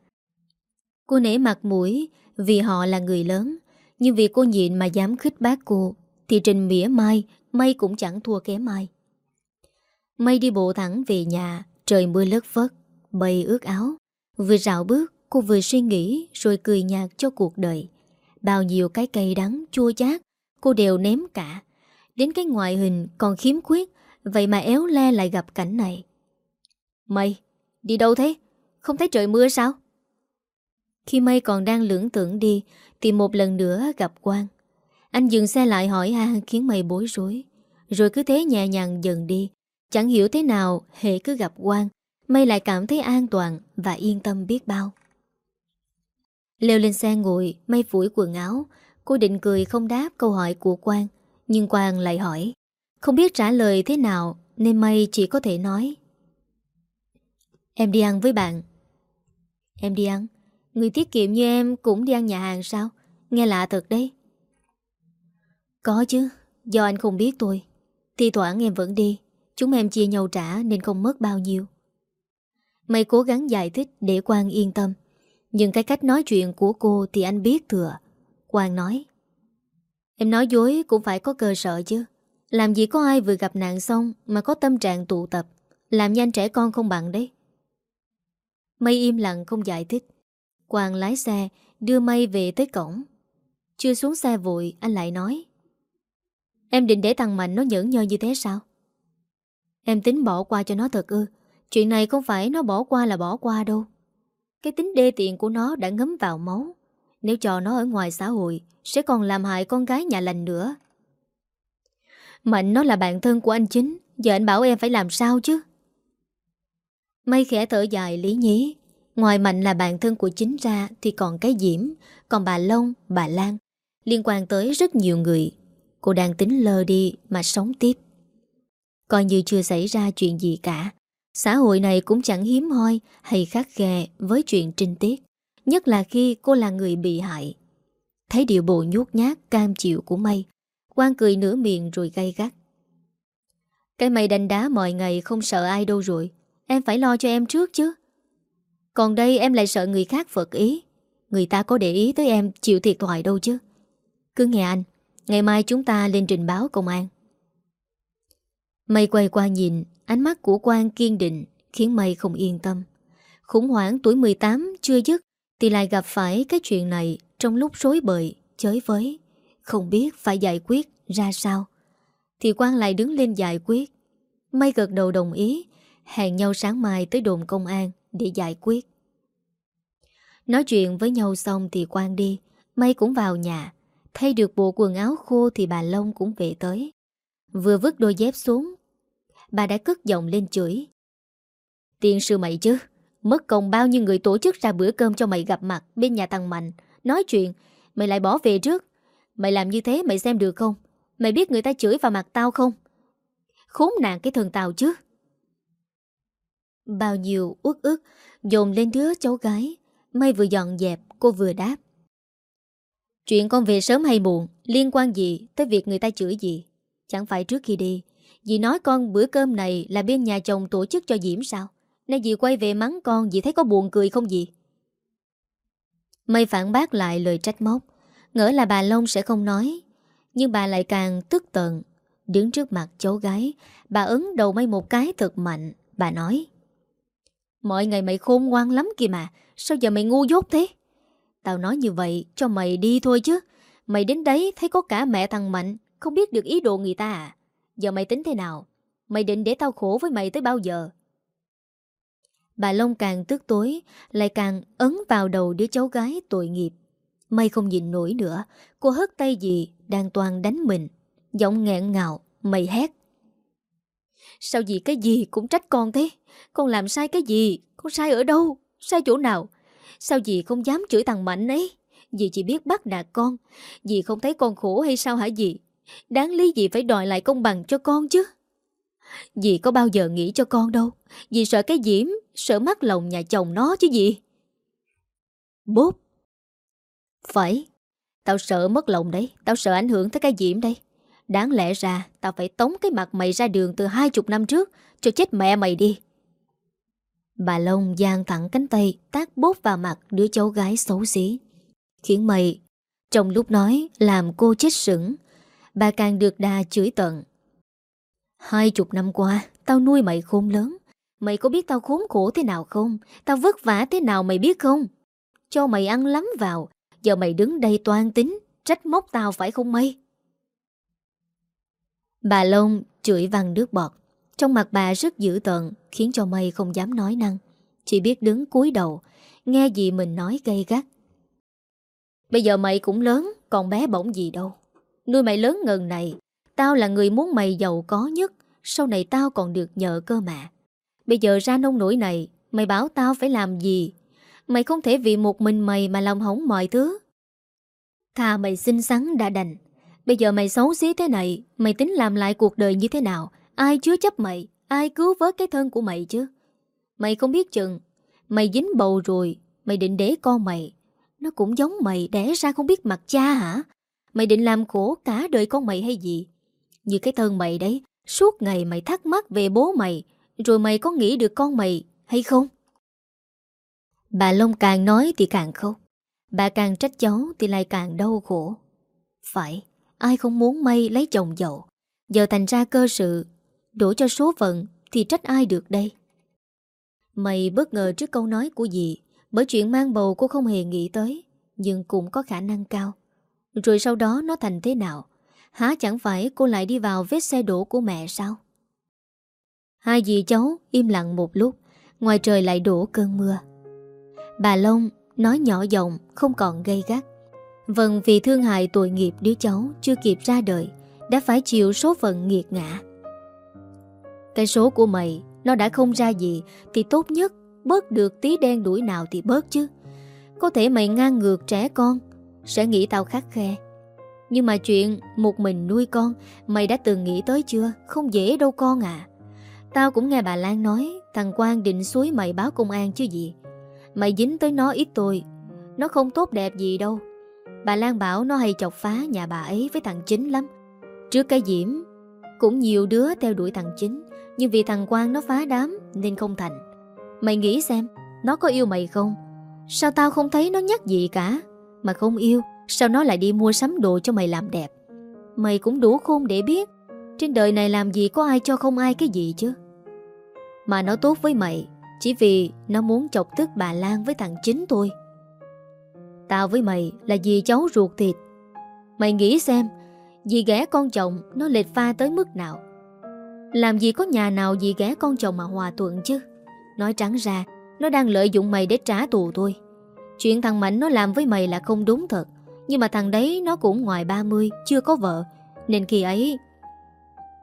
Cô nể mặt mũi Vì họ là người lớn, Nhưng vì cô nhịn mà dám khích bác cô, Thì trình mỉa mai Mây cũng chẳng thua kém ai. Mây đi bộ thẳng về nhà, Trời mưa lất vất Bay ướt áo. Vừa rạo bước cô vừa suy nghĩ Rồi cười nhạt cho cuộc đời. Bao nhiêu cái cây đắng chua chát Cô đều ném cả. Đến cái ngoại hình còn khiếm khuyết Vậy mà éo le lại gặp cảnh này. Mây, đi đâu thế? Không thấy trời mưa sao? Khi Mây còn đang lưỡng tưởng đi Thì một lần nữa gặp Quang. Anh dừng xe lại hỏi han khiến Mây bối rối. Rồi cứ thế nhẹ nhàng dần đi. Chẳng hiểu thế nào hệ cứ gặp Quang. Mây lại cảm thấy an toàn Và yên tâm biết bao. Leo lên xe ngồi, Mây phủi quần áo. Cô định cười không đáp câu hỏi của Quang, nhưng Quang lại hỏi, Không biết trả lời thế nào Nên Mây chỉ có thể nói, Em đi ăn với bạn Em đi ăn? Người tiết kiệm như em cũng đi ăn nhà hàng sao? Nghe lạ thật đấy. Có chứ, Do anh không biết tôi. Thì thoảng em vẫn đi. Chúng em chia nhau trả nên không mất bao nhiêu. Mày cố gắng giải thích để Quang yên tâm. Nhưng cái cách nói chuyện của cô thì anh biết thừa. Quang nói, Em nói dối cũng phải có cơ sở chứ. Làm gì có ai vừa gặp nạn xong Mà có tâm trạng tụ tập? Làm nhanh trẻ con không bằng đấy. Mây im lặng không giải thích. Quang lái xe, Đưa Mây về tới cổng. Chưa xuống xe vội, Anh lại nói, Em định để thằng Mạnh nó nhẫn nhơ như thế sao? Em tính bỏ qua cho nó thật ư? Chuyện này không phải nó bỏ qua là bỏ qua đâu. Cái tính đê tiện của nó đã ngấm vào máu. Nếu cho nó ở ngoài xã hội Sẽ còn làm hại con gái nhà lành nữa. Mạnh nó là bạn thân của anh chính Giờ anh bảo em phải làm sao chứ? Mây khẽ thở dài lý nhí. Ngoài Mạnh là bạn thân của chính ra Thì còn cái Diễm Còn bà Long, bà Lan. Liên quan tới rất nhiều người. Cô đang tính lơ đi mà sống tiếp. Coi như chưa xảy ra chuyện gì cả. Xã hội này cũng chẳng hiếm hoi Hay khắc khe với chuyện trinh tiết, Nhất là khi cô là người bị hại. Thấy điều bộ nhút nhát, cam chịu của Mây Quang cười nửa miệng rồi gay gắt. Cái mày đánh đá mọi ngày không sợ ai đâu rồi, Em phải lo cho em trước chứ. Còn đây em lại sợ người khác phật ý, Người ta có để ý tới em chịu thiệt thòi đâu chứ. Cứ nghe anh, Ngày mai chúng ta lên trình báo công an. Mây quay qua nhìn Ánh mắt của quan kiên định Khiến Mây không yên tâm. Khủng hoảng tuổi 18 chưa dứt Thì lại gặp phải cái chuyện này Trong lúc rối bời, chới với. Không biết phải giải quyết ra sao. Thì quan lại đứng lên giải quyết. Mây gật đầu đồng ý Hẹn nhau sáng mai tới đồn công an Để giải quyết. Nói chuyện với nhau xong thì quan đi Mây cũng vào nhà. Thay được bộ quần áo khô thì bà Long cũng về tới. Vừa vứt đôi dép xuống Bà đã cất giọng lên chửi. Tiên sư mày chứ, Mất công bao nhiêu người tổ chức ra bữa cơm cho mày gặp mặt Bên nhà thằng Mạnh. Nói chuyện, Mày lại bỏ về trước. Mày làm như thế mày xem được không? Mày biết người ta chửi vào mặt tao không? Khốn nạn cái thần tao chứ. Bao nhiêu uất ức, Dồn lên đứa cháu gái. Mây vừa dọn dẹp, cô vừa đáp. Chuyện con về sớm hay muộn, Liên quan gì tới việc người ta chửi gì? Chẳng phải trước khi đi Dì nói con bữa cơm này là bên nhà chồng tổ chức cho Diễm sao? Nay dì quay về mắng con, Dì thấy có buồn cười không dì? Mây phản bác lại lời trách móc, Ngỡ là bà Long sẽ không nói. Nhưng bà lại càng tức tận. Đứng trước mặt cháu gái, Bà ấn đầu mây một cái thật mạnh. Bà nói, Mọi ngày mày khôn ngoan lắm kìa mà, Sao giờ mày ngu dốt thế? Tao nói như vậy cho mày đi thôi chứ. Mày đến đấy thấy có cả mẹ thằng Mạnh, Không biết được ý đồ người ta à? Giờ mày tính thế nào? Mày định để tao khổ với mày tới bao giờ? Bà Long càng tức tối, Lại càng ấn vào đầu đứa cháu gái tội nghiệp. Mày không nhìn nổi nữa, Cô hất tay gì Đang toàn đánh mình. Giọng nghẹn ngào, Mày hét. Sao gì cái gì cũng trách con thế? Con làm sai cái gì Con sai ở đâu? Sai chỗ nào? Sao dì không dám chửi thằng Mạnh ấy? Dì chỉ biết bắt nạt con. Dì không thấy con khổ hay sao hả dì? Đáng lý gì phải đòi lại công bằng cho con chứ. Dì có bao giờ nghĩ cho con đâu. Dì sợ cái diễm, Sợ mất lòng nhà chồng nó chứ gì Bốp. Phải. Tao sợ mất lòng đấy. Tao sợ ảnh hưởng tới cái diễm đây Đáng lẽ ra, tao phải tống cái mặt mày ra đường từ hai chục năm trước, Cho chết mẹ mày đi. Bà Long giang thẳng cánh tay Tác bốp vào mặt đứa cháu gái xấu xí. Khiến mày, Trong lúc nói, làm cô chết sững Bà càng được đà chửi tận. Hai chục năm qua, Tao nuôi mày khôn lớn. Mày có biết tao khốn khổ thế nào không? Tao vất vả thế nào mày biết không? Cho mày ăn lắm vào. Giờ mày đứng đây toan tính, Trách móc tao phải không mây Bà Long chửi văng nước bọt. Trong mặt bà rất dữ tợn, Khiến cho mây không dám nói năng. Chỉ biết đứng cúi đầu, Nghe gì mình nói gây gắt. Bây giờ mày cũng lớn, Còn bé bỗng gì đâu. Nuôi mày lớn ngần này, Tao là người muốn mày giàu có nhất, Sau này tao còn được nhờ cơ mà. Bây giờ ra nông nổi này, Mày bảo tao phải làm gì? Mày không thể vì một mình mày mà lòng hỏng mọi thứ. Thà mày xinh xắn đã đành. Bây giờ mày xấu xí thế này, Mày tính làm lại cuộc đời như thế nào? Ai chứa chấp mày? Ai cứu vớt cái thân của mày chứ? Mày không biết chừng. Mày dính bầu rồi, Mày định để con mày. Nó cũng giống mày, đẻ ra không biết mặt cha hả? Mày định làm khổ cả đời con mày hay gì? Như cái thân mày đấy, Suốt ngày mày thắc mắc về bố mày, Rồi mày có nghĩ được con mày hay không? Bà Long càng nói thì càng khóc. Bà càng trách cháu thì lại càng đau khổ. Phải, Ai không muốn mây lấy chồng giàu? Giờ thành ra cơ sự, Đổ cho số phận Thì trách ai được đây? Mày bất ngờ trước câu nói của dì, Bởi chuyện mang bầu cô không hề nghĩ tới, Nhưng cũng có khả năng cao. Rồi sau đó nó thành thế nào? Há chẳng phải cô lại đi vào vết xe đổ của mẹ sao? Hai dì cháu im lặng một lúc, Ngoài trời lại đổ cơn mưa. Bà Long nói nhỏ giọng, Không còn gây gắt. Vâng vì thương hại tội nghiệp đứa cháu Chưa kịp ra đời, Đã phải chịu số phận nghiệt ngã. Cái số của mày, Nó đã không ra gì, Thì tốt nhất bớt được tí đen đuổi nào thì bớt chứ. Có thể mày ngang ngược trẻ con sẽ nghĩ tao khắc khe. Nhưng mà chuyện một mình nuôi con, Mày đã từng nghĩ tới chưa? Không dễ đâu con à Tao cũng nghe bà Lan nói, Thằng Quang định suối mày báo công an chứ gì. Mày dính tới nó ít tôi. Nó không tốt đẹp gì đâu. Bà Lan bảo nó hay chọc phá nhà bà ấy với thằng Chính lắm. Trước cái Diễm, Cũng nhiều đứa theo đuổi thằng Chính, Nhưng vì thằng Quang nó phá đám Nên không thành. Mày nghĩ xem, Nó có yêu mày không? Sao tao không thấy nó nhắc gì cả? Mà không yêu, Sao nó lại đi mua sắm đồ cho mày làm đẹp? Mày cũng đủ khôn để biết, Trên đời này làm gì có ai cho không ai cái gì chứ. Mà nó tốt với mày, Chỉ vì nó muốn chọc tức bà Lan với thằng chính thôi Tao với mày là dì cháu ruột thịt. Mày nghĩ xem, Dì ghẻ con chồng nó lệch pha tới mức nào? Làm gì có nhà nào dì ghẻ con chồng mà hòa thuận chứ? Nói trắng ra, Nó đang lợi dụng mày để trả thù tôi. Chuyện thằng Mạnh nó làm với mày là không đúng thật. Nhưng mà thằng đấy nó cũng ngoài 30 Chưa có vợ. Nên khi ấy,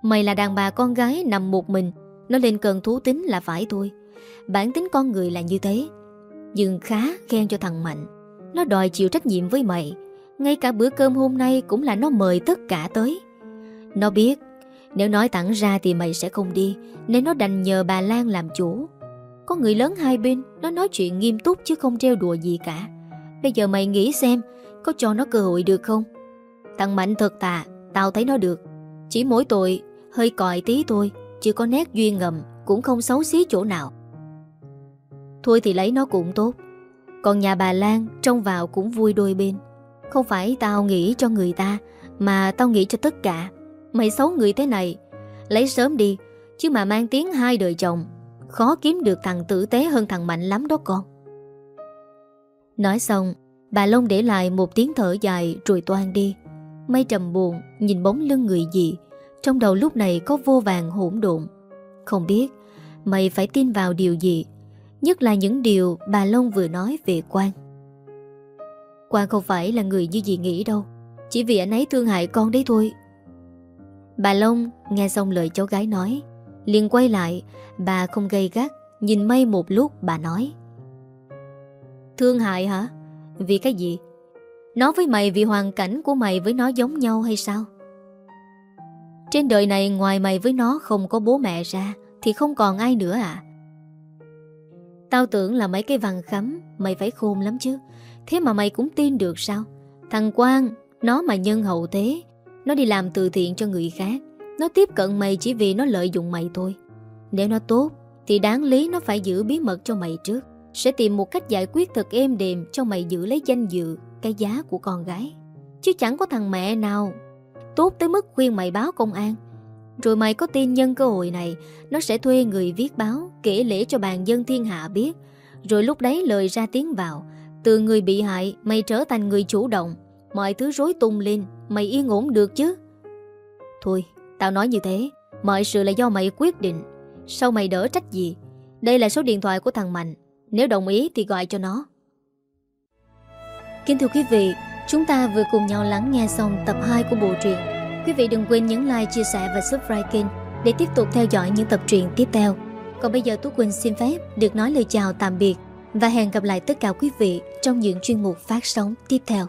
Mày là đàn bà con gái nằm một mình, Nó lên cần thú tính là phải thôi. Bản tính con người là như thế. Nhưng khá khen cho thằng Mạnh. Nó đòi chịu trách nhiệm với mày. Ngay cả bữa cơm hôm nay Cũng là nó mời tất cả tới. Nó biết, Nếu nói thẳng ra thì mày sẽ không đi, Nên nó đành nhờ bà Lan làm chủ có người lớn hai bên, Nó nói chuyện nghiêm túc chứ không treo đùa gì cả. Bây giờ mày nghĩ xem, Có cho nó cơ hội được không? Thằng Mạnh thật tà, Tao thấy nó được. Chỉ mỗi tội, hơi còi tí thôi Chứ có nét duyên ngầm, Cũng không xấu xí chỗ nào. Thôi thì lấy nó cũng tốt. Còn nhà bà Lan, trông vào cũng vui đôi bên. Không phải tao nghĩ cho người ta, Mà tao nghĩ cho tất cả. Mày xấu người thế này, Lấy sớm đi, Chứ mà mang tiếng hai đời chồng Khó kiếm được thằng tử tế hơn thằng Mạnh lắm đó con. Nói xong, Bà Long để lại một tiếng thở dài Rồi toan đi. Mây trầm buồn, nhìn bóng lưng người gì Trong đầu lúc này có vô vàng hỗn độn. Không biết, Mày phải tin vào điều gì? Nhất là những điều bà Long vừa nói về Quang. Quang không phải là người như dì nghĩ đâu. Chỉ vì anh ấy thương hại con đấy thôi. Bà Long nghe xong lời cháu gái nói liền quay lại, Bà không gây gắt, Nhìn mây một lúc, bà nói Thương hại hả? Vì cái gì? Nói với mày vì hoàn cảnh của mày với nó giống nhau hay sao? Trên đời này ngoài mày với nó không có bố mẹ ra, Thì không còn ai nữa à Tao tưởng là mấy cái văn khắm, Mày phải khôn lắm chứ Thế mà mày cũng tin được sao Thằng Quang, Nó mà nhân hậu thế, Nó đi làm từ thiện cho người khác nó tiếp cận mày chỉ vì nó lợi dụng mày thôi. Nếu nó tốt, Thì đáng lý nó phải giữ bí mật cho mày trước. Sẽ tìm một cách giải quyết thật êm đềm Cho mày giữ lấy danh dự, Cái giá của con gái. Chứ chẳng có thằng mẹ nào Tốt tới mức khuyên mày báo công an. Rồi mày có tin nhân cơ hội này, Nó sẽ thuê người viết báo, Kể lễ cho bàn dân thiên hạ biết. Rồi lúc đấy lời ra tiếng vào, Từ người bị hại, mày trở thành người chủ động. Mọi thứ rối tung lên, Mày yên ổn được chứ? Thôi tao nói như thế Mọi sự là do mày quyết định. Sao mày đỡ trách gì? Đây là số điện thoại của thằng Mạnh. Nếu đồng ý thì gọi cho nó. Kính thưa quý vị Chúng ta vừa cùng nhau lắng nghe xong tập 2 của bộ truyện. Quý vị đừng quên nhấn like, chia sẻ và subscribe kênh Để tiếp tục theo dõi những tập truyện tiếp theo. Còn bây giờ Tú Quỳnh xin phép được nói lời chào tạm biệt Và hẹn gặp lại tất cả quý vị Trong những chuyên mục phát sóng tiếp theo.